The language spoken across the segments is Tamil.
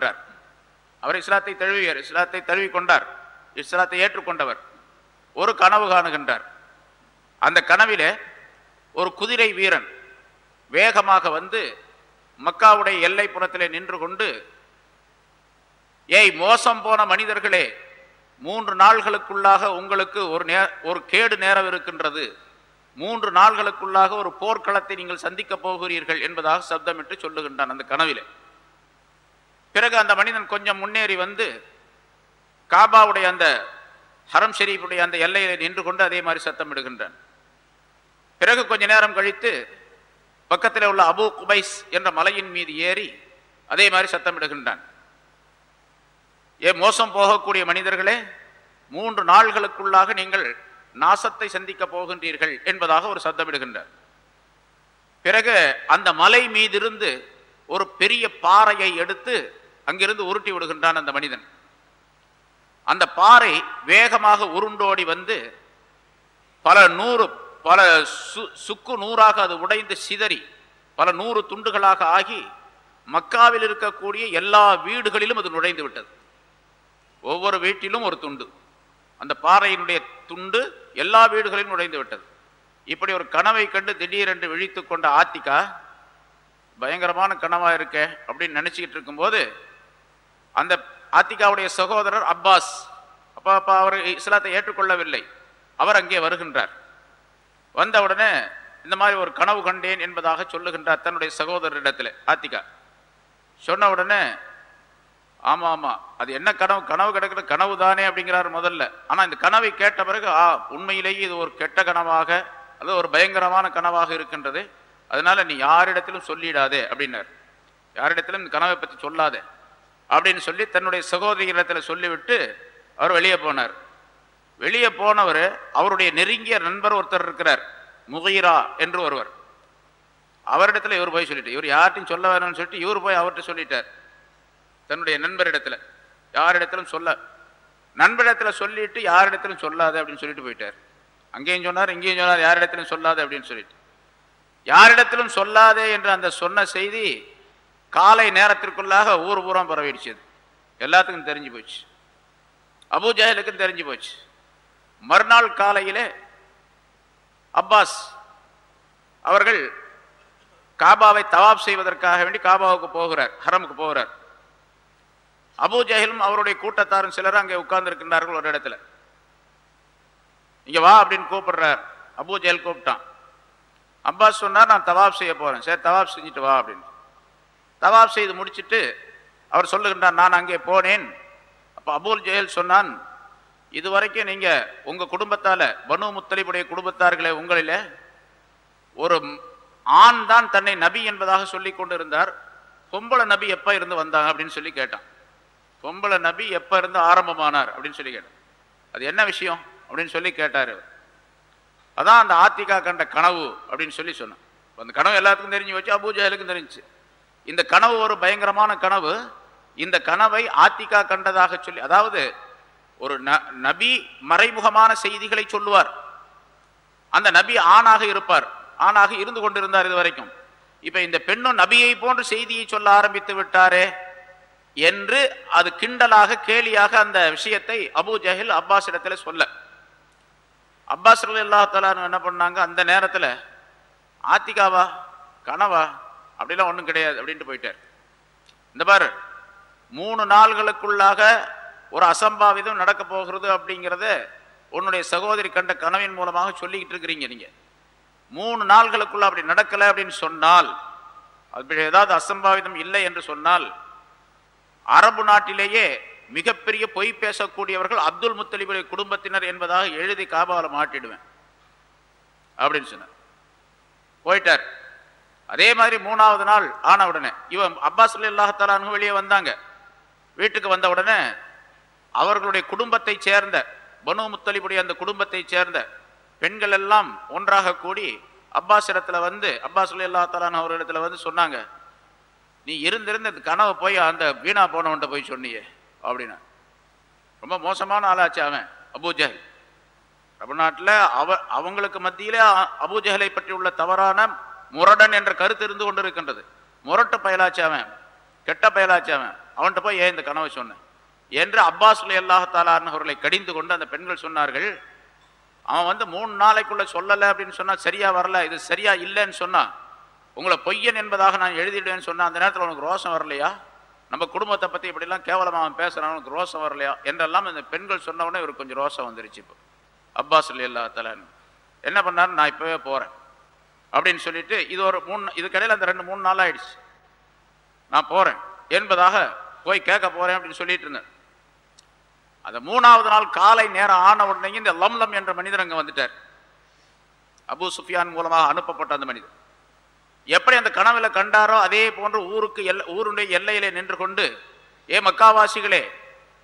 கொண்டார். அவர் இஸ்லாத்தை தழுவியர் இஸ்லாத்தை தழுவி கொண்டார் இஸ்லாத்தை ஏற்றுக்கொண்டவர். ஒரு கனவு காணுகின்றார். அந்த கனவிலே ஒரு குதிரை வீரன் வேகமாக வந்து மக்காவுடைய எல்லைப்புறத்திலே நின்று கொண்டு ஏய் மோசம் போன மனிதர்களே மூன்று நாள்களுக்குள்ளாக உங்களுக்கு ஒரு நே ஒரு கேடு நேரம் இருக்கின்றது. மூன்று நாள்களுக்குள்ளாக ஒரு போர்க்களத்தை நீங்கள் சந்திக்கப் போகிறீர்கள் என்பதாக சப்தமிட்டு சொல்லுகின்றான் அந்த கனவிலே. பிறகு அந்த மனிதன் கொஞ்சம் முன்னேறி வந்து காபாவுடைய அந்த ஹரம் ஷெரீஃபுடைய அந்த எல்லையை நின்று கொண்டு அதே மாதிரி சத்தமிடுகின்றான் பிறகு கொஞ்ச நேரம் கழித்து பக்கத்தில் உள்ள அபு குபைஸ் என்ற மலையின் மீது ஏறி அதே மாதிரி சத்தமிடுகின்றான் ஏ மோசம் போகக்கூடிய மனிதர்களே மூன்று நாள்களுக்குள்ளாக நீங்கள் நாசத்தை சந்திக்க போகின்றீர்கள் என்பதாக ஒரு சத்தமிடுகின்றார் பிறகு அந்த மலை மீதிருந்து ஒரு பெரிய பாறையை எடுத்து அங்கிருந்து உருட்டி விடுகின்றான் அந்த மனிதன். அந்த பாறை வேகமாக உருண்டோடி வந்து பல நூறு பல சு சுக்கு நூறாக அது உடைந்து சிதறி பல நூறு துண்டுகளாக ஆகி மக்காவில் இருக்கக்கூடிய எல்லா வீடுகளிலும் அது நுழைந்து விட்டது. ஒவ்வொரு வீட்டிலும் ஒரு துண்டு. அந்த பாறையினுடைய துண்டு எல்லா வீடுகளிலும் நுழைந்து விட்டது. இப்படி ஒரு கனவை கண்டு திடீரென்று விழித்து கொண்ட ஆத்திகா பயங்கரமான கனவாக இருக்க அப்படின்னு நினச்சிக்கிட்டு இருக்கும்போது அந்த ஆத்திகாவுடைய சகோதரர் அப்பாஸ். அப்பா அப்பா அவர் இஸ்லாத்தை ஏற்றுக்கொள்ளவில்லை. அவர் அங்கே வருகின்றார். வந்தவுடனே இந்த மாதிரி ஒரு கனவு கண்டேன் என்பதாக சொல்லுகின்றார் தன்னுடைய சகோதரரிடத்தில் ஆத்திகா. சொன்ன உடனே ஆமாம் ஆமாம் அது என்ன கனவு கனவு கிடக்கிற கனவு தானே அப்படிங்கிறார் முதல்ல. ஆனால் இந்த கனவை கேட்ட பிறகு ஆ உண்மையிலேயே இது ஒரு கெட்ட கனவாக அது ஒரு பயங்கரமான கனவாக இருக்கின்றது. அதனால நீ யாரிடத்திலும் சொல்லிடாதே அப்படின்னார். யாரிடத்திலும் இந்த கனவை பற்றி சொல்லாதே. அப்படின்னு சொல்லி தன்னுடைய சகோதரியிடத்தில் சொல்லிவிட்டு அவர் வெளியே போனார். வெளியே போனவர் அவருடைய நெருங்கிய நண்பர் ஒருத்தர் இருக்கிறார் முகீரா என்று ஒருவர். அவரிடத்துல இவர் போய் சொல்லிட்டு இவர் யார்ட்டையும் சொல்ல வேணும்னு சொல்லிட்டு இவர் போய் அவர்கிட்ட சொல்லிட்டார். தன்னுடைய நண்பரிடத்துல யாரிடத்திலும் சொல்ல நண்பரிடத்துல சொல்லிட்டு யாரிடத்திலும் சொல்லாது அப்படின்னு சொல்லிட்டு போயிட்டார். அங்கேயும் சொன்னார் இங்கேயும் சொன்னார் யாரிடத்திலும் சொல்லாது அப்படின்னு சொல்லிட்டு. யாரிடத்திலும் சொல்லாதே என்று அந்த சொன்ன செய்தி காலை நேரத்திற்குள்ளாக ஊர் பூரம் பரவிடுச்சது. எல்லாத்துக்கும் தெரிஞ்சு போச்சு. அபூஜஹலுக்கும் தெரிஞ்சு போச்சு. மறுநாள் காலையிலே அப்பாஸ் அவர்கள் காபாவை தவாப் செய்வதற்காக வேண்டி காபாவுக்கு போகிறார் ஹரமுக்கு போகிறார். அபுஜஹலும் அவருடைய கூட்டத்தாரும் சிலர் அங்கே உட்கார்ந்துருக்கின்றார்கள் ஒரு இடத்துல. இங்க வா அப்படின்னு கூப்பிடுறார். அபூஜஹல் கூப்பிட்டான். அப்பாஸ் சொன்னார் நான் தவாப் செய்ய போறேன். சரி தவாப் செஞ்சுட்டு வா அப்படின்னு. தவாப் செய்து முடிச்சுட்டு அவர் சொல்லுகின்றார் நான் அங்கே போனேன். அப்போ அபுல் ஜெயல் சொன்னான் இதுவரைக்கும் நீங்கள் உங்கள் குடும்பத்தால் பனு முத்தலிபுடைய குடும்பத்தார்களே உங்களில் ஒரு ஆண் தான் தன்னை நபி என்பதாக சொல்லி கொண்டு இருந்தார் பொம்பளை நபி எப்போ இருந்து வந்தாங்க? அப்படின்னு சொல்லி கேட்டான். பொம்பளை நபி எப்போ இருந்து ஆரம்பமானார்? அப்படின்னு சொல்லி கேட்டான். அது என்ன விஷயம்? அப்படின்னு சொல்லி கேட்டார் அதான் அந்த ஆத்திகா கண்ட கனவு அப்படின்னு சொல்லி சொன்னான். அந்த கனவு எல்லாத்துக்கும் தெரிஞ்சு வச்சு அபூஜாலுக்கும் தெரிஞ்சுச்சு இந்த கனவு ஒரு பயங்கரமான கனவு. இந்த கனவை ஆத்திகா கண்டதாக சொல்லி அதாவது ஒரு ந- நபி மறைமுகமான செய்திகளை சொல்லுவார். அந்த நபி ஆணாக இருப்பார். ஆணாக இருந்து கொண்டிருந்தார் இது வரைக்கும். இப்ப இந்த பெண்ணும் நபியை போன்று செய்தியை சொல்ல ஆரம்பித்து விட்டாரே என்று அது கிண்டலாக கேலியாக அந்த விஷயத்தை அபூ ஜஹில் அப்பாஸ் இடத்துல சொல்ல. அப்பாஸ் அல்லா என்ன பண்ணாங்க? அந்த நேரத்தில் ஆத்திகாவா? கனவா? அப்படிலாம் ஒன்றும் கிடையாது அப்படின்ட்டு போயிட்டார். இந்த பாரு மூணு நாள்களுக்குள்ளாக ஒரு அசம்பாவிதம் நடக்க போகிறது அப்படிங்கிறத உன்னுடைய சகோதரி கண்ட கனவின் மூலமாக சொல்லிக்கிட்டு இருக்கிறீங்க நீங்கள் மூணு நாள்களுக்குள்ள அப்படி நடக்கலை அப்படின்னு சொன்னால் அப்படி ஏதாவது அசம்பாவிதம் இல்லை என்று சொன்னால் அரபு நாட்டிலேயே மிகப்பெரிய பொய் பேசக்கூடியவர்கள் அப்துல் முத்தலிபுடைய குடும்பத்தினர் என்பதாக எழுதி காபாவில் மாட்டிடுவேன். அப்படின்னு சொன்னார். போயிட்டார். அதே மாதிரி மூணாவது நாள் ஆன உடனே இவன் அப்பாஸ் அல்லாஹாலு வெளியே வந்தாங்க. வீட்டுக்கு வந்த உடனே அவர்களுடைய குடும்பத்தை சேர்ந்த பனு முத்தலிபுடைய அந்த குடும்பத்தை சேர்ந்த பெண்கள் எல்லாம் ஒன்றாக கூடி அப்பாஸ் இடத்துல வந்து அப்பாஸ் அல்லா தலான் அவர் இடத்துல வந்து சொன்னாங்க நீ இருந்திருந்து அந்த கனவை போய் அந்த வீணா போனவன்ட்ட போய் சொன்னியே அப்படின்னா. ரொம்ப மோசமான ஆளாச்சு அவன் அபூஜஹல் தமிழ்நாட்டில் அவ அவங்களுக்கு மத்தியிலே அபூஜஹலை பற்றி உள்ள தவறான முரடன் என்ற கருத்து இருந்து கொண்டிருக்கின்றது. முரட்டு பயலாச்சு அவன் கெட்ட பயலாச்சி அவன். அவன்கிட்ட போய் ஏன் இந்த கனவை சொன்னேன் என்று அப்பாஸ் அலி அவர்களை கடிந்து கொண்டு அந்த பெண்கள் சொன்னார்கள் அவன் வந்து மூணு நாளைக்குள்ள சொல்லலை அப்படின்னு சொன்னால் சரியா வரல இது சரியா இல்லைன்னு சொன்னான் உங்களை பொய்யன் என்பதாக நான் எழுதிடுவேன்னு சொன்னேன் அந்த நேரத்தில் உனக்கு ரோஷம் வரலையா? நம்ம குடும்பத்தை பற்றி இப்படிலாம் கேவலமாக அவன் பேசுகிறான் உனக்கு ரோஷம் வரலையா? என்றெல்லாம் இந்த பெண்கள் சொன்ன உடனே இவருக்கு கொஞ்சம் ரோஷம் வந்துருச்சு இப்போ. அப்பாஸ் அலி அல்லாஹாலான் என்ன பண்ணார்? நான் இப்போவே போகிறேன் அப்படின்னு சொல்லிட்டு இது ஒரு மூணு இதுக்கடையில் அந்த ரெண்டு மூணு நாள் ஆயிடுச்சு. நான் போகிறேன் என்பதாக போய் கேட்க போகிறேன் அப்படின்னு சொல்லிட்டு இருந்தேன். அந்த மூணாவது நாள் காலை நேரம் ஆன உடனே இந்த லம்லம் என்ற மனிதர் அங்கே வந்துட்டார். அபு சுஃபியான் மூலமாக அனுப்பப்பட்ட அந்த மனிதர். எப்படி அந்த கனவில் கண்டாரோ அதே போன்று ஊருக்கு எல்ல ஊருடைய எல்லையிலே நின்று கொண்டு ஏ மக்காவாசிகளே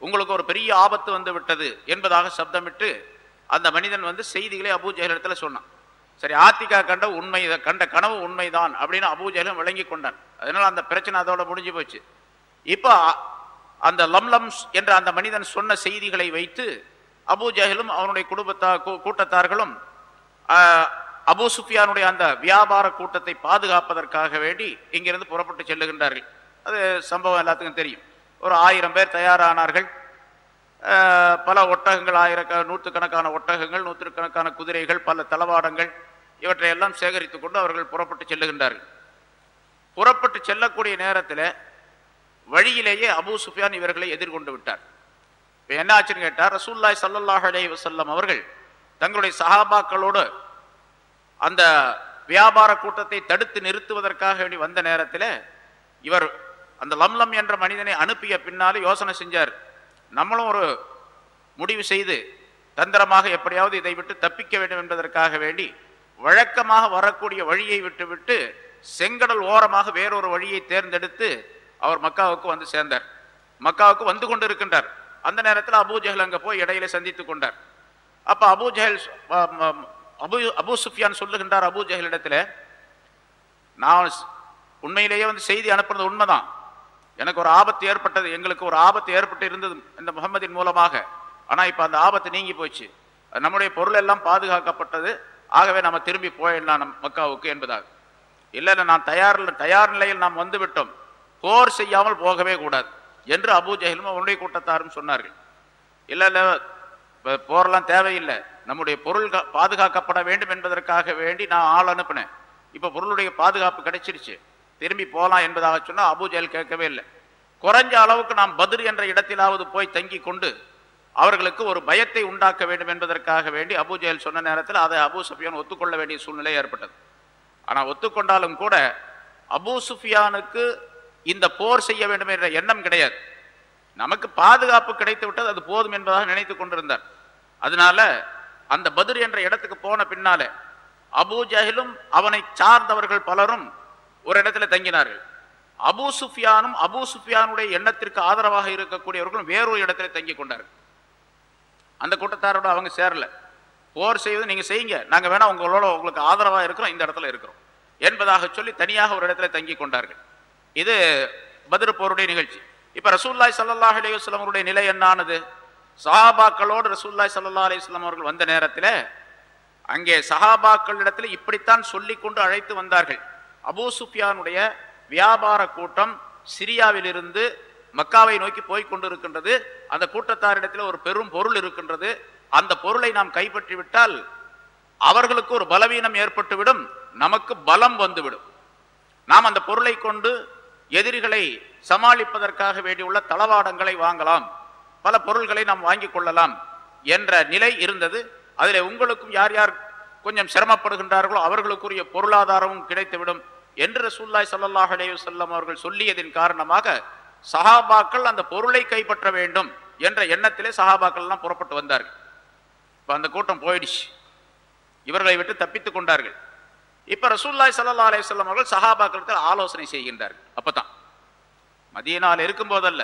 உங்களுக்கு ஒரு பெரிய ஆபத்து வந்து விட்டது என்பதாக சப்தமிட்டு அந்த மனிதன் வந்து செய்திகளை அபூ ஜெயலலிடத்துல சொன்னான். சரி ஆத்திகா கண்ட உண்மை கண்ட கனவு உண்மைதான் அப்படின்னு அபூஜலும் விளங்கி கொண்டான். அதனால அந்த பிரச்சனை அதோட முடிஞ்சு போச்சு. இப்போ அந்த லம்லம்ஸ் என்ற அந்த மனிதன் சொன்ன செய்திகளை வைத்து அபூஜகலும் அவனுடைய குடும்பத்தா கூட்டத்தார்களும் ஆஹ், அபூ சுஃபியானுடைய அந்த வியாபார கூட்டத்தை பாதுகாப்பதற்காக வேண்டி இங்கிருந்து புறப்பட்டு செல்லுகின்றார்கள். அது சம்பவம் எல்லாத்துக்கும் தெரியும். ஒரு ஆயிரம் பேர் தயாரானார்கள். பல ஒட்டகங்கள் ஆயிரக்க நூற்றுக்கணக்கான ஒட்டகங்கள் நூற்றுக்கணக்கான குதிரைகள் பல தளவாடங்கள் இவற்றையெல்லாம் சேகரித்து கொண்டு அவர்கள் புறப்பட்டு செல்லுகின்றார்கள். புறப்பட்டு செல்லக்கூடிய நேரத்தில் வழியிலேயே அபு சுஃபியான் இவர்களை எதிர்கொண்டு விட்டார். இப்போ என்ன ஆச்சுன்னு கேட்டார் ரசூல்லாய் ஸல்லல்லாஹு அலைஹி அவர்கள் தங்களுடைய சஹாபாக்களோடு அந்த வியாபார கூட்டத்தை தடுத்து நிறுத்துவதற்காக வேண்டி வந்த நேரத்தில் இவர் அந்த லம்லம் என்ற மனிதனை அனுப்பிய பின்னாலே யோசனை செஞ்சார். நம்மளும் ஒரு முடிவு செய்து தந்திரமாக எப்படியாவது இதை விட்டு தப்பிக்க வேண்டும் என்பதற்காக வேண்டி வழக்கமாக வரக்கூடிய வழியை விட்டுவிட்டு செங்கடல் ஓரமாக வேறொரு வழியை தேர்ந்தெடுத்து அவர் மக்காவுக்கு வந்து சேர்ந்தார். மக்காவுக்கு வந்து கொண்டிருக்கின்றார். அந்த நேரத்தில் அபூஜஹல் அங்கே போய் இடையில சந்தித்து கொண்டார். அப்போ Abu Jahl Abu Abu Abu Sufyan சொல்லுகின்றார் அபூஜஹல் இடத்துல நான் உண்மையிலேயே வந்து செய்தி அனுப்புறது உண்மைதான். எனக்கு ஒரு ஆபத்து ஏற்பட்டது எங்களுக்கு ஒரு ஆபத்து ஏற்பட்டு இருந்தது இந்த முகமதின் மூலமாக. ஆனால் இப்போ அந்த ஆபத்து நீங்கி போச்சு. நம்முடைய பொருள் எல்லாம் பாதுகாக்கப்பட்டது. ஆகவே நம்ம திரும்பி போயிடலாம் நம் மக்காவுக்கு என்பதாக. இல்லை இல்லை நான் தயார் தயார் நிலையில் நாம் வந்து விட்டோம் போர் செய்யாமல் போகவே கூடாது என்று அபு ஜஹலும் அவனுடைய கூட்டத்தாரும் சொன்னார்கள். இல்லை இல்லை போரெல்லாம் தேவையில்லை. நம்முடைய பொருள் பாதுகாக்கப்பட வேண்டும் என்பதற்காக வேண்டி நான் ஆள் அனுப்பினேன். இப்போ பொருளுடைய பாதுகாப்பு கிடைச்சிருச்சு. திரும்பி போகலாம் என்பதாக சொன்னால் அபுஜெயல் கேட்கவே இல்லை. குறைஞ்ச அளவுக்கு நாம் பதிர் என்ற இடத்திலாவது போய் தங்கி கொண்டு அவர்களுக்கு ஒரு பயத்தை உண்டாக்க வேண்டும் என்பதற்காக வேண்டி அபு ஜஹல் சொன்ன நேரத்தில் அதை அபு சுஃபியான் ஒத்துக்கொள்ள வேண்டிய சூழ்நிலை ஏற்பட்டது. ஆனால் ஒத்துக்கொண்டாலும் கூட அபு சுஃபியானுக்கு இந்த போர் செய்ய வேண்டும் என்ற எண்ணம் கிடையாது. நமக்கு பாதுகாப்பு கிடைத்து விட்டது அது போதும் என்பதாக நினைத்து கொண்டிருந்தார். அதனால அந்த பதிர் என்ற இடத்துக்கு போன பின்னாலே அபு ஜஹிலும் அவனை சார்ந்தவர்கள் பலரும் ஒரு இடத்துல தங்கினார்கள். அபு சுஃபியானும் அபு சுஃபியானுடைய எண்ணத்திற்கு ஆதரவாக இருக்கக்கூடியவர்களும் வேறொரு இடத்துல தங்கி கொண்டார்கள். அந்த கூட்டத்தாரோட அவங்க சேரல. போர் செய்வது நீங்க செய்யுங்க. நாங்க வேணா உங்களோட உங்களுக்கு ஆதரவாக இருக்கிறோம் இந்த இடத்துல இருக்கிறோம் என்பதாக சொல்லி தனியாக ஒரு இடத்துல தங்கி கொண்டார்கள். இது பதிரு போருடைய நிகழ்ச்சி. இப்ப ரசூல்லாய் ஸல்லல்லாஹு அலைஹி அவருடைய நிலை என்னானது? சஹாபாக்களோடு ரசூல்லாய் சல்லா அலையுஸ்லாம் அவர்கள் வந்த நேரத்தில் அங்கே சஹாபாக்களிடத்தில் இப்படித்தான் சொல்லி கொண்டு அழைத்து வந்தார்கள். அபூ சுஃபியானுடைய வியாபார கூட்டம் சிரியாவிலிருந்து மக்காவை நோக்கி போய் கொண்டிருக்கின்றது. அந்த கூட்டத்தாரிடத்தில் ஒரு பெரும் பொருள் இருக்கின்றது. அந்த பொருளை நாம் கைப்பற்றிவிட்டால் அவர்களுக்கு ஒரு பலவீனம் ஏற்பட்டுவிடும். நமக்கு பலம் வந்துவிடும். நாம் அந்த பொருளை கொண்டு எதிரிகளை சமாளிப்பதற்காக வேண்டியுள்ள தளவாடங்களை வாங்கலாம். பல பொருள்களை நாம் வாங்கி கொள்ளலாம் என்ற நிலை இருந்தது. அதில் உங்களுக்கும் யார் யார் கொஞ்சம் சிரமப்படுகின்றார்களோ அவர்களுக்குரிய பொருளாதாரமும் கிடைத்துவிடும். என்று ரசூல்லாய் சல்லாஹ் அலைஹி அவர்கள் சொல்லியதின் காரணமாக சஹாபாக்கள் அந்த பொருளை கைப்பற்ற வேண்டும் என்ற எண்ணத்திலே சஹாபாக்கள்லாம் புறப்பட்டு வந்தார்கள். இப்போ அந்த கூட்டம் போயிடுச்சு. இவர்களை விட்டு தப்பித்துக் கொண்டார்கள். இப்போ ரசூல்லாய் சல்லா அலைஹி அவர்கள் சஹாபாக்களுக்கு ஆலோசனை செய்கின்றார்கள். அப்பதான். மதீனாவில் இருக்கும் போதல்ல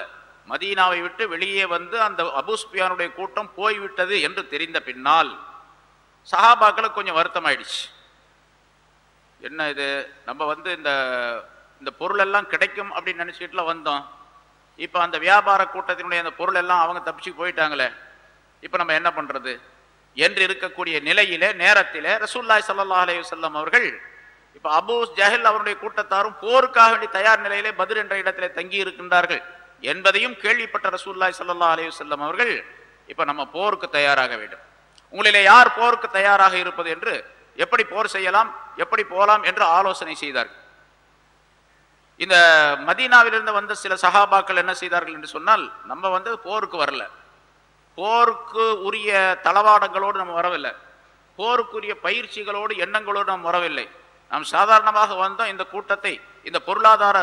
மதீனாவை விட்டு வெளியே வந்து அந்த அபூஸ்பியானுடைய கூட்டம் போய்விட்டது என்று தெரிந்த பின்னால் சஹாபாக்களுக்கு கொஞ்சம் வருத்தம் ஆயிடுச்சு என்ன இது? நம்ம வந்து இந்த இந்த பொருள் எல்லாம் கிடைக்கும் அப்படின்னு நினச்சிட்டுல வந்தோம். இப்போ அந்த வியாபார கூட்டத்தினுடைய அந்த பொருள் எல்லாம் அவங்க தப்பிச்சு போயிட்டாங்களே. இப்போ நம்ம என்ன பண்ணுறது என்று இருக்கக்கூடிய நிலையிலே நேரத்திலே ரசூல்லாய் ஸல்லல்லாஹு அலைஹி வஸல்லம் அவர்கள் இப்போ அபூஸ் ஜஹல் அவருடைய கூட்டத்தாரும் போருக்காக வேண்டி தயார் நிலையிலே பதில் என்ற இடத்திலே தங்கி இருக்கின்றார்கள் என்பதையும் கேள்விப்பட்ட ரசூல்லாய் சல்லா அலி வல்லம் அவர்கள் இப்போ நம்ம போருக்கு தயாராக வேண்டும். உங்களிலே யார் போருக்கு தயாராக இருப்பது என்று எப்படி போர் செய்யலாம் எப்படி போகலாம் என்று ஆலோசனை செய்தார்கள் இந்த மதீனாவிலிருந்து வந்த சில சகாபாக்கள் என்ன செய்தார்கள் என்று சொன்னால் நம்ம வந்து போருக்கு வரல. போருக்கு உரிய தளவாடங்களோடு நம்ம வரவில்லை. போருக்குரிய பயிற்சிகளோடு எண்ணங்களோடு நாம் வரவில்லை. நாம் சாதாரணமாக வந்தோம் இந்த கூட்டத்தை இந்த பொருளாதார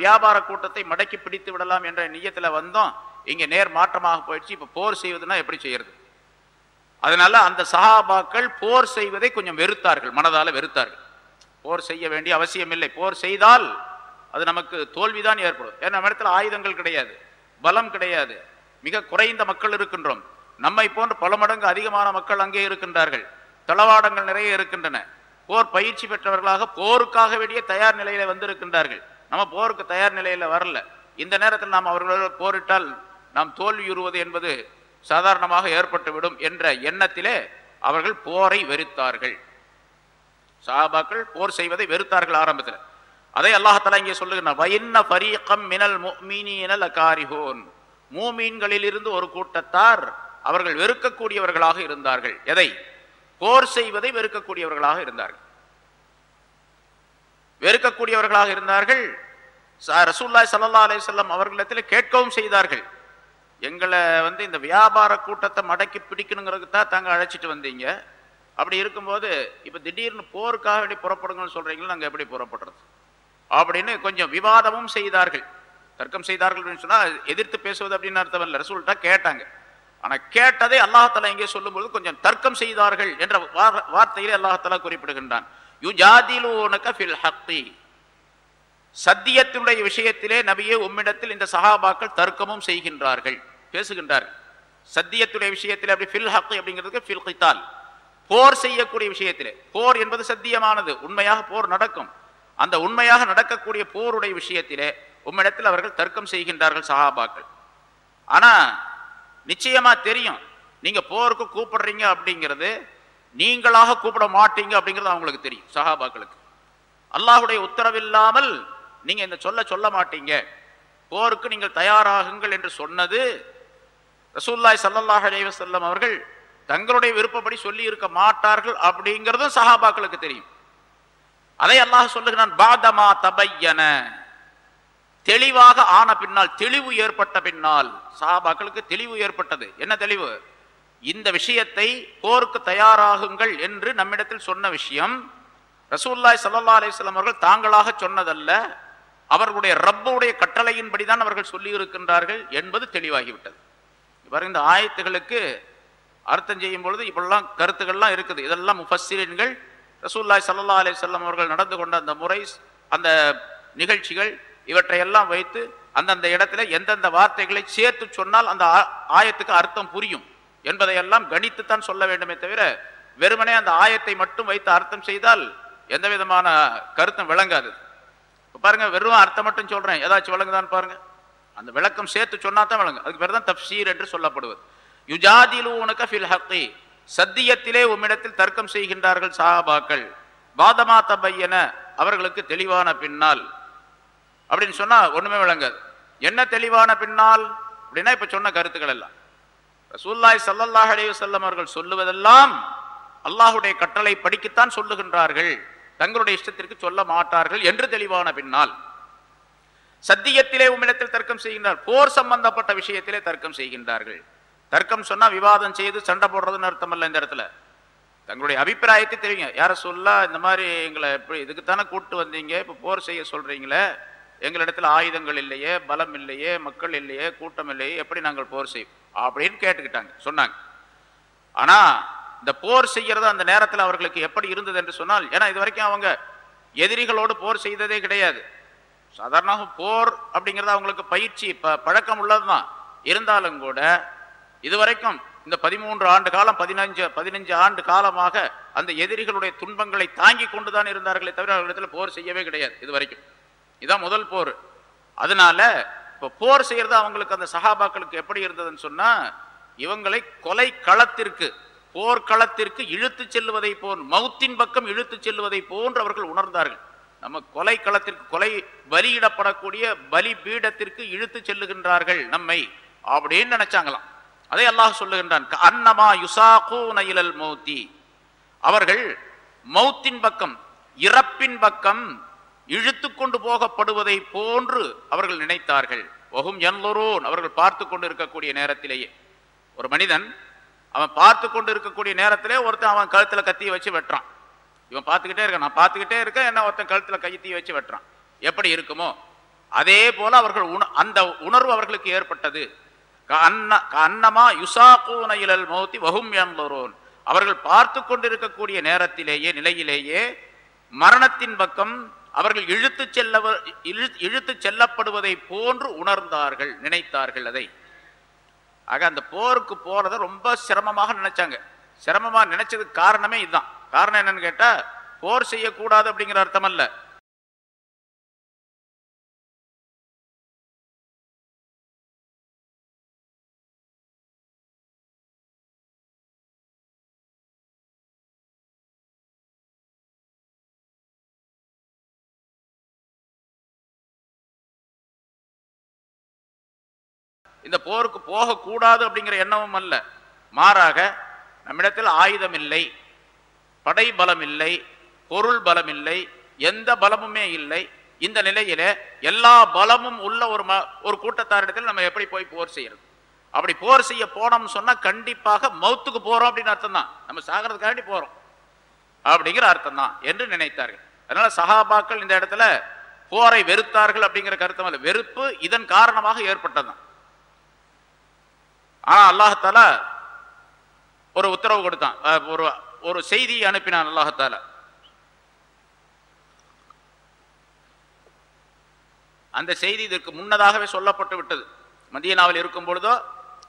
வியாபார கூட்டத்தை மடக்கி பிடித்து விடலாம் என்ற நியத்தில் வந்தோம். இங்கே நேர் மாற்றமாக போயிடுச்சு. இப்போ போர் செய்வதுன்னா எப்படி செய்யறது? அதனால அந்த சஹாபாக்கள் போர் செய்வதை கொஞ்சம் வெறுத்தார்கள் மனதால வெறுத்தார்கள். போர் செய்ய வேண்டிய அவசியம் இல்லை. போர் செய்தால் அது நமக்கு தோல்விதான் ஏற்படும். ஏன்னா நம்ம இடத்துல ஆயுதங்கள் கிடையாது பலம் கிடையாது. மிக குறைந்த மக்கள் இருக்கின்றோம். நம்மை போன்று பல மடங்கு அதிகமான மக்கள் அங்கே இருக்கின்றார்கள். தளவாடங்கள் நிறைய இருக்கின்றன. போர் பயிற்சி பெற்றவர்களாக போருக்காக வேண்டிய தயார் நிலையில வந்திருக்கின்றார்கள். நம்ம போருக்கு தயார் நிலையில வரல. இந்த நேரத்தில் நாம் அவர்களோடு போரிட்டால் நாம் தோல்வியுறுவது என்பது சாதாரணமாக ஏற்பட்டுவிடும் என்ற எண்ணத்திலே அவர்கள் போரை வெறுத்தார்கள். சாபாக்கள் போர் செய்வதை வெறுத்தார்கள் ஆரம்பத்தில். அதை அல்லாஹாலா இங்கே சொல்லுகிறார் வயின்ன ஃபரீகம் மினல் முஃமினீனல் அகாரிஹூன் மூமீன்களிலிருந்து ஒரு கூட்டத்தார் அவர்கள் வெறுக்கக்கூடியவர்களாக இருந்தார்கள். எதை? போர் செய்வதை வெறுக்கக்கூடியவர்களாக இருந்தார்கள். வெறுக்கக்கூடியவர்களாக இருந்தார்கள். ச- சல்லா ஸல்லல்லாஹு அலைஹி அவர்களிடத்தில் கேட்கவும் செய்தார்கள். எங்களை வந்து இந்த வியாபார கூட்டத்தை மடக்கி பிடிக்கணுங்கிறதுக்கு தான் தாங்க அழைச்சிட்டு வந்தீங்க. அப்படி இருக்கும்போது இப்போ திடீர்னு போருக்காக வேண்டி புறப்படுங்கன்னு சொல்கிறீங்களோ நாங்கள் எப்படி புறப்படுறது? அப்படின்னு கொஞ்சம் விவாதமும் செய்தார்கள். தர்க்கம் செய்தார்கள் அப்படின்னு சொன்னால் எதிர்த்து பேசுவது அப்படின்னு அர்த்தம் இல்லை. ரசூல்ட்டா கேட்டாங்க. ஆனால் கேட்டதை அல்லாஹாலா இங்கே சொல்லும்போது கொஞ்சம் தர்க்கம் செய்தார்கள் என்ற வார்த்தையிலே அல்லாஹாலா குறிப்பிடுகின்றான். யுஜாதிலூனக ஃபில் ஹக்கி. சத்தியத்தினுடைய விஷயத்திலே நபியே உம்மிடத்தில் இந்த சஹாபாக்கள் தர்க்கமும் செய்கின்றார்கள். பேசுகின்றார்கள் சத்தியத்துடைய விஷயத்திலே அப்படி ஃபில் ஹக் அப்படிங்கிறதுக்கு ஃபில் கித்தால். போர் செய்யக்கூடிய விஷயத்திலே. போர் என்பது சத்தியமானது. உண்மையாக போர் நடக்கும். அந்த உண்மையாக நடக்கக்கூடிய போருடைய விஷயத்திலே உம்மிடத்தில் அவர்கள் தர்க்கம் செய்கின்றார்கள் சஹாபாக்கள். ஆனால் நிச்சயமாக தெரியும். நீங்கள் போருக்கு கூப்பிடுறீங்க அப்படிங்கிறது நீங்களாக கூப்பிட மாட்டீங்க அப்படிங்கிறது அவங்களுக்கு தெரியும் சஹாபாக்களுக்கு. அல்லாஹுடைய உத்தரவில்லாமல் நீங்கள் இந்த சொல்ல சொல்ல மாட்டீங்க. போருக்கு நீங்கள் தயாராகுங்கள் என்று சொன்னது ரசூல்லாய் சல்லல்லாஹ் அலைவசல்லம் அவர்கள் தங்களுடைய விருப்பப்படி சொல்லி இருக்க மாட்டார்கள் அப்படிங்கிறதும் சஹாபாக்களுக்கு தெரியும். அதை அல்லாஹ் சொல்லுகிறான் பாதமா தபையன. தெளிவாக ஆன பின்னால் தெளிவு ஏற்பட்ட பின்னால் சஹாபாக்களுக்கு தெளிவு ஏற்பட்டது. என்ன தெளிவு? இந்த விஷயத்தை போருக்கு தயாராகுங்கள் என்று நம்மிடத்தில் சொன்ன விஷயம் ரசூல்லாய் சல்லா அலிஸ்லாம் அவர்கள் தாங்களாக சொன்னதல்ல அவர்களுடைய ரப்புடைய கட்டளையின்படிதான் அவர்கள் சொல்லியிருக்கின்றார்கள் என்பது தெளிவாகிவிட்டது. இவ்வாறு இந்த ஆயத்துகளுக்கு அர்த்தம் செய்யும் பொழுது இப்படிலாம் கருத்துக்கள்லாம் இருக்குது. இதெல்லாம் முஃபஸ்ஸிரீன்கள் ரசூல்லாய் சல்லா அலி சொல்லம் அவர்கள் நடந்து கொண்ட அந்த முறை அந்த நிகழ்ச்சிகள் இவற்றையெல்லாம் வைத்து அந்தந்த இடத்துல எந்தெந்த வார்த்தைகளை சேர்த்து சொன்னால் அந்த ஆ- ஆயத்துக்கு அர்த்தம் புரியும் என்பதையெல்லாம் கணித்துத்தான் சொல்ல வேண்டுமே தவிர வெறுமனே அந்த ஆயத்தை மட்டும் வைத்து அர்த்தம் செய்தால் எந்த விதமான கருத்தும் விளங்காது. பாருங்க வெறும் அர்த்தம் மட்டும் சொல்றேன். ஏதாச்சும் விளங்குதான்னு பாருங்க. அந்த விளக்கம் சேர்த்து சொன்னா தான் விளங்கு அதுக்கு பேர் தான் தப்சீர் என்று சொல்லப்படுவது. யுஜாதிலு உனக்கு ஃபில் ஹக்கி. சத்தியத்திலே உம்மிடத்தில் தர்க்கம் செய்கின்றார்கள் சாபாக்கள் பாதமா தபையன அவர்களுக்கு தெளிவான பின்னால். அப்படின்னு சொன்னா ஒண்ணுமே விளங்காது. என்ன தெளிவான பின்னால்? அப்படின்னா இப்ப சொன்ன கருத்துக்கள் எல்லாம். ரசூல்லாய் சல்லல்லாஹ் அலைஹி வஸல்லம் அவர்கள் சொல்லுவதெல்லாம் அல்லாஹுடைய கட்டளை படிக்கத்தான் சொல்லுகின்றார்கள். தங்களுடைய இஷ்டத்திற்கு சொல்ல மாட்டார்கள் என்று தெளிவான பின்னால் சத்தியத்திலே உம்மிடத்தில் தர்க்கம் செய்கின்றார். போர் சம்பந்தப்பட்ட விஷயத்திலே தர்க்கம் செய்கின்றார்கள். தர்க்கம் சொன்னா விவாதம் செய்து சண்டை போடுறதுன்னு அர்த்தம் அல்ல இந்த இடத்துல. தங்களுடைய அபிப்பிராயத்தை தெரியுங்க யார சொல்லா இந்த மாதிரி எங்களை எப்படி இதுக்குத்தானே கூப்பிட்டு வந்தீங்க? இப்போ போர் செய்ய சொல்றீங்களே. எங்களிடத்துல ஆயுதங்கள் இல்லையே பலம் இல்லையே மக்கள் இல்லையே கூட்டம் இல்லையே எப்படி நாங்கள் போர் செய்வோம் அப்படின்னு கேட்டுக்கிட்டாங்க. சொன்னாங்க. ஆனா இந்த போர் செய்யறது அந்த நேரத்தில் அவர்களுக்கு எப்படி இருந்தது என்று சொன்னால் ஏன்னா இது வரைக்கும் அவங்க எதிரிகளோடு போர் செய்ததே கிடையாது. சாதாரணமாக போர் அப்படிங்கிறது அவங்களுக்கு பயிற்சி ப பழக்கம் உள்ளதுதான். இருந்தாலும் கூட இதுவரைக்கும் இந்த பதிமூன்று ஆண்டு காலம் பதினஞ்சு பதினஞ்சு ஆண்டு காலமாக அந்த எதிரிகளுடைய துன்பங்களை தாங்கி கொண்டுதான் இருந்தார்களே தவிர அவர்களிடத்தில் போர் செய்யவே கிடையாது இது வரைக்கும். இதுதான் முதல் போர். அதனால இப்போ போர் செய்யறது அவங்களுக்கு அந்த சகாபாக்களுக்கு எப்படி இருந்ததுன்னு சொன்னால் இவங்களை கொலை களத்திற்கு போர்க்களத்திற்கு இழுத்து செல்லுவதை போல் மௌத்தின் பக்கம் இழுத்து செல்லுவதை போன்று அவர்கள் உணர்ந்தார்கள். நம்ம கொலை களத்திற்கு கொலை பலியிடப்படக்கூடிய பலி பீடத்திற்கு இழுத்து செல்லுகின்றார்கள் நம்மை அப்படின்னு நினைச்சாங்களாம். அதை அல்லாஹ் சொல்லுகின்றான் அன்னமா யுசாகூ நயிலல் மௌத்தி. அவர்கள் மௌத்தின் பக்கம் இறப்பின் பக்கம் இழுத்து கொண்டு போகப்படுவதை போன்று அவர்கள் நினைத்தார்கள். ஒகும் என்லொரோன் அவர்கள் பார்த்து கொண்டு இருக்கக்கூடிய நேரத்திலேயே. ஒரு மனிதன் அவன் பார்த்து கொண்டு இருக்கக்கூடிய நேரத்திலே ஒருத்தன் அவன் கழுத்தில் கத்தியை வச்சு வெட்டுறான். இவன் பார்த்துக்கிட்டே இருக்கான். நான் பார்த்துக்கிட்டே இருக்கேன். என்ன ஒருத்தன் கழுத்தில் கைத்தியை வச்சு வெட்டுறான். எப்படி இருக்குமோ? அதே போல அவர்கள் உண அந்த உணர்வு அவர்களுக்கு ஏற்பட்டது. க அன்ன க அன்னமா யுசாக்கூன இலல் மௌத்தி வஹும் அவர்கள் பார்த்து கொண்டிருக்கக்கூடிய நேரத்திலேயே நிலையிலேயே மரணத்தின் பக்கம் அவர்கள் இழுத்து செல்ல இழுத்து செல்லப்படுவதை போன்று உணர்ந்தார்கள் நினைத்தார்கள் அதை. ஆக அந்த போருக்கு போறதை ரொம்ப சிரமமாக நினைச்சாங்க. சிரமமாக நினைச்சதுக்கு காரணமே இதுதான் காரணம் என்னன்னு கேட்டா போர் செய்யக்கூடாது அப்படிங்கிற அர்த்தம் அல்ல. இந்த போருக்கு போகக்கூடாது அப்படிங்கிற எண்ணமும் அல்ல. மாறாக நம்மிடத்தில் ஆயுதம் இல்லை படை பலம் இல்லை பொருள் பலம் இல்லை எந்த பலமுமே இல்லை. இந்த நிலையில எல்லா பலமும் உள்ள ஒரு ம ஒரு கூட்டத்தாரிடத்தில் நம்ம எப்படி போய் போர் செய்யறது? அப்படி போர் செய்ய போனோம்னு சொன்னா கண்டிப்பாக மௌத்துக்கு போறோம் அப்படின்னு அர்த்தம் தான் நம்ம சாகிறதுக்காண்டி போறோம் அப்படிங்கிற அர்த்தம் தான் என்று நினைத்தார்கள். அதனால சஹாபாக்கள் இந்த இடத்துல போரை வெறுத்தார்கள் அப்படிங்கிற கருத்தம் அல்ல. வெறுப்பு இதன் காரணமாக ஏற்பட்டதுதான். ஆனால் அல்லாஹால ஒரு உத்தரவு கொடுத்தான். ஒரு ஒரு செய்தியை அனுப்பினான் அல்லாஹால அந்த செய்தி இதற்கு முன்னதாகவே சொல்லப்பட்டு விட்டது. மதீனாவில் இருக்கும் பொழுதோ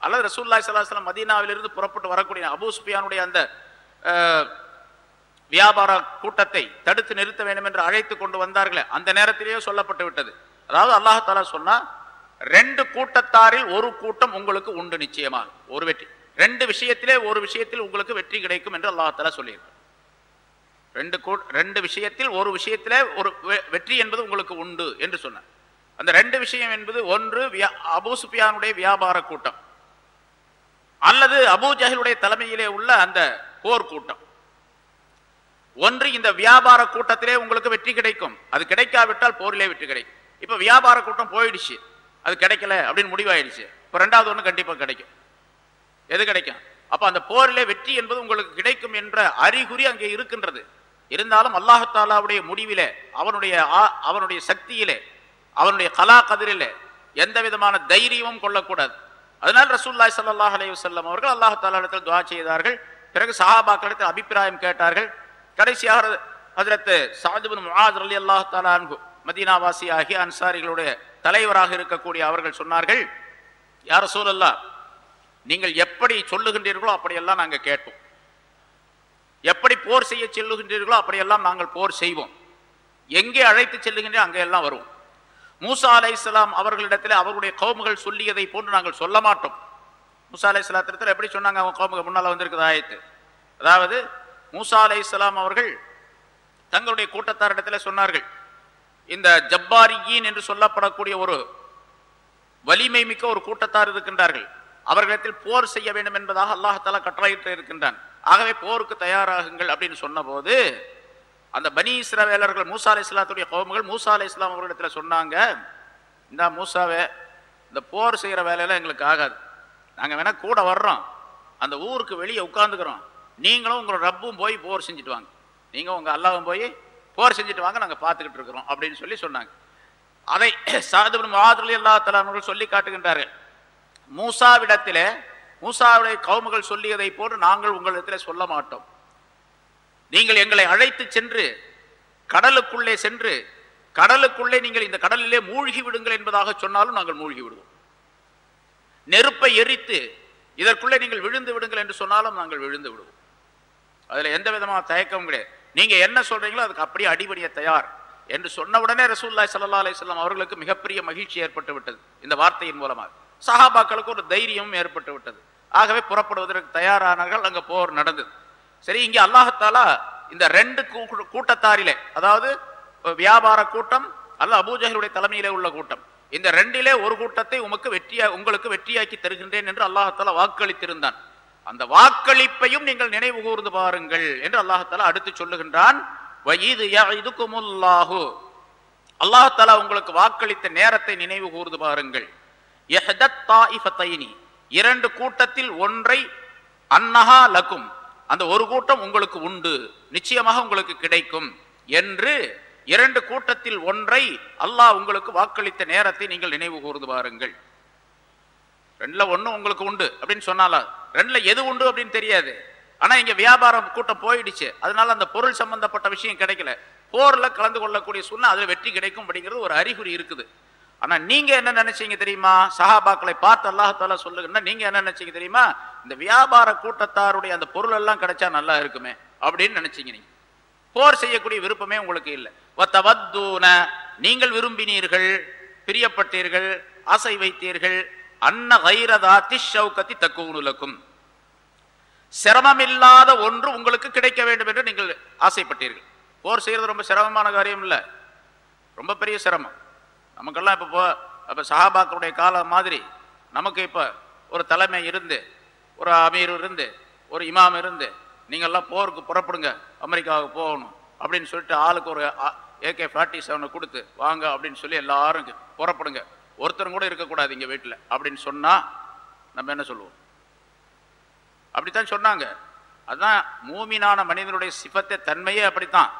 அல்லது ரசூல்லாய் சலாஹலம் மதீனாவிலிருந்து புறப்பட்டு வரக்கூடிய அபூ சுஃபியானுடைய அந்த அஹ், வியாபார கூட்டத்தை தடுத்து நிறுத்த வேண்டும் என்று அழைத்து கொண்டு வந்தார்களே அந்த நேரத்திலேயே சொல்லப்பட்டு விட்டது. அதாவது அல்லாஹாலா சொன்னா ரெண்டு கூட்டத்தாரில் ஒரு கூட்டம் உங்களுக்கு உண்டு நிச்சயமாக. ஒரு வெற்றி. ரெண்டு விஷயத்திலே ஒரு விஷயத்தில் உங்களுக்கு வெற்றி கிடைக்கும் என்று அல்லாஹால சொல்லியிருக்கிறார் ரெண்டு கூ ரெண்டு விஷயத்தில் ஒரு விஷயத்திலே ஒரு வெ- வெற்றி என்பது உங்களுக்கு உண்டு என்று சொன்னார். அந்த ரெண்டு விஷயம் என்பது ஒன்று வியா- சுஃபியானுடைய வியாபார கூட்டம். அல்லது அபு ஜஹலுடைய தலைமையிலே உள்ள அந்த போர் கூட்டம். ஒன்று இந்த வியாபார கூட்டத்திலே உங்களுக்கு வெற்றி கிடைக்கும். அது கிடைக்காவிட்டால் போரிலே வெற்றி கிடைக்கும். இப்போ வியாபார கூட்டம் போயிடுச்சு. அது கிடைக்கல அப்படின்னு முடிவாயிடுச்சு இப்போ ரெண்டாவது ஒன்று கண்டிப்பாக கிடைக்கும். எது கிடைக்கும்? அப்போ அந்த போரிலே வெற்றி என்பது உங்களுக்கு கிடைக்கும் என்ற அறிகுறி அங்கே இருக்கின்றது. இருந்தாலும் அல்லாஹாலாவுடைய முடிவிலே அவனுடைய ஆ- அவனுடைய சக்தியிலே அவனுடைய கலா கதிரிலே எந்த விதமான தைரியமும் கொள்ளக்கூடாது. அதனால் ரசூல்லாய் சல்லாஹ் அலி வல்லம் அவர்கள் அல்லாஹ் இடத்தில் துவா செய்தார்கள். பிறகு சஹாபாக்களிடத்தில் அபிப்பிராயம் கேட்டார்கள். கடைசியாக அதிரத்து சாதுபின் முஆத் அலி அல்லாஹாலு மதீனாவாசி ஆகிய அன்சாரிகளுடைய தலைவராக இருக்கக்கூடிய அவர்கள் சொன்னார்கள் யார் சூழல்லா நீங்கள் எப்படி சொல்லுகின்றீர்களோ அப்படியெல்லாம் நாங்கள் கேட்போம். எப்படி போர் செய்ய செல்லுகின்றீர்களோ அப்படியெல்லாம் நாங்கள் போர் செய்வோம். எங்கே அழைத்து செல்லுகின்றே அங்கே எல்லாம் வருவோம். மூசா அலைஹிஸ்ஸலாம் அவர்களிடத்தில் அவருடைய கவுமுகள் சொல்லியதை போன்று நாங்கள் சொல்ல மாட்டோம். மூசா அலைஹிஸ்ஸலாத்திரத்தில் எப்படி சொன்னாங்க அவங்க கௌமுக முன்னால் வந்திருக்குது ஆயத்து. அதாவது மூசா அலைஹிஸ்ஸலாம் அவர்கள் தங்களுடைய கூட்டத்தாரிடத்தில் சொன்னார்கள் இந்த ஜப்பாரியின் என்று சொல்லப்படக்கூடிய ஒரு வலிமை மிக்க ஒரு கூட்டத்தார் இருக்கின்றார்கள். அவர்களிடத்தில் போர் செய்ய வேண்டும் என்பதாக அல்லாஹால கட்டளையிட்டு இருக்கின்றான். ஆகவே போருக்கு தயாராகுங்கள் அப்படின்னு சொன்னபோது அந்த பனி இஸ்ரவேலர்கள் மூசா அலி இஸ்லாத்துடைய கோமுகள் மூசா அலி இஸ்லாம் அவர்களிடத்தில் சொன்னாங்க இந்த மூசாவே இந்த போர் செய்கிற வேலையெல்லாம் எங்களுக்கு ஆகாது. நாங்கள் வேணால் கூட வர்றோம். அந்த ஊருக்கு வெளியே உட்காந்துக்கிறோம் நீங்களும் உங்களோட ரப்பும் போய் போர் செஞ்சுட்டு வாங்க. நீங்கள் உங்கள் அல்லாவும் போய் போர் செஞ்சுட்டு வாங்க நாங்கள் பார்த்துக்கிட்டு இருக்கிறோம் அப்படின்னு சொல்லி சொன்னாங்க. அதை சாதுபின் மாதிரி அல்லா தலானவர்கள் சொல்லி காட்டுகின்றார்கள் மூசாவிடத்திலே மூசாவுடைய கவுமுகள் சொல்லியதை போன்று நாங்கள் உங்களிடத்தில் சொல்ல மாட்டோம். நீங்கள் எங்களை அழைத்து சென்று கடலுக்குள்ளே சென்று கடலுக்குள்ளே நீங்கள் இந்த கடலிலே மூழ்கி விடுங்கள் என்பதாக சொன்னாலும் நாங்கள் மூழ்கி விடுவோம். நெருப்பை எரித்து இதற்குள்ளே நீங்கள் விழுந்து விடுங்கள் என்று சொன்னாலும் நாங்கள் விழுந்து விடுவோம். அதில் எந்த விதமான தயக்கமும் கிடையாது. நீங்க என்ன சொல்றீங்களோ அதுக்கு அப்படியே அடிபடிய தயார் என்று சொன்ன உடனே ரசூல்லாய் சல்லா அலிஸ்லாம் அவர்களுக்கு மிகப்பெரிய மகிழ்ச்சி ஏற்பட்டு விட்டது இந்த வார்த்தையின் மூலமாக. சஹாபாக்களுக்கு ஒரு தைரியமும் ஏற்பட்டு விட்டது. ஆகவே புறப்படுவதற்கு தயாரானார்கள் அங்க போர் நடந்தது. சரி இங்கே அல்லாஹத்தாலா இந்த ரெண்டு கூட்டத்தாரிலே அதாவது வியாபார கூட்டம் அல்ல அபூஜகருடைய தலைமையிலே உள்ள கூட்டம் இந்த ரெண்டிலே ஒரு கூட்டத்தை உமக்கு வெற்றியா உங்களுக்கு வெற்றியாக்கி தருகின்றேன் என்று அல்லாஹத்தாலா வாக்களித்திருந்தான். அந்த வாக்களிப்பையும் நீங்கள் நினைவு கூர்ந்து பாருங்கள் என்று அல்லாஹால அடுத்து சொல்லுகின்றான். வயீது அல்லாஹால உங்களுக்கு வாக்களித்த நேரத்தை நினைவு கூர்ந்து பாருங்கள். இரண்டு கூட்டத்தில் ஒன்றை அன்னஹா லக்கும் அந்த ஒரு கூட்டம் உங்களுக்கு உண்டு நிச்சயமாக உங்களுக்கு கிடைக்கும் என்று இரண்டு கூட்டத்தில் ஒன்றை அல்லாஹ் உங்களுக்கு வாக்களித்த நேரத்தை நீங்கள் நினைவு கூர்ந்து பாருங்கள். ரெண்டில் ஒன்றும் உங்களுக்கு உண்டு அப்படின்னு சொன்னாலும் ரெண்டில் எது உண்டு அப்படின்னு தெரியாது. ஆனால் இங்கே வியாபாரம் கூட்டம் போயிடுச்சு. அதனால அந்த பொருள் சம்பந்தப்பட்ட விஷயம் கிடைக்கல. போரில் கலந்து கொள்ளக்கூடிய சூழ்நிலை அதில் வெற்றி கிடைக்கும் அப்படிங்கிறது ஒரு அறிகுறி இருக்குது. ஆனால் நீங்கள் என்ன நினைச்சீங்க தெரியுமா? சஹாபாக்களை பார்த்து அல்லாஹால சொல்லுங்கன்னா நீங்கள் என்ன நினைச்சீங்க தெரியுமா? இந்த வியாபார கூட்டத்தாருடைய அந்த பொருள் எல்லாம் கிடைச்சா நல்லா இருக்குமே அப்படின்னு நினைச்சீங்க நீங்கள் போர் செய்யக்கூடிய விருப்பமே உங்களுக்கு இல்லை. வத்தவத்தூன நீங்கள் விரும்பினீர்கள் பிரியப்பட்டீர்கள் ஆசை வைத்தீர்கள் அன்ன கைரதாத்தி ஷவுக்கத்தி தக்குனுலக்கும் சிரமமில்லாத ஒன்று உங்களுக்கு கிடைக்க வேண்டும் என்று நீங்கள் ஆசைப்பட்டீர்கள். போர் செய்யறது ரொம்ப சிரமமான காரியம் இல்லை. ரொம்ப பெரிய சிரமம். நமக்கெல்லாம் இப்போ போ- சஹாபாக்களுடைய காலம் மாதிரி நமக்கு இப்போ ஒரு தலைமை இருந்து ஒரு அமீர் இருந்து ஒரு இமாம் இருந்து நீங்கள்லாம் போருக்கு புறப்படுங்க அமெரிக்காவுக்கு போகணும் அப்படின்னு சொல்லிட்டு ஆளுக்கு ஒரு ஏகே ஃபார்ட்டி செவனை கொடுத்து வாங்க அப்படின்னு சொல்லி எல்லாரும் புறப்படுங்க. ஒருத்தரும் கூட இருக்கக்கூடாது இங்கே வீட்டில். அப்படின்னு சொன்னால் நம்ம என்ன சொல்லுவோம்? அப்படித்தான் சொன்னாங்க. அதுதான் மூமினான மனிதனுடைய சிபத்தை தன்மையே அப்படித்தான்.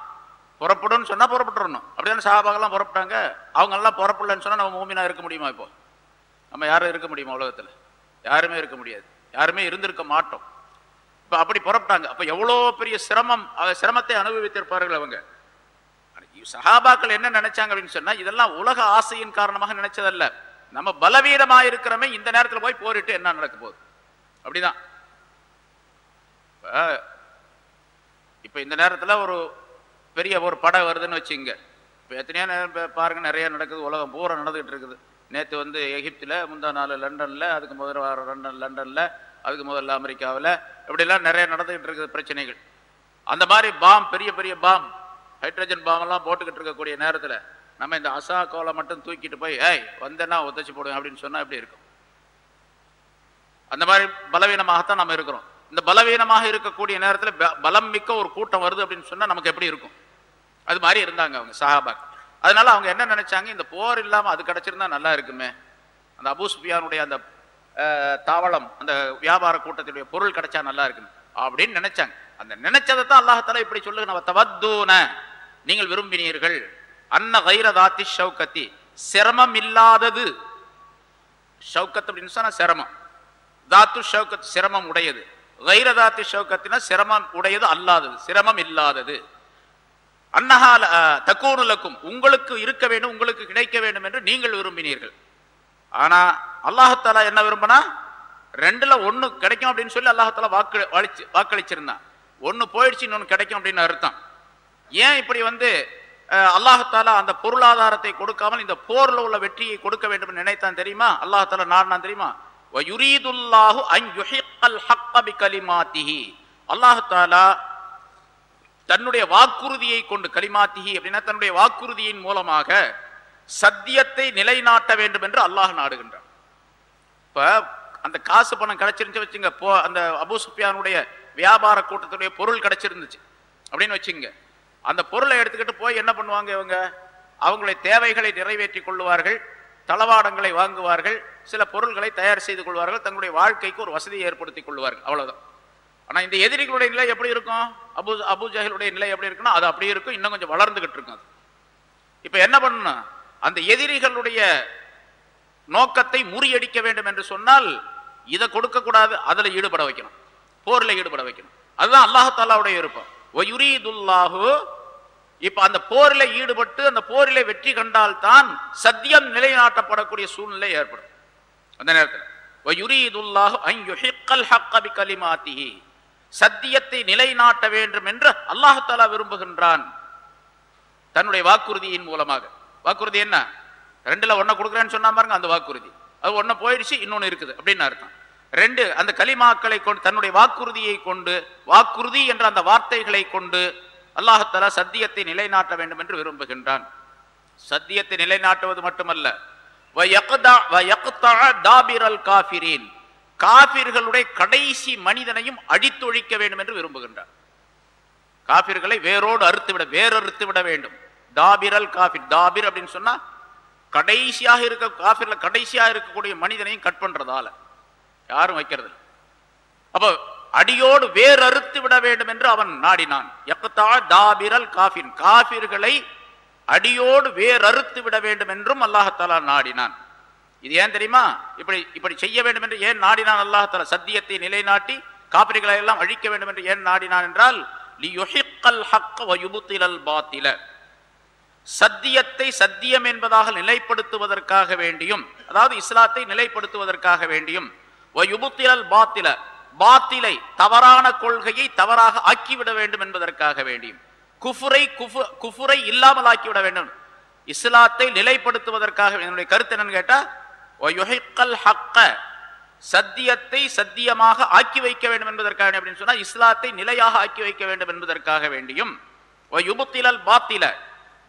புறப்படும்னு சொன்னால் புறப்பட்டுறணும். அப்படிதான் சாபாகலாம் புறப்பட்டாங்க? அவங்கெல்லாம் புறப்படலன்னு சொன்னால் நம்ம மூமினா இருக்க முடியுமா இப்போ? நம்ம யாரும் இருக்க முடியுமா உலகத்தில்? யாருமே இருக்க முடியாது. யாருமே இருந்திருக்க மாட்டோம். இப்போ அப்படி புறப்பட்டாங்க. அப்போ எவ்வளோ பெரிய சிரமம் சிரமத்தை அனுபவித்திருப்பார்கள் அவங்க? சஹாபாக்கள் என்ன நினைச்சாங்க அப்படின்னு சொன்னா இதெல்லாம் உலக ஆசையின் காரணமாக நினைச்சதல்ல. நம்ம பலவீனமா இருக்கிறமே இந்த நேரத்தில் போய் போரிட்டு என்ன நடக்க போகுது? அப்படிதான். இப்ப இந்த நேரத்தில் ஒரு பெரிய ஒரு படம் வருதுன்னு வச்சுங்க இப்போ எத்தனையோ நேரம் பாருங்க நிறைய நடக்குது. உலகம் பூரா நடந்துகிட்டு இருக்குது. நேற்று வந்து எகிப்தில் முந்தா நாள் லண்டனில் அதுக்கு முதல் வாரம் லண்டன் லண்டனில் அதுக்கு முதல்ல அமெரிக்காவில் இப்படிலாம் நிறைய நடந்துகிட்டு இருக்குது பிரச்சனைகள். அந்த மாதிரி பாம் பெரிய பெரிய பாம். ஹைட்ரஜன் பாம்பெல்லாம் போட்டுக்கிட்டு இருக்கக்கூடிய நேரத்தில் நம்ம இந்த அசா கோலை மட்டும் தூக்கிட்டு போய் ஏய் வந்தேன்னா ஒத்தச்சு போடுவேன் அப்படின்னு சொன்னால் எப்படி இருக்கும்? அந்த மாதிரி பலவீனமாகத்தான் நம்ம இருக்கிறோம். இந்த பலவீனமாக இருக்கக்கூடிய நேரத்தில் பலம் மிக்க ஒரு கூட்டம் வருது அப்படின்னு சொன்னால் நமக்கு எப்படி இருக்கும்? அது மாதிரி இருந்தாங்க அவங்க சஹாபாக் அதனால அவங்க என்ன நினைச்சாங்க? இந்த போர் இல்லாமல் அது கிடைச்சிருந்தா நல்லா இருக்குமே. அந்த அபூ சுஃபியானுடைய அந்த தாவளம் அந்த வியாபார கூட்டத்தினுடைய பொருள் கிடைச்சா நல்லா இருக்கும் அப்படின்னு நினைச்சாங்க. அந்த நினைச்சதை தான் அல்லாஹால இப்படி சொல்லுங்க நம்ம தவத்தூன நீங்கள் விரும்பினீர்கள். அன்ன கைரதாத்தி ஷவுக்கத்தி சிரமம் இல்லாதது. ஷவுக்கத் அப்படின்னு சொன்னா சிரமம். தாத்து ஷவுக்கத் சிரமம் உடையது. கைரதாத்து ஷவுக்கத்தினா சிரமம் உடையது அல்லாதது. சிரமம் இல்லாதது. அன்னஹால தக்கூனுலக்கும் உங்களுக்கு இருக்க வேண்டும் உங்களுக்கு கிடைக்க வேண்டும் என்று நீங்கள் விரும்பினீர்கள். ஆனா அல்லாஹத்தாலா என்ன விரும்பினா ரெண்டுல ஒண்ணு கிடைக்கும் அப்படின்னு சொல்லி அல்லாஹத்தாலா வாக்கு வாக்களிச்சிருந்தான். ஒன்று போயிடுச்சு இன்னொன்னு கிடைக்கும் அப்படின்னு அர்த்தம். ஏன் இப்படி வந்து அல்லாஹாலா அந்த பொருளாதாரத்தை கொடுக்காமல் இந்த போர்ல உள்ள வெற்றியை கொடுக்க வேண்டும் நினைத்தான் தெரியுமா? அல்லாஹத்தாலா நான் தெரியுமா? அல்லாஹாலா தன்னுடைய வாக்குறுதியை கொண்டு கலிமாத்திஹி அப்படின்னா தன்னுடைய வாக்குறுதியின் மூலமாக சத்தியத்தை நிலைநாட்ட வேண்டும் என்று அல்லாஹ் நாடுகின்றான். இப்போ அந்த காசு பணம் கிடைச்சிருந்து வச்சுங்க போ அந்த அபு சுஃபியானுடைய வியாபார கூட்டத்துடைய பொருள் கிடைச்சிருந்துச்சு. அப்படின்னு வச்சுங்க அந்த பொருளை எடுத்துக்கிட்டு போய் என்ன பண்ணுவாங்க இவங்க? அவங்களுடைய தேவைகளை நிறைவேற்றி கொள்வார்கள் தளவாடங்களை வாங்குவார்கள் சில பொருள்களை தயார் செய்து கொள்வார்கள் தங்களுடைய வாழ்க்கைக்கு ஒரு வசதியை ஏற்படுத்தி கொள்வார்கள். அவ்வளோதான் ஆனால் இந்த எதிரிகளுடைய நிலை எப்படி இருக்கும்? அபு அபுஜகளுடைய நிலை எப்படி இருக்குன்னா அது அப்படியே இருக்கும் இன்னும் கொஞ்சம் வளர்ந்துகிட்டு இருக்கும் அது. இப்போ என்ன பண்ணணும் அந்த எதிரிகளுடைய நோக்கத்தை முறியடிக்க வேண்டும் என்று சொன்னால் இதை கொடுக்கக்கூடாது அதில் ஈடுபட வைக்கணும். போர்ல ஈடுபட வைக்கணும். அதுதான் அல்லாஹாலாவுடைய விருப்பம். ஒயுரீதுல்லாஹு இப்ப அந்த போரில ஈடுபட்டு அந்த போரில வெற்றி கண்டால்தான் சத்தியம் நிலைநாட்டப்படக்கூடிய சூழ்நிலை ஏற்படும். அந்த நேரத்தில். சத்தியத்தை நிலைநாட்ட வேண்டும் என்று அல்லாஹாலா விரும்புகின்றான். தன்னுடைய வாக்குறுதியின் மூலமாக. வாக்குறுதி என்ன? ரெண்டுல ஒன்ன கொடுக்குறேன்னு சொன்னா பாருங்க அந்த வாக்குறுதி. அது ஒன்ன போயிடுச்சு இன்னொன்னு இருக்குது அப்படின்னு அர்த்தம். ரெண்டு அந்த கலிமாக்களை கொண்டு தன்னுடைய வாக்குறுதியை கொண்டு வாக்குறுதி என்ற அந்த வார்த்தைகளை கொண்டு அல்லாஹத்தாலா சத்தியத்தை நிலைநாட்ட வேண்டும் என்று விரும்புகின்றான். சத்தியத்தை நிலைநாட்டுவது மட்டுமல்ல. வயக்தா- தாபிரல் காபிர்களுடைய கடைசி மனிதனையும் அழித்தொழிக்க வேண்டும் என்று விரும்புகின்றார் காபிர்களை வேரோடு அறுத்து விட வேறறுத்து விட வேண்டும். தாபிரல் காபிர் தாபிர் அப்படின்னு சொன்னா கடைசியாக இருக்க காபிர்ல கடைசியாக இருக்கக்கூடிய மனிதனையும் கட் பண்றதால. யாரும் வைக்கிறது அப்போ அடியோடு வேறறுத்து விட வேண்டும் என்று அவன் நாடினான். எப்பத்தா தாபிரல் காஃபின். காபிர்களை அடியோடு வேறறுத்து விட வேண்டும் என்றும் அல்லாஹாலா நாடினான். இது ஏன் தெரியுமா? இப்படி இப்படி செய்ய வேண்டும் என்று ஏன் நாடினான் அல்லாஹாலா? சத்தியத்தை நிலைநாட்டி காபிர்களை எல்லாம் அழிக்க வேண்டும் என்று ஏன் நாடினான் என்றால் பாத்தில. சத்தியத்தை சத்தியம் என்பதாக நிலைப்படுத்துவதற்காக வேண்டியும் அதாவது இஸ்லாத்தை நிலைப்படுத்துவதற்காக வேண்டியும் வயுபுத்திலல் பாத்தில. பாத்திலை தவறான கொள்கையை தவறாக ஆக்கிவிட வேண்டும் என்பதற்காக வேண்டியும் குஃபுரை குஃபு குஃபுரை இல்லாமல் ஆக்கிவிட வேண்டும். இஸ்லாத்தை நிலைப்படுத்துவதற்காக என்னுடைய கருத்து என்னன்னு கேட்டால் ஹக்க. சத்தியத்தை சத்தியமாக ஆக்கி வைக்க வேண்டும் என்பதற்காக அப்படின்னு சொன்னால் இஸ்லாத்தை நிலையாக ஆக்கி வைக்க வேண்டும் என்பதற்காக வேண்டியும். யுபத்திலல் பாத்தில.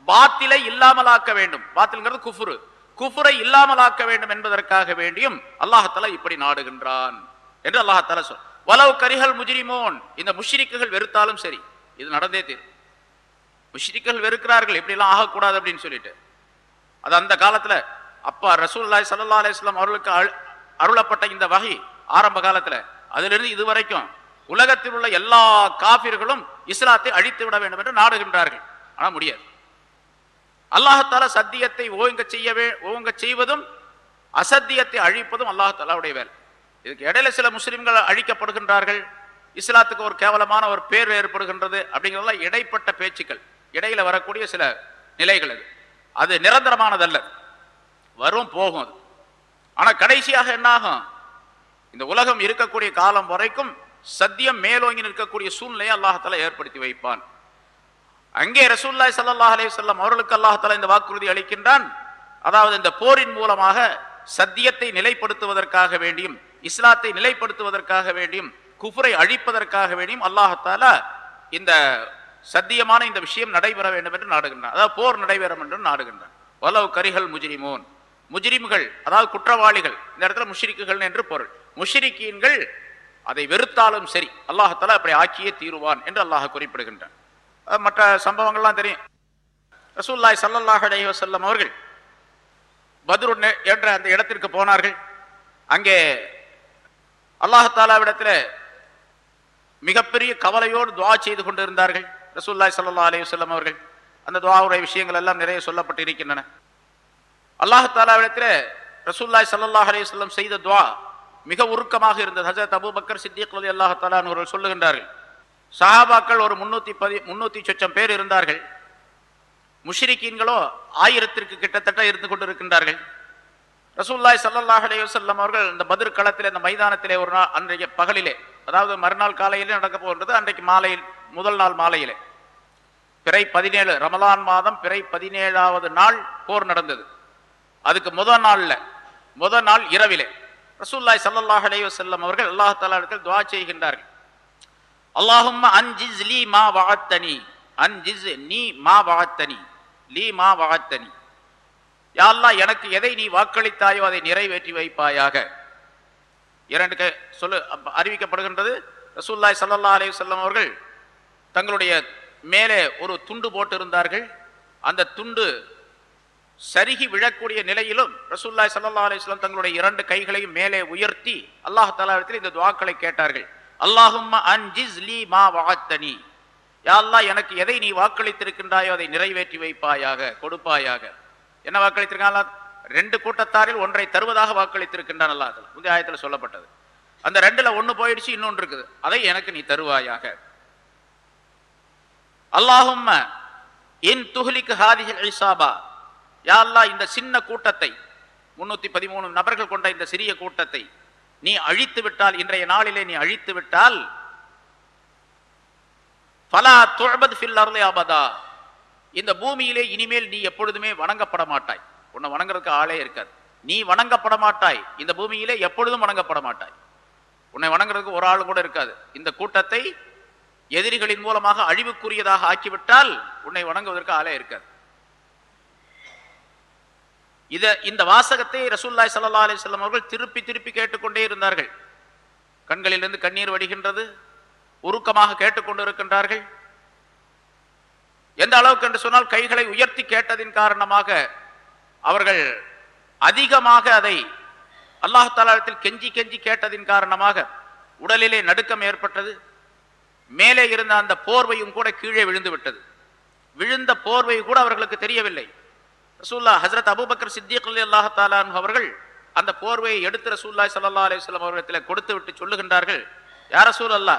பாத்திலை இல்லாமலாக்க வேண்டும். பாத்தில்ங்கிறது குஃபுரு. குஃபுரை இல்லாமலாக்க வேண்டும் என்பதற்காக வேண்டியும் அல்லாஹால இப்படி நாடுகின்றான் என்று அல்லாஹால சொல். வலவு கரிகள் முஜிரிமோன். இந்த முஷ்ரிக்குகள் வெறுத்தாலும் சரி இது நடந்தே தீரும். முஷ்ரிக்குகள் வெறுக்கிறார்கள் இப்படிலாம் எல்லாம் ஆகக்கூடாது அப்படின்னு சொல்லிட்டு. அது அந்த காலத்துல அப்பா ரசூல்லாய் சல்லா அலிஸ்லாம் அவர்களுக்கு அருளப்பட்ட இந்த வகை ஆரம்ப காலத்துல அதிலிருந்து இதுவரைக்கும் உலகத்தில் உள்ள எல்லா காபிர்களும் இஸ்லாத்தை அழித்து விட வேண்டும் என்று நாடுகின்றார்கள். ஆனா முடியாது. அல்லாஹத்தால சத்தியத்தை ஓங்க செய்யவே ஓங்க செய்வதும் அசத்தியத்தை அழிப்பதும் அல்லாஹாலாவுடைய வேலை. இதுக்கு இடையில சில முஸ்லிம்கள் அழிக்கப்படுகின்றார்கள். இஸ்லாத்துக்கு ஒரு கேவலமான ஒரு பேர் ஏற்படுகின்றது அப்படிங்கிறதெல்லாம் இடைப்பட்ட பேச்சுக்கள். இடையில வரக்கூடிய சில நிலைகள் அது. அது நிரந்தரமானதல்ல. வரும் போகும் அது. ஆனால் கடைசியாக என்னாகும்? இந்த உலகம் இருக்கக்கூடிய காலம் வரைக்கும் சத்தியம் மேலோங்கி நிற்கக்கூடிய சூழ்நிலையை அல்லாஹத்தால ஏற்படுத்தி வைப்பான். அங்கே ரசூல்லாய் சல்லாஹ் அலைஹி வஸல்லம் அவர்களுக்கு அல்லாஹால இந்த வாக்குறுதி அளிக்கின்றான். அதாவது இந்த போரின் மூலமாக சத்தியத்தை நிலைப்படுத்துவதற்காக வேண்டியும் இஸ்லாத்தை நிலைப்படுத்துவதற்காக வேண்டியும் குஃபரை அழிப்பதற்காக வேண்டியும் அல்லாஹத்தால இந்த சத்தியமான இந்த விஷயம் நடைபெற வேண்டும் என்று நாடுகின்றான். அதாவது போர் நடைபெறும் என்று நாடுகின்றான். வலவு கரிகள் முஜிரிமோன். முஜிரிம்கள் அதாவது குற்றவாளிகள் இந்த இடத்துல முஷிரிக்குகள் என்று பொருள். முஷிரிக்கீன்கள் அதை வெறுத்தாலும் சரி அல்லாஹ்தஆலா அப்படி ஆக்கியே தீருவான் என்று அல்லாஹ் குறிப்பிடுகின்றான். மற்ற சம்பவங்கள்லாம் தெரியும். ரசூல்லாய் ஸல்லல்லாஹு அலைஹி அவர்கள் பத்ரு என்ற அந்த இடத்திற்கு போனார்கள். அங்கே அல்லாஹாலாவிடத்தில் மிகப்பெரிய கவலையோடு துவா செய்து கொண்டிருந்தார்கள் ரசூல்லாய் சல்லா அலி வல்லம் அவர்கள். அந்த துவாவுடைய விஷயங்கள் எல்லாம் நிறைய சொல்லப்பட்டு இருக்கின்றன அல்லாஹாலாவிடத்தில் ரசூல்லாய் சல்லாஹ் அலி வஸல்லம் செய்த துவா மிக உருக்கமாக இருந்தது. ஹசரத் அபு பக்கர் சித்திக் ரலி அல்லாஹாலான் அவர்கள் சொல்லுகின்றார்கள். சஹாபாக்கள் ஒரு முன்னூத்தி பதி முன்னூத்தி சொச்சம் பேர் இருந்தார்கள். முஷ்ரிக்கீன்களோ ஆயிரத்திற்கு கிட்டத்தட்ட இருந்து கொண்டு இருக்கின்றார்கள் ரசூல்லாய் சல்லாஹ் அலைஹி வஸல்லம் அவர்கள் இந்த பதிர்களத்தில் இந்த மைதானத்திலே ஒரு நாள் அன்றைய பகலிலே அதாவது மறுநாள் காலையிலே நடக்க போகின்றது அன்றைக்கு மாலையில் முதல் நாள் மாலையிலே. பிறை பதினேழு ரமலான் மாதம் பிறை பதினேழாவது நாள் போர் நடந்தது. அதுக்கு முதல் நாளில் முதல் நாள் இரவிலே ரசூல்லாய் சல்லாஹ் அலைஹி வஸல்லம் அவர்கள் அல்லாஹ் துவா செய்கின்றார்கள். அல்லாஹும் அன்ஜிஸ் லீ மா வஅத்தனி அன்ஜிஸ் நீ மா வஅத்தனி லீ மா வஅத்தனி யாழ்லா எனக்கு எதை நீ வாக்களித்தாயோ அதை நிறைவேற்றி வைப்பாயாக. இரண்டு க- சொல்லு அறிவிக்கப்படுகின்றது ரசூல்லாய் சல்லா அலி சொல்லம் அவர்கள் தங்களுடைய மேலே ஒரு துண்டு போட்டிருந்தார்கள். அந்த துண்டு சருகி விழக்கூடிய நிலையிலும் ரசூல்லாய் சல்லா அலிஸ்லாம் தங்களுடைய இரண்டு கைகளையும் மேலே உயர்த்தி அல்லாஹ் தஆலாவிடத்தில் இந்த துவாக்களை கேட்டார்கள். அல்லாஹும்ம அன்ஜிஸ் லீ மா வஅத்தனி யா எனக்கு எதை நீ வாக்களித்திருக்கின்றாயோ அதை நிறைவேற்றி வைப்பாயாக கொடுப்பாயாக. என்ன வாக்களித்திருக்கான் ரெண்டு கூட்டத்தாரில் ஒன்றை தருவதாக வாக்களித்திருக்கின்றான் அல்லா தஆலா. முந்தைய ஆயத்தில் சொல்லப்பட்டது. அந்த ரெண்டுல ஒன்னு போயிடுச்சு இன்னொன்று இருக்குது. அதை எனக்கு நீ தருவாயாக. அல்லாஹும்ம என் துஹ்லிக் ஹாதிஹில் ஐசாபா யா அல்லா இந்த சின்ன கூட்டத்தை முன்னூத்தி பதிமூணு நபர்கள் கொண்ட இந்த சிறிய கூட்டத்தை நீ அழித்து விட்டால் இன்றைய நாளிலே நீ அழித்து விட்டால் பலா துஅபத் ஃபில் அபதா. இந்த பூமியிலே இனிமேல் நீ எப்பொழுதுமே வணங்கப்பட மாட்டாய். உன்னை வணங்குறதுக்கு ஆளே இருக்காது. நீ வணங்கப்பட மாட்டாய். இந்த பூமியிலே எப்பொழுதும் வணங்கப்பட மாட்டாய். உன்னை வணங்குறதுக்கு ஒரு ஆள் கூட இருக்காது. இந்த கூட்டத்தை எதிரிகளின் மூலமாக அழிவுக்குரியதாக ஆக்கிவிட்டால் உன்னை வணங்குவதற்கு ஆளே இருக்காது. இத இந்த வாசகத்தை ரசூல்லாய் சல்லா அலிஸ்லாம் அவர்கள் திருப்பி திருப்பி கேட்டுக்கொண்டே இருந்தார்கள். கண்களிலிருந்து கண்ணீர் வடிகின்றது. உருக்கமாக கேட்டுக்கொண்டு இருக்கின்றார்கள் எந்த அளவுக்கு என்று சொன்னால் கைகளை உயர்த்தி கேட்டதின் காரணமாக அவர்கள் அதிகமாக அதை அல்லாஹ் தாலாத்தில் கெஞ்சி கெஞ்சி கேட்டதின் காரணமாக உடலிலே நடுக்கம் ஏற்பட்டது. மேலே இருந்த அந்த போர்வையும் கூட கீழே விழுந்து விட்டது விழுந்த போர்வை கூட அவர்களுக்கு தெரியவில்லை. ரசூல்லா ஹசரத் அபுபக்கர் சித்திக் அல்லாஹ் தாலான் அவர்கள் அந்த போர்வையை எடுத்து ரசூல்லாய் சல்லா அலிஸ்லாம் அவர்களிடத்தில் கொடுத்து விட்டு சொல்லுகின்றார்கள். யார் ரசூல் அல்லா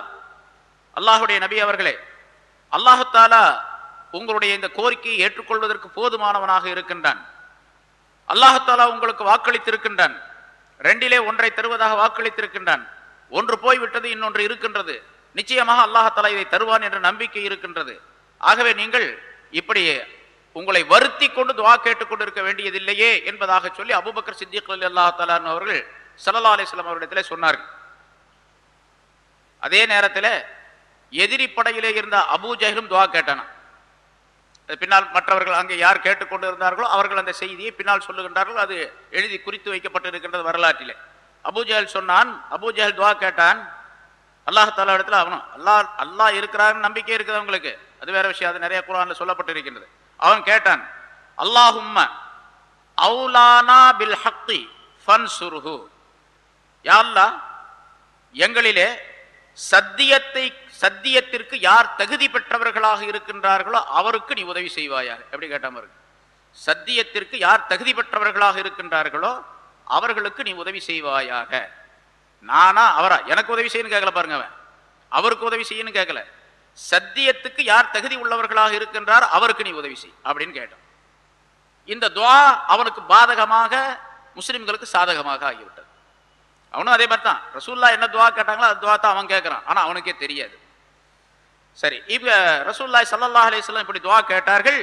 அல்லாஹுடைய நபி அவர்களே அல்லாஹு தாலா உங்களுடைய இந்த கோரிக்கையை ஏற்றுக்கொள்வதற்கு போதுமானவனாக இருக்கின்றான். அல்லாஹாலா உங்களுக்கு வாக்களித்திருக்கின்றான். ரெண்டிலே ஒன்றை தருவதாக வாக்களித்திருக்கின்றான். ஒன்று போய்விட்டது இன்னொன்று இருக்கின்றது. நிச்சயமாக அல்லாஹாலா இதை தருவான் என்ற நம்பிக்கை இருக்கின்றது. ஆகவே நீங்கள் இப்படி உங்களை வருத்தி கொண்டு துவா கேட்டுக்கொண்டு இருக்க வேண்டியதில்லையே என்பதாக சொல்லி அபுபக்கர் சித்திக் அலி அல்லாஹாலான் அவர்கள் சல்லா அலிஸ்லாம் அவரிடத்தில் சொன்னார்கள். அதே நேரத்தில் எதிரி படையிலே இருந்த அபு ஜஹிலும் துவா கேட்டானா. பின்னால் மற்றவர்கள் அங்கே யார் கேட்டுக்கொண்டு இருந்தார்களோ அவர்கள் அந்த செய்தியை பின்னால் சொல்லுகின்றார்கள். அது எழுதி குறித்து வைக்கப்பட்டிருக்கின்றது வரலாற்றிலே. அபூஜஹல் சொன்னான் அபூஜஹல் துவா கேட்டான். அல்லாஹ் தாலா இடத்துல அவனும் அல்லாஹ் அல்லாஹ் இருக்கிறான்னு நம்பிக்கை இருக்குது அவங்களுக்கு அது வேற விஷயம் அது நிறைய குரானில் சொல்லப்பட்டிருக்கின்றது. அவன் கேட்டான் அல்லாஹும்ம அவுலானா பில் ஹக்தி ஃபன் சுருஹு யாழ்லா எங்களிலே சத்தியத்தை சத்தியத்திற்கு யார் தகுதி பெற்றவர்களாக இருக்கின்றார்களோ அவருக்கு நீ உதவி செய்வாயார் எப்படி கேட்டாம இருக்கு சத்தியத்திற்கு யார் தகுதி பெற்றவர்களாக இருக்கின்றார்களோ அவர்களுக்கு நீ உதவி செய்வாயாக. நானா அவரா? எனக்கு உதவி செய்யணும் கேட்கல பாருங்க அவன். அவருக்கு உதவி செய்யணும் கேட்கல சத்தியத்துக்கு யார் தகுதி உள்ளவர்களாக இருக்கின்றார் அவருக்கு நீ உதவி செய் அப்படின்னு கேட்டான். இந்த துவா அவனுக்கு பாதகமாக முஸ்லிம்களுக்கு சாதகமாக ஆகிவிட்டது. அவனும் அதே மாதிரி தான். ரசூல்லா என்ன துவா கேட்டாங்களோ அது துவா தான் அவன் கேட்குறான். ஆனால் அவனுக்கே தெரியாது. சரி இப்ப ரசூல்லாய் சல்லா அலிஸ்லாம் இப்படி துவா கேட்டார்கள்.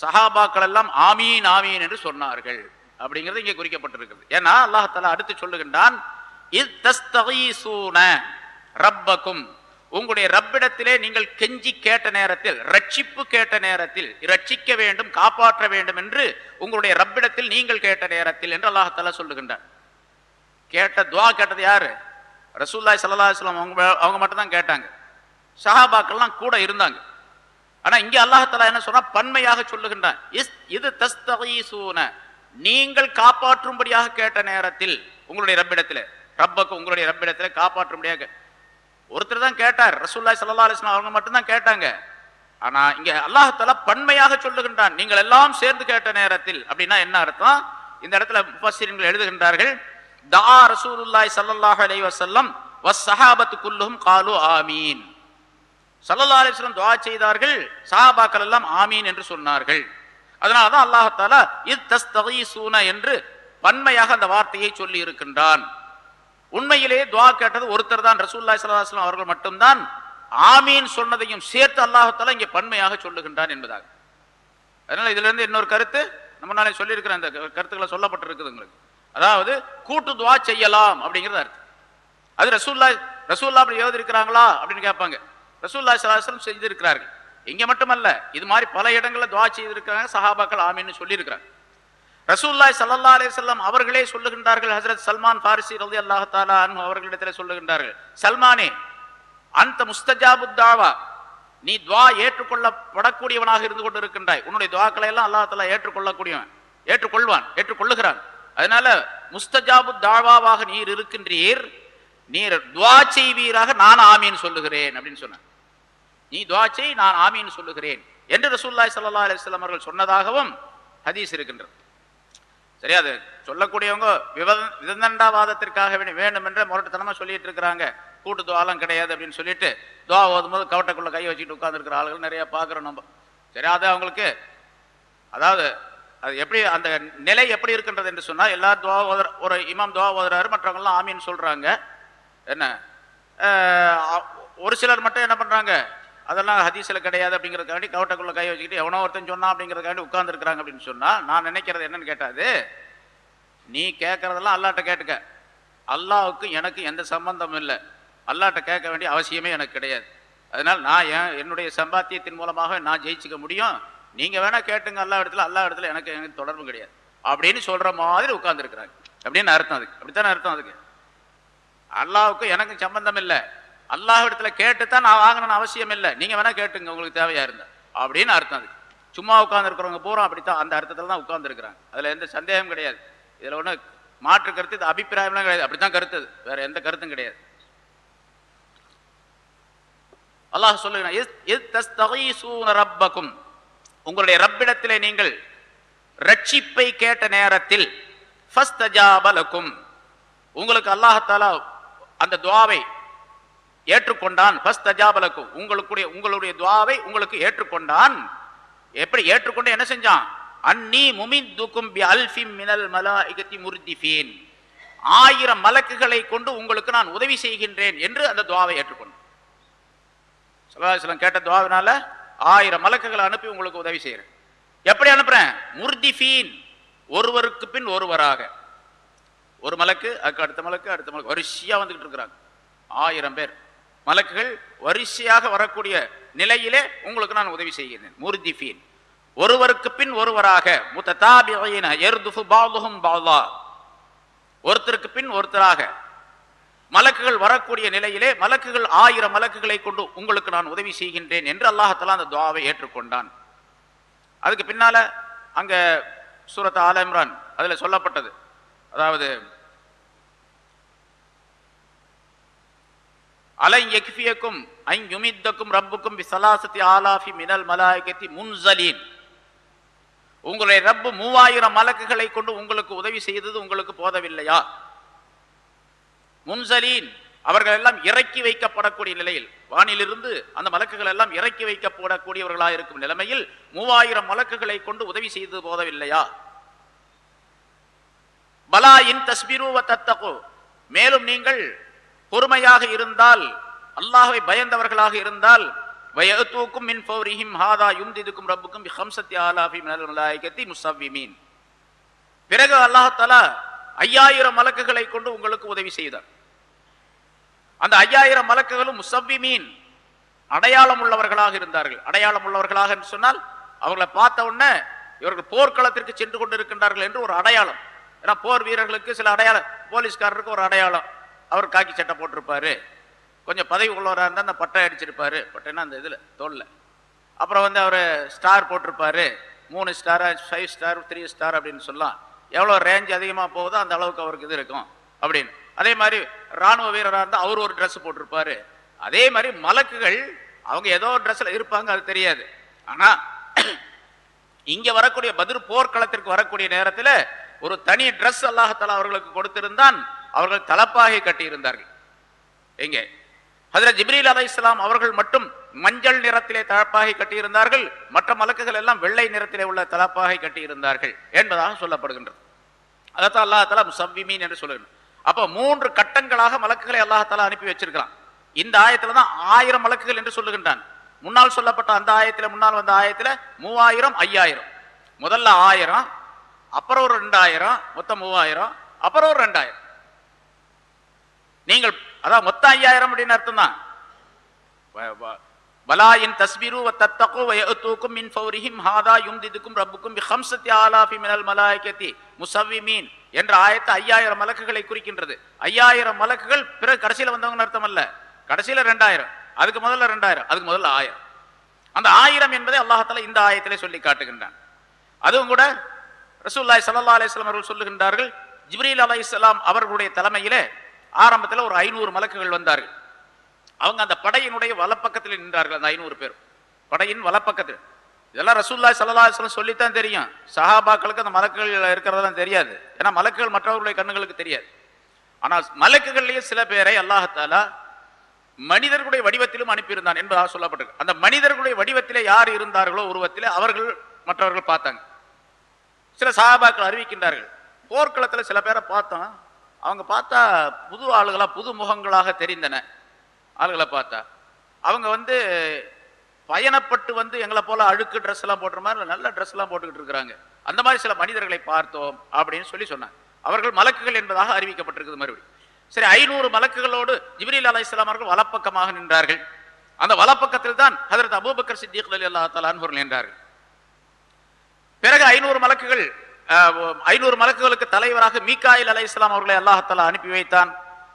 சஹாபாக்கள் எல்லாம் ஆமீன் ஆமீன் என்று சொன்னார்கள். அப்படிங்கிறது இங்கே குறிக்கப்பட்டிருக்கிறது. ஏன்னா அல்லாஹால அடுத்து சொல்லுகின்றான் ரப்பக்கும் உங்களுடைய ரப்பிடத்திலே நீங்கள் கெஞ்சி கேட்ட நேரத்தில் ரட்சிப்பு கேட்ட நேரத்தில் ரட்சிக்க வேண்டும் காப்பாற்ற வேண்டும் என்று உங்களுடைய ரப்பிடத்தில் நீங்கள் கேட்ட நேரத்தில் என்று அல்லாஹால சொல்லுகின்றார் கேட்ட துவா கேட்டது யாரு? ரசூல்லாய் சல்லா இஸ்லாம் அவங்க அவங்க மட்டும்தான் கேட்டாங்க. சஹாபாக்கள்லாம் கூட இருந்தாங்க. ஆனா இங்கே அல்லாஹாலா என்ன சொன்னா பன்மையாக சொல்லுகின்றான். இது தஸ்தகீசூன. நீங்கள் காப்பாற்றும்படியாக கேட்ட நேரத்தில் உங்களுடைய ரப்பிடத்தில் ரப்பக்கு உங்களுடைய ரப்பிடத்தில் காப்பாற்றும்படியாக ஒருத்தர் தான் கேட்டார். ரசூல்லாய் சல்லா அலிஸ்லாம் அவங்க மட்டும்தான் கேட்டாங்க. ஆனா இங்க அல்லாஹால பன்மையாக சொல்லுகின்றான். நீங்கள் எல்லாம் சேர்ந்து கேட்ட நேரத்தில் அப்படின்னா என்ன அர்த்தம்? இந்த இடத்துல முஃபஸ்ஸிரீன்கள் எழுதுகின்றார்கள். தா ரசூலுல்லாய் சல்லாஹ் அலைஹி வசல்லம் வஸ்ஸஹாபத்து குல்லுஹும் காலு ஆமீன். ஸல்லல்லாஹு அலைஹி துவா செய்தார்கள். சஹாபாக்கள் எல்லாம் ஆமீன் என்று சொன்னார்கள். அதனால தான் அல்லாஹ் தஆலா இத் என்று பன்மையாக அந்த வார்த்தையை சொல்லி இருக்கின்றான். உண்மையிலே துவா கேட்டது ஒருத்தர் தான். ரசூலுல்லாஹி ஸல்லல்லாஹு அவர்கள் மட்டும்தான். ஆமீன் சொன்னதையும் சேர்த்து அல்லாஹத்தால இங்கே பன்மையாக சொல்லுகின்றான் என்பதாக. அதனால இதுல இருந்து இன்னொரு கருத்து நம்ம நாளை சொல்லியிருக்கிற அந்த கருத்துக்களை சொல்லப்பட்டிருக்குது உங்களுக்கு. அதாவது கூட்டு துவா செய்யலாம் அப்படிங்கிறது அர்த்தம். அது ரசூல்லா ரசூல்லா அப்படி எழுதிருக்கிறாங்களா அப்படின்னு கேட்பாங்க. ரசூல்லா சலாசலம் செய்திருக்கிறார்கள். இங்க மட்டுமல்ல இது மாதிரி பல இடங்களில் துவா செய்திருக்கிறாங்க சஹாபாக்கள் ஆமின்னு சொல்லியிருக்கிறாங்க. ரசூல்லாய் சல்லா அலே செல்லம் அவர்களே சொல்லுகின்றார்கள் ஹசரத் சல்மான் பாரிசி ரதி அல்லாஹ் தாலா அவர்களிடத்தில் சொல்லுகின்றார்கள் சல்மானே அந்த முஸ்தஜாபுத்தாவா நீ துவா ஏற்றுக்கொள்ளப்படக்கூடியவனாக இருந்து கொண்டு இருக்கின்றாய் உன்னுடைய துவாக்களை எல்லாம் அல்லாஹ் தாலா ஏற்றுக்கொள்ளக்கூடியவன் ஏற்றுக்கொள்வான் ஏற்றுக்கொள்ளுகிறான். அதனால முஸ்தஜாபு தாவாவாக நீர் இருக்கின்றீர் நீர் துவா செய்வீராக நான் ஆமீன் சொல்லுகிறேன் அப்படின்னு சொன்ன நீ துவா செய் நான் ஆமீன் சொல்லுகிறேன் என்று ரசூல்லாய் சல்லா அலிஸ்லாம் அவர்கள் சொன்னதாகவும் ஹதீஸ் இருக்கின்றது. சரியா அது சொல்லக்கூடியவங்க விவத- விதந்தண்டாவாதத்திற்காக வேண்டி வேண்டும் என்ற முரட்டுத்தனமா சொல்லிட்டு இருக்கிறாங்க கூட்டு துவாலாம் கிடையாது அப்படின்னு சொல்லிட்டு துவா ஓதும் போது கவட்டைக்குள்ள கை வச்சுட்டு உட்காந்துருக்கிற ஆளுகள் நிறைய பார்க்குறோம் நம்ம. சரி அது அவங்களுக்கு அதாவது அது எப்படி அந்த நிலை எப்படி இருக்கின்றது என்று சொன்னால் எல்லா துவா ஓதுற ஒரு இமாம் துவா ஓதுறாரு மற்றவங்கலாம் ஆமின்னு சொல்கிறாங்க என்ன? ஒரு சிலர் மட்டும் என்ன பண்ணுறாங்க அதெல்லாம் ஹதீஸ்ல கிடையாது அப்படிங்கிறதுக்காண்டி கவட்டக்குள்ளே கை வச்சுக்கிட்டு எவனோ ஒருத்தன் சொன்னா அப்படிங்கிறதுக்காண்டி உட்காந்துருக்குறாங்க அப்படின்னு சொன்னால் நான் நினைக்கிறது என்னன்னு கேட்டாது. நீ கேட்கறதெல்லாம் அல்லாட்ட கேட்டுக்க. அல்லாவுக்கு எனக்கு எந்த சம்பந்தமும் இல்லை. அல்லாட்ட கேட்க வேண்டிய அவசியமே எனக்கு கிடையாது. அதனால் நான் என் என்னுடைய சம்பாத்தியத்தின் மூலமாக நான் ஜெயிச்சுக்க முடியும். நீங்கள் வேணால் கேட்டுங்க எல்லா இடத்துல எல்லா இடத்துல எனக்கு எனக்கு தொடர்பு கிடையாது. அப்படின்னு சொல்கிற மாதிரி உட்காந்துருக்குறாங்க அப்படின்னு அர்த்தம் அதுக்கு. அப்படித்தானே அர்த்தம் அதுக்கு? அல்லாவுக்கும் எனக்கு சம்பந்தம் இல்லை. அல்லாஹ் இடத்துல கேட்டுத்தான் நான் வாங்கணும்னு அவசியம் இல்லை நீங்க வேணா கேட்டுங்க உங்களுக்கு தேவையா இருந்தா. அப்படின்னு அர்த்தம் அது சும்மா உட்காந்துருக்கிறவங்க பூரா அப்படித்தான் அந்த அர்த்தத்துல தான் உட்கார்ந்துருக்கிறாங்க. அதுல எந்த சந்தேகம் கிடையாது. இதுல ஒண்ணு மாற்று கருத்து இது அபிப்பிராயம்லாம் கிடையாது. அப்படித்தான் கருத்து அது. வேற எந்த கருத்தும் கிடையாது. அல்லாஹ் சொல்லுகிறான் ரப்பக்கும். உங்களுடைய ரப்பிடத்திலே நீங்கள் ரட்சிப்பை கேட்ட நேரத்தில் உங்களுக்கு அல்லாஹத்தாலா அந்த துவாவை ஏற்றுக்கொண்டான். ஃபஸ்தஜாப உங்களுடைய உங்களுடைய துவாவை உங்களுக்கு ஏற்றுக்கொண்டான். எப்படி ஏற்றுக்கொண்டு என்ன செஞ்சான்? அன்னி முமித்துக்கும் பி அல்ஃபிம் மினல் மலாயிகத்தி முர்திஃபீன். ஆயிரம் மலக்குகளை கொண்டு உங்களுக்கு நான் உதவி செய்கின்றேன் என்று அந்த துவாவை ஏற்றுக்கொண்டேன் சல்லாஹலம் கேட்ட துவாவினால ஆயிரம் மலக்குகளை அனுப்பி உங்களுக்கு உதவி செய்கிறேன். எப்படி அனுப்புறேன்? முர்திஃபீன். ஒருவருக்கு பின் ஒருவராக. ஒரு மலக்கு அதுக்கு அடுத்த மலக்கு அடுத்த மலக்கு. வரிசையா வந்துகிட்டு இருக்கிறாங்க. ஆயிரம் பேர். மலக்குகள் வரிசையாக வரக்கூடிய நிலையிலே உங்களுக்கு நான் உதவி செய்கிறேன் முருதிஃபீன். ஒருவருக்கு பின் ஒருவராக எர்துஃபு ஒருத்தருக்கு பின் ஒருத்தராக மலக்குகள் வரக்கூடிய நிலையிலே மலக்குகள் ஆயிரம் மலக்குகளை கொண்டு உங்களுக்கு நான் உதவி செய்கின்றேன் என்று அல்லாஹத்தலா அந்த துவாவை ஏற்றுக்கொண்டான். அதுக்கு பின்னால அங்க சூரத் ஆல இம்ரான் அதுல சொல்லப்பட்டது. அதாவது அலை யக்ஃபியக்கும் ஐ யுமித்தக்கும் ரப்புக்கும் பிசலாசத்தி ஆலாஃபி மினல் மலாய்கத்தி முன்சலீன். உங்களுடைய ரப்பு மூவாயிரம் மலக்குகளை கொண்டு உங்களுக்கு உதவி செய்தது உங்களுக்கு போதவில்லையா? முன்சலீன் அவர்கள் எல்லாம் இறக்கி வைக்கப்படக்கூடிய நிலையில் வானிலிருந்து அந்த மலக்குகள் எல்லாம் இறக்கி வைக்கப்படக்கூடியவர்களாக இருக்கும் நிலைமையில் மூவாயிரம் மலக்குகளை கொண்டு உதவி செய்தது போதவில்லையா? பலா இன் தஸ்பிரு தத்தகோ. மேலும் நீங்கள் பொறுமையாக இருந்தால் அல்லாஹை பயந்தவர்களாக இருந்தால் வயத்தூக்கும் மின் ஃபௌரிஹிம் ஹாதா யும்திதுக்கும் ரப்புக்கும் ஹம்சத்தி ஆலாஃபி மினல் மலாயிகத்தி பிறகு அல்லாஹ் ஐயாயிரம் மலக்குகளை கொண்டு உங்களுக்கு உதவி செய்தார். அந்த ஐயாயிரம் மலக்குகளும் முசவ்விமீன் அடையாளம் உள்ளவர்களாக இருந்தார்கள். அடையாளம் உள்ளவர்களாக என்று சொன்னால் அவர்களை பார்த்த உடனே இவர்கள் போர்க்களத்திற்கு சென்று கொண்டிருக்கின்றார்கள் என்று ஒரு அடையாளம். ஏன்னா போர் வீரர்களுக்கு சில அடையாளம் போலீஸ்காரருக்கு ஒரு அடையாளம். அவர் காக்கி சட்டை போட்டிருப்பாரு. கொஞ்சம் பதவி உள்ளவராக இருந்தால் அந்த பட்டை அடிச்சிருப்பாரு. பட்டைன்னா அந்த இதில்? தோல்ல. அப்புறம் வந்து அவர் ஸ்டார் போட்டிருப்பாரு. மூணு ஸ்டாராக ஃபைவ் ஸ்டார் த்ரீ ஸ்டார் அப்படின்னு சொல்லலாம். எவ்வளோ ரேஞ்ச் அதிகமாக போகுதோ அந்த அளவுக்கு அவருக்கு இது இருக்கும் அப்படின்னு. அதே மாதிரி ராணுவ வீரராக இருந்தால் அவர் ஒரு ட்ரெஸ் போட்டிருப்பாரு. அதே மாதிரி மலக்குகள் அவங்க ஏதோ ஒரு ட்ரெஸ்ஸில் இருப்பாங்க அது தெரியாது. ஆனால் இங்கே வரக்கூடிய பதிர் போர்க்களத்திற்கு வரக்கூடிய நேரத்தில் ஒரு தனி ட்ரெஸ் அல்லாஹத்தலா அவர்களுக்கு கொடுத்திருந்தான் அவர்கள் தலப்பாகை கட்டியிருந்தார்கள். எங்கே? ஹஜரத் ஜிப்ரீல் அலை இஸ்லாம் அவர்கள் மட்டும் மஞ்சள் நிறத்திலே தலப்பாகை கட்டியிருந்தார்கள். மற்ற மலக்குகள் எல்லாம் வெள்ளை நிறத்திலே உள்ள தலப்பாகை கட்டியிருந்தார்கள் என்பதாக சொல்லப்படுகின்றது. அதைத்தான் அல்லாஹ் தலா முசவ்விமீன் என்று சொல்லுகிறான் அப்போ மூன்று கட்டங்களாக மலக்குகளை அல்லாஹ் தலா அனுப்பி வச்சிருக்கிறான். இந்த ஆயத்துல தான் ஆயிரம் மலக்குகள் என்று சொல்லுகின்றான். முன்னால் சொல்லப்பட்ட அந்த ஆயத்தில் முன்னால் வந்த ஆயத்தில் மூவாயிரம் ஐயாயிரம். முதல்ல ஆயிரம் அப்புறம் ஒரு ரெண்டாயிரம் மொத்தம் மூவாயிரம் அப்புறம் ஒரு ரெண்டாயிரம். நீங்கள் அதான் மொத்தம் ஐயாயிரம் அப்படின்னு அர்த்தம் தான் வலாயின் தஸ்பிரு வ தத்தகு வ யஅதூக்கும் மின் ஃபௌரிஹிம் ஹாதா யும்திதுக்கும் ரப்புக்கும் பி ஹம்சத்தி ஆலாஃபி மினல் மலாயிகத்தி முஸவ்விமீன் என்ற ஆயத்து ஐயாயிரம் மலக்குகளை குறிக்கின்றது. ஐயாயிரம் மலக்குகள் பிறகு கடைசியில வந்தவங்கன்னு அர்த்தம் அல்ல. கடைசியில ரெண்டாயிரம் அதுக்கு முதல்ல ரெண்டாயிரம் அதுக்கு முதல்ல ஆயிரம். அந்த ஆயிரம் என்பதை அல்லாஹால இந்த ஆயத்திலே சொல்லி காட்டுகின்றான். அதுவும் கூட ரசூல்லாய் சல்லா அலிஸ்லாம் அவர்கள் சொல்லுகின்றார்கள் ஜிப்ரீல் அலைஹிஸ்ஸலாம் அவர்களுடைய தலைமையிலே ஆரம்பத்தில் ஒரு ஐநூறு மலக்குகள் வந்தார்கள். அவங்க அந்த படையினுடைய வலப்பக்கத்தில் நின்றார்கள் அந்த ஐநூறு பேர். படையின் வலப்பக்கத்தில். இதெல்லாம் ரசூல்லா சல்லா சொல்லித்தான் தெரியும். சஹாபாக்களுக்கு அந்த மலக்குகள் இருக்கிறதெல்லாம் தெரியாது. ஏன்னா மலக்குகள் மற்றவர்களுடைய கண்ணுகளுக்கு தெரியாது. ஆனால் மலக்குகள்லேயே சில பேரை அல்லாஹத்தாலா மனிதர்களுடைய வடிவத்திலும் அனுப்பியிருந்தான் என்பதாக சொல்லப்பட்டிருக்கு. அந்த மனிதர்களுடைய வடிவத்திலே யார் இருந்தார்களோ உருவத்திலே அவர்கள் மற்றவர்கள் பார்த்தாங்க. சில சஹாபாக்கள் அறிவிக்கின்றார்கள். போர்க்களத்துல சில பேரை பார்த்தோம். அவங்க பார்த்தா புது ஆளுகளா புது முகங்களாக தெரிந்தன. ஆளுகளை பார்த்தா. அவங்க வந்து பயணப்பட்டு வந்து எங்களை போல அழுக்கு ட்ரெஸ் எல்லாம் போட்டுற மாதிரி நல்ல ட்ரெஸ் எல்லாம் போட்டுக்கிட்டு இருக்கிறாங்க. அந்த மாதிரி சில மனிதர்களை பார்த்தோம் அப்படின்னு சொல்லி சொன்னாங்க. அவர்கள் மலக்குகள் என்பதாக அறிவிக்கப்பட்டிருக்குது மறுபடியும் சரி ஐநூறு மலக்குகளோடு ஜிப்ரீல் அலை இஸ்லாம் அவர்கள் வலப்பக்கமாக நின்றார்கள். அந்த வலப்பக்கத்தில் தான் ஹதரத் அபூபக்கர் சித்திக் அலி அல்லா தலா நின்றார்கள். பிறகு ஐநூறு மலக்குகள் ஐநூறு மலக்குகளுக்கு தலைவராக மீகாயில் அலை இஸ்லாம் அவர்களை அல்லாஹாலா அனுப்பி வைத்தான்.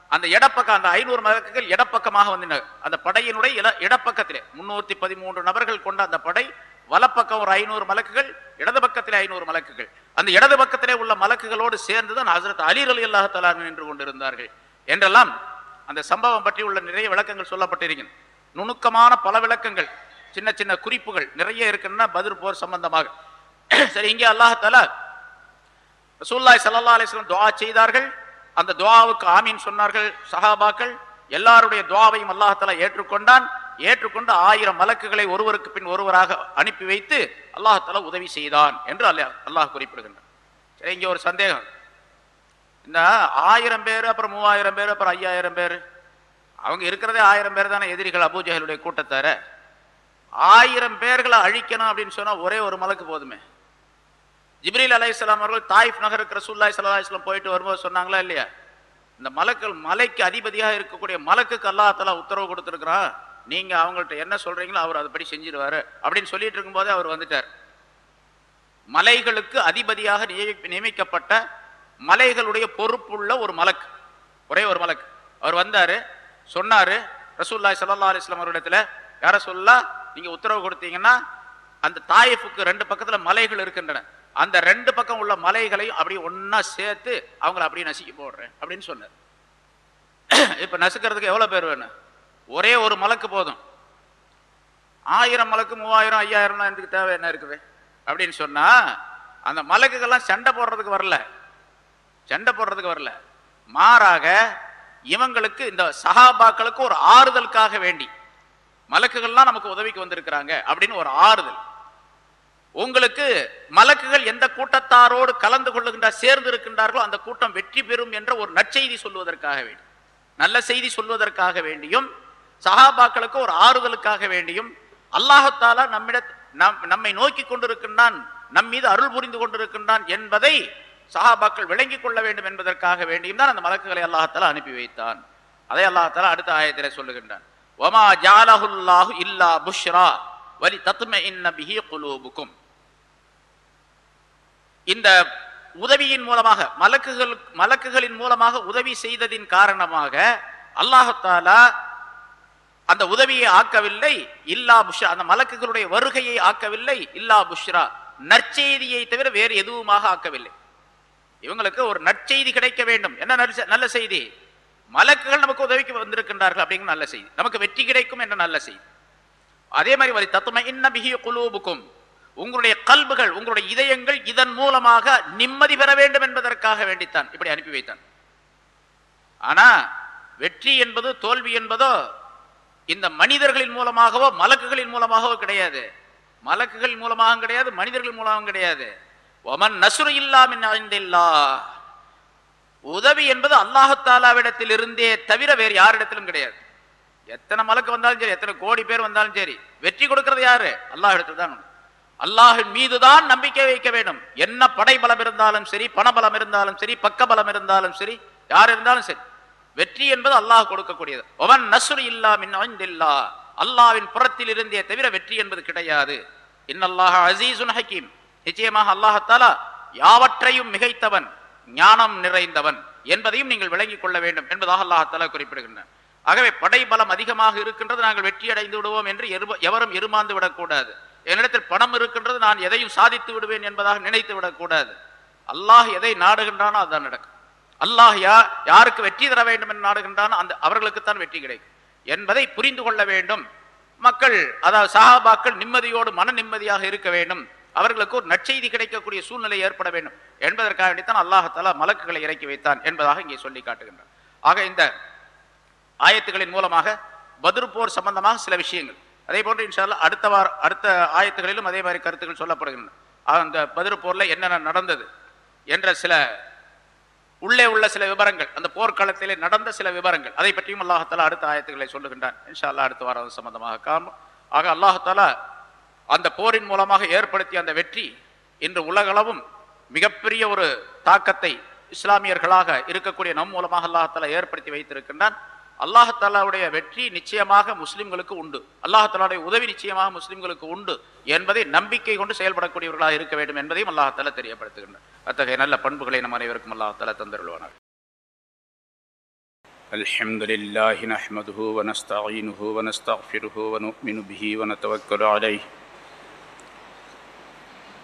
அந்த இடப்பக்கம் அந்த ஐநூறு மலக்குகள் இடப்பக்கமாக வந்தன அந்த படையினுடைய இட- இடப்பக்கத்திலே முன்னூத்தி பதிமூன்று நபர்கள் கொண்ட அந்த படை வலப்பக்கம் ஒரு ஐநூறு மலக்குகள் இடது பக்கத்திலே ஐநூறு மலக்குகள். அந்த இடது பக்கத்திலே உள்ள மலக்குகளோடு சேர்ந்துதான் ஹசரத் அலி அலி அல்லாஹாலா நின்று கொண்டிருந்தார்கள். என்றெல்லாம் அந்த சம்பவம் பற்றி உள்ள நிறைய விளக்கங்கள் சொல்லப்பட்டிருக்கிறது நுணுக்கமான பல விளக்கங்கள் சின்ன சின்ன குறிப்புகள் நிறைய இருக்கின்றன பதிர் போர் சம்பந்தமாக. சரி இங்கே அல்லாஹாலா ரசூல்லாய் சல்லா அலைஹி துவா செய்தார்கள். அந்த துவாவுக்கு ஆமீன் சொன்னார்கள் சஹாபாக்கள். எல்லாருடைய துவாவையும் அல்லாஹால ஏற்றுக்கொண்டான். ஏற்றுக்கொண்டு ஆயிரம் மலக்குகளை ஒருவருக்கு பின் ஒருவராக அனுப்பி வைத்து அல்லாஹால உதவி செய்தான் என்று அல்ல அல்லாஹ் குறிப்பிடுகின்றான். சரி இங்கே ஒரு சந்தேகம். இந்த ஆயிரம் பேர் அப்புறம் மூவாயிரம் பேர் அப்புறம் ஐயாயிரம் பேர் அவங்க இருக்கிறதே ஆயிரம் பேர் தானே எதிரிகள் அபூஜஹலுடைய கூட்டத்தார? ஆயிரம் பேர்களை அழிக்கணும் அப்படின்னு சொன்னால் ஒரே ஒரு மலக்கு போதுமே. ஜிப்ரீல் அலைஹிஸ்ஸலாம் அவர்கள் தாயிஃப் நகருக்கு ரசூல்லாய் ஸல்லல்லாஹு அலைஹி போயிட்டு வரும்போது சொன்னாங்களா இல்லையா? இந்த மலக்கள் மலைக்கு அதிபதியாக இருக்கக்கூடிய மலக்குக்கு அல்லாஹ் உத்தரவு கொடுத்துருக்குறா. நீங்கள் அவங்கள்ட்ட என்ன சொல்கிறீங்களோ அவர் அதுபடி செஞ்சிருவாரு. அப்படின்னு சொல்லிட்டு இருக்கும்போதே அவர் வந்துட்டார். மலைகளுக்கு அதிபதியாக நியமி- நியமிக்கப்பட்ட மலைகளுடைய பொறுப்புள்ள ஒரு மலக்கு. ஒரே ஒரு மலக்கு. அவர் வந்தார் சொன்னார் ரசூல்லாய் சல்லா அலிஸ்லாம் வஸல்லம் அவரிடத்துல யார சொல்லா உத்தரவு கொடுத்தீங்கன்னா அந்த தாயிஃபுக்கு ரெண்டு பக்கத்தில் மலைகள் இருக்கின்றன. அந்த ரெண்டு பக்கம் உள்ள மலைகளையும் அப்படியே ஒன்றா சேர்த்து அவங்கள அப்படியே நசுக்கி போடுறேன் அப்படின்னு சொன்னார். இப்ப நசுக்கிறதுக்கு எவ்வளவு பேர் வேணும்? ஒரே ஒரு மலக்கு போதும். ஆயிரம் மலக்கு மூவாயிரம் ஐயாயிரம்லாம் எனக்கு தேவை? என்ன இருக்குது? அப்படின்னு சொன்னா அந்த மலக்குகள்லாம் சண்டை போடுறதுக்கு வரல. சண்டை போடுறதுக்கு வரல. மாறாக இவங்களுக்கு இந்த சகாபாக்களுக்கு ஒரு ஆறுதலுக்காக வேண்டி மலக்குகள்லாம் நமக்கு உதவிக்கு வந்திருக்கிறாங்க அப்படின்னு ஒரு ஆறுதல். உங்களுக்கு மலக்குகள் எந்த கூட்டத்தாரோடு கலந்து கொள்ளுகின்ற சேர்ந்து இருக்கின்றார்களோ அந்த கூட்டம் வெற்றி பெறும் என்ற ஒரு நற்செய்தி சொல்வதற்காக வேண்டும். நல்ல செய்தி சொல்வதற்காக வேண்டியும் சஹாபாக்களுக்கு ஒரு ஆறுதலுக்காக வேண்டியும் அல்லாஹத்தாலா நம்மிட நம் நம்மை நோக்கி கொண்டிருக்கின்றான் நம் மீது அருள் புரிந்து கொண்டிருக்கின்றான் என்பதை சஹாபாக்கள் விளங்கிக் கொள்ள வேண்டும் என்பதற்காக வேண்டியும் தான் அந்த மலக்குகளை அல்லாஹத்தாலா அனுப்பி வைத்தான். அதை அல்லாஹத்தாலா அடுத்த ஆயத்தில் சொல்லுகின்றான். ஒமா ஜாலஹுல்லாஹு இல்லா புஷ்ரா வலி தத்ம இன்ன குலூபுக்கும் இந்த உதவியின் மூலமாக மலக்குகள் மலக்குகளின் மூலமாக உதவி செய்ததின் காரணமாக அல்லாஹத்தாலா அந்த உதவியை ஆக்கவில்லை. இல்லா புஷ்ரா அந்த மலக்குகளுடைய வருகையை ஆக்கவில்லை. இல்லா புஷ்ரா நற்செய்தியை தவிர வேறு எதுவுமாக ஆக்கவில்லை. இவங்களுக்கு ஒரு நற்செய்தி கிடைக்க வேண்டும். என்ன நல்ல செய்தி? மலக்குகள் நமக்கு உதவிக்கு வந்திருக்கின்றார்கள் அப்படிங்கிற நல்ல செய்தி. நமக்கு வெற்றி கிடைக்கும் என்ற நல்ல செய்தி. அதே மாதிரி தத்துமை தத்துவ இன்ன பிஹி குலூபுக்கும் உங்களுடைய கல்புகள் உங்களுடைய இதயங்கள் இதன் மூலமாக நிம்மதி பெற வேண்டும் என்பதற்காக வேண்டித்தான். இப்படி அனுப்பி வைத்தான். ஆனா வெற்றி என்பது தோல்வி என்பதோ இந்த மனிதர்களின் மூலமாகவோ மலக்குகளின் மூலமாகவோ கிடையாது. மலக்குகளின் மூலமாகவும் கிடையாது மனிதர்கள் மூலமாகவும் கிடையாது. ஒமன் நசுரு இல்லாமின் ஐந்தில்லா. உதவி என்பது அல்லாஹத்தாலாவிடத்தில் இருந்தே தவிர வேறு யாரிடத்திலும் கிடையாது. எத்தனை மலக்கு வந்தாலும் சரி எத்தனை கோடி பேர் வந்தாலும் சரி வெற்றி கொடுக்கறது யாரு? அல்லாஹ் இடத்துல தான் அல்லாஹின் மீதுதான் நம்பிக்கை வைக்க வேண்டும். என்ன படை பலம் இருந்தாலும் சரி பணபலம் இருந்தாலும் சரி பக்க பலம் இருந்தாலும் சரி யார் இருந்தாலும் சரி. வெற்றி என்பது அல்லாஹ் கொடுக்கக்கூடியது. ஒவன் நசுர் இல்லா மின் ஐந்தில்லா. அல்லாவின் புறத்தில் இருந்தே தவிர வெற்றி என்பது கிடையாது. இன்னல்லாஹ் அசீசுன் ஹக்கீம் நிச்சயமாக அல்லாஹத்தாலா யாவற்றையும் மிகைத்தவன் ஞானம் நிறைந்தவன் என்பதையும் நீங்கள் விளங்கிக் கொள்ள வேண்டும் என்பதாக அல்லாஹத்தாலா குறிப்பிடுகின்றன ஆகவே படை பலம் அதிகமாக இருக்கின்றது நாங்கள் வெற்றி அடைந்து விடுவோம் என்று எவரும் எருமாந்து விடக்கூடாது. என்னிடத்தில் பணம் இருக்கின்றது நான் எதையும் சாதித்து விடுவேன் என்பதாக நினைத்து விடக்கூடாது. அல்லாஹ் எதை நாடுகின்றானோ அதுதான் நடக்கும். அல்லாஹ் யா யாருக்கு வெற்றி தர வேண்டும் என்று நாடுகின்றானோ அந்த அவர்களுக்குத்தான் வெற்றி கிடைக்கும். என்பதை புரிந்து கொள்ள வேண்டும். மக்கள் அதாவது சஹாபாக்கள் நிம்மதியோடு மன நிம்மதியாக இருக்க வேண்டும். அவர்களுக்கு ஒரு நற்செய்தி கிடைக்கக்கூடிய சூழ்நிலை ஏற்பட வேண்டும். என்பதற்காக வேண்டித்தான் அல்லாஹாலா மலக்குகளை இறக்கி வைத்தான் என்பதாக இங்கே சொல்லி காட்டுகின்றான். ஆக இந்த ஆயத்துகளின் மூலமாக பத்ர் போர் சம்பந்தமாக சில விஷயங்கள். அதே போன்று இன்ஷால்லா அடுத்த வார அடுத்த ஆயத்துகளிலும் அதே மாதிரி கருத்துக்கள் சொல்லப்படுகின்றன. அந்த பத்ர் போர்ல என்னென்ன நடந்தது என்ற சில உள்ளே உள்ள சில விவரங்கள் அந்த போர்க்களத்திலே நடந்த சில விவரங்கள் அதை பற்றியும் அல்லாஹாலா அடுத்த ஆயத்துக்களை சொல்லுகின்றான். இன்ஷா அல்லாஹ் அடுத்த வாரம் சம்பந்தமாக காணும். ஆக அல்லாஹாலா அந்த போரின் மூலமாக ஏற்படுத்திய அந்த வெற்றி இன்று உலகளவும் மிகப்பெரிய ஒரு தாக்கத்தை இஸ்லாமியர்களாக இருக்கக்கூடிய நம் மூலமாக அல்லாஹாலா ஏற்படுத்தி வைத்திருக்கின்றான். அல்லாஹாலாவுடைய வெற்றி நிச்சயமாக முஸ்லிம்களுக்கு உண்டு அல்லாஹாலாவுடைய உதவி நிச்சயமாக முஸ்லிம்களுக்கு உண்டு என்பதை நம்பிக்கை கொண்டு செயல்படக்கூடியவர்களாக இருக்க வேண்டும் என்பதையும் அல்லாஹாலா தெரியப்படுத்துகின்றனர் அத்தகைய நல்ல பண்புகளை நம் அனைவருக்கும் அல்லாஹாலா தந்தருள்வானார் الحمد لله نحمده ونستعينه ونستغفره ونؤمن به ونتوكل عليه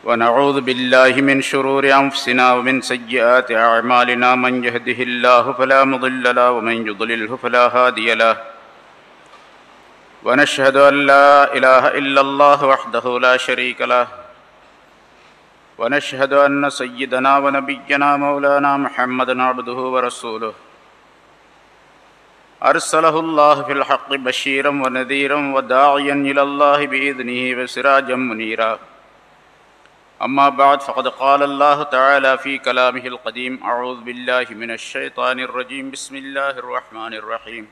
ونعوذ بالله من شرور أنفسنا ومن سيئات أعمالنا من يهده الله فلا مضل له ومن يضلله فلا هادي له. ونشهد أن لا إله إلا الله وحده لا شريك له. ونشهد أن سيدنا ونبينا مولانا محمدا عبده ورسوله. أرسله الله في الحق بشيرا ونذيرا وداعيا إلى الله بإذنه وسراجا منيرا. أما بعد فقد قال الله تعالى في كلامه القديم أعوذ بالله من الشيطان الرجيم. بسم الله الرحمن الرحيم.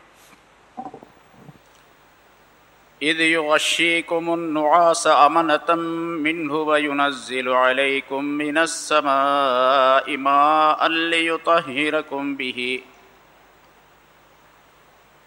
إذ يغشيكم النعاس أمنة منه وينزل عليكم من السماء ماء ليطهركم به.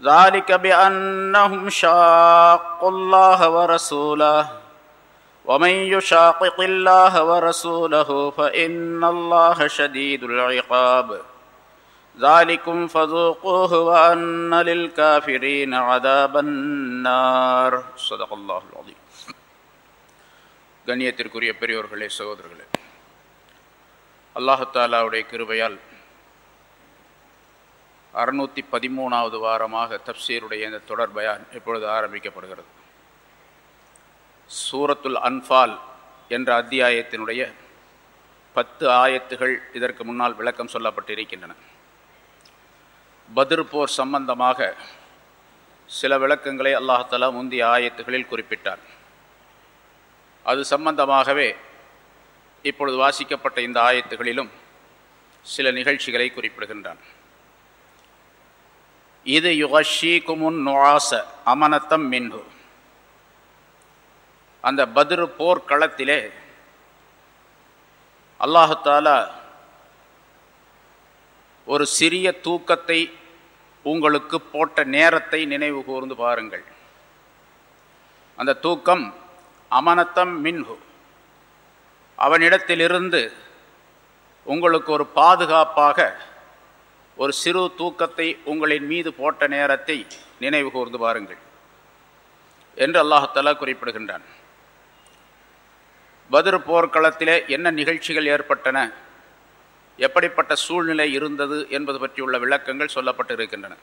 ذلك بأنهم شاقوا الله ورسوله ومن يشاقق الله ورسوله فإن الله شديد العقاب ذلكم فذوقوه وأن للكافرين عذاب النار صدق الله العظيم கண்ணியத்திற்குரிய பெரியோர்களே சகோதரர்களே அல்லாஹு தாலாவுடைய கிருபையால் அறுநூற்றி பதிமூணாவது வாரமாக தப்சீருடைய இந்த தொடர் பயான் இப்பொழுது ஆரம்பிக்கப்படுகிறது. சூரத்துல் அன்ஃபால் என்ற அத்தியாயத்தினுடைய பத்து ஆயத்துகள் இதற்கு முன்னால் விளக்கம் சொல்லப்பட்டிருக்கின்றன. பதிர் போர் சம்பந்தமாக சில விளக்கங்களை அல்லாஹலா முந்தைய ஆயத்துகளில் குறிப்பிட்டார். அது சம்பந்தமாகவே இப்பொழுது வாசிக்கப்பட்ட இந்த ஆயத்துகளிலும் சில நிகழ்ச்சிகளை குறிப்பிடுகின்றான். இது யுகஷீகுமுன் நுவாச அமனத்தம் மின்ஹு. அந்த பதிரு போர்க்களத்திலே அல்லாஹாலா ஒரு சிறிய தூக்கத்தை உங்களுக்கு போட்ட நேரத்தை நினைவு கூர்ந்து பாருங்கள். அந்த தூக்கம் அமனத்தம் மின்ஹு. அவனிடத்திலிருந்து உங்களுக்கு ஒரு பாதுகாப்பாக ஒரு சிறு தூக்கத்தை உங்களின் மீது போட்ட நேரத்தை நினைவு கூர்ந்து பாருங்கள் என்று அல்லாஹாலா குறிப்பிடுகின்றான். பதிர் போர்க்களத்திலே என்ன நிகழ்ச்சிகள் ஏற்பட்டன? எப்படிப்பட்ட சூழ்நிலை இருந்தது என்பது பற்றியுள்ள விளக்கங்கள் சொல்லப்பட்டு இருக்கின்றன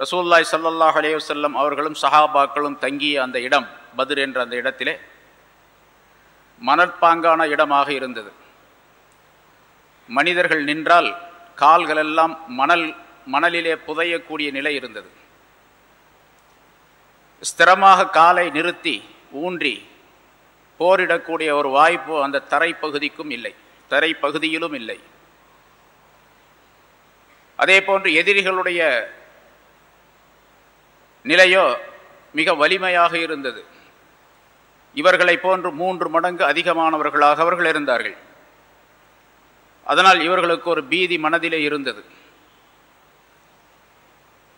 ரசூல்லாய் சல்லாஹ் அலேவசல்லம் அவர்களும் சஹாபாக்களும் தங்கிய அந்த இடம் பதிர் என்ற அந்த இடத்திலே மணற்பாங்கான இடமாக இருந்தது. மனிதர்கள் நின்றால் கால்களெல்லாம் மணல் மணலிலே புதையக்கூடிய நிலை இருந்தது. ஸ்திரமாக காலை நிறுத்தி ஊன்றி போரிடக்கூடிய ஒரு வாய்ப்பு அந்த தரைப்பகுதிக்கும் இல்லை. தரைப்பகுதியிலும் இல்லை. அதே போன்று எதிரிகளுடைய நிலையோ மிக வலிமையாக இருந்தது. இவர்களை போன்று மூன்று மடங்கு அதிகமானவர்களாக அவர்கள் இருந்தார்கள். அதனால் இவர்களுக்கு ஒரு பீதி மனதிலே இருந்தது.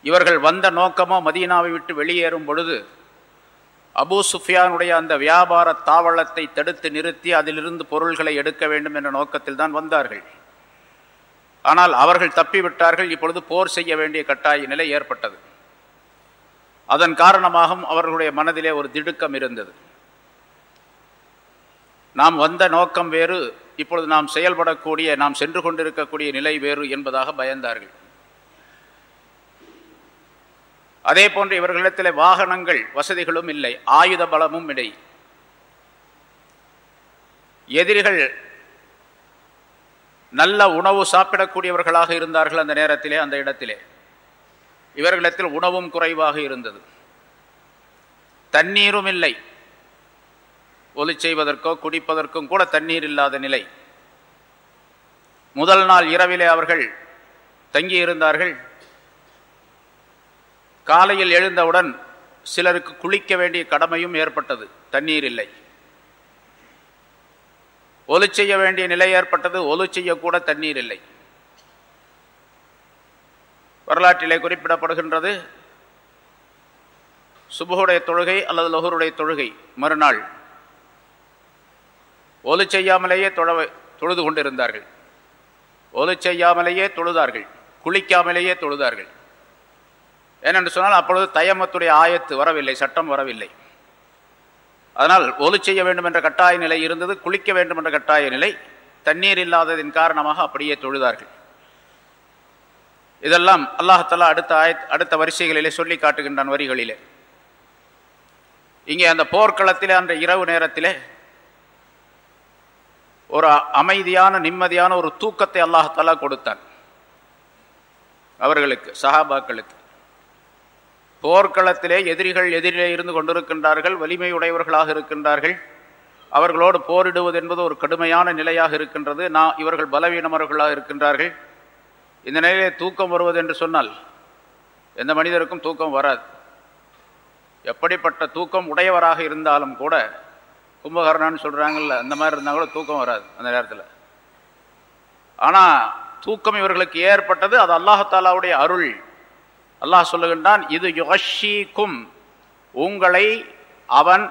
இவர்கள் வந்த நோக்கமோ மதீனாவை விட்டு வெளியேறும் பொழுது அபூ சுஃபியானுடைய அந்த வியாபார தாவளத்தை தடுத்து நிறுத்தி அதிலிருந்து பொருள்களை எடுக்க வேண்டும் என்ற நோக்கத்தில் தான் வந்தார்கள். ஆனால் அவர்கள் தப்பிவிட்டார்கள். இப்பொழுது போர் செய்ய வேண்டிய கட்டாய நிலை ஏற்பட்டது. அதன் காரணமாகவும் அவர்களுடைய மனதிலே ஒரு திடுக்கம் இருந்தது. நாம் வந்த நோக்கம் வேறு இப்பொழுது நாம் செயல்படக்கூடிய நாம் சென்று கொண்டிருக்கக்கூடிய நிலை வேறு என்பதாக பயந்தார்கள். அதே போன்று இவர்களிடத்தில் வாகனங்கள் வசதிகளும் இல்லை ஆயுத பலமும் இல்லை. எதிரிகள் நல்ல உணவு சாப்பிடக்கூடியவர்களாக இருந்தார்கள் அந்த நேரத்திலே அந்த இடத்திலே. இவர்களிடத்தில் உணவும் குறைவாக இருந்தது. தண்ணீரும் இல்லை. ஒலி செய்வதற்கோ குடிப்பதற்கும் கூட தண்ணீர் இல்லாத நிலை. முதல் நாள் இரவிலே அவர்கள் தங்கியிருந்தார்கள் காலையில் எழுந்தவுடன் சிலருக்கு குளிக்க வேண்டிய கடமையும் ஏற்பட்டது. தண்ணீர் இல்லை. ஒலு செய்ய வேண்டிய நிலை ஏற்பட்டது. ஒலு செய்யக்கூட தண்ணீர் இல்லை. வரலாற்றிலே குறிப்பிடப்படுகின்றது. சுபுடைய தொழுகை அல்லது லொஹருடைய தொழுகை மறுநாள் ஒலு செய்யாமலேயே தொழ தொழுது கொண்டிருந்தார்கள். ஒலு செய்யாமலேயே தொழுதார்கள். குளிக்காமலேயே தொழுதார்கள். ஏனென்று சொன்னால் அப்பொழுது தயமத்துடைய ஆயத்து வரவில்லை சட்டம் வரவில்லை. அதனால் ஒலு செய்ய வேண்டும் என்ற கட்டாய நிலை இருந்தது குளிக்க வேண்டும் என்ற கட்டாய நிலை தண்ணீர் இல்லாததின் காரணமாக அப்படியே தொழுதார்கள். இதெல்லாம் அல்லாஹலா அடுத்த ஆய அடுத்த வரிசைகளிலே சொல்லி காட்டுகின்றான் வரிகளிலே. இங்கே அந்த போர்க்களத்திலே அந்த இரவு நேரத்திலே ஒரு அமைதியான நிம்மதியான ஒரு தூக்கத்தை அல்லாஹாலா கொடுத்தான். அவர்களுக்கு சஹாபாக்களுக்கு. போர்க்களத்திலே எதிரிகள் எதிரிலே இருந்து கொண்டிருக்கின்றார்கள் வலிமையுடையவர்களாக இருக்கின்றார்கள். அவர்களோடு போரிடுவது என்பது ஒரு கடுமையான நிலையாக இருக்கின்றது. நான் இவர்கள் பலவீனமர்களாக இருக்கின்றார்கள். இந்த நிலையிலே தூக்கம் வருவது என்று சொன்னால் எந்த மனிதருக்கும் தூக்கம் வராது. எப்படிப்பட்ட தூக்கம் உடையவராக இருந்தாலும் கூட கும்பகர்ணான்னு சொல்கிறாங்கல்ல அந்த மாதிரி இருந்தால் கூட தூக்கம் வராது அந்த நேரத்தில். ஆனால் தூக்கம் இவர்களுக்கு ஏற்பட்டது அது அல்லாஹாலாவுடைய அருள். அல்லாஹ் சொல்லுகின்றான் இது யுகஷீக்கும் உங்களை அவன்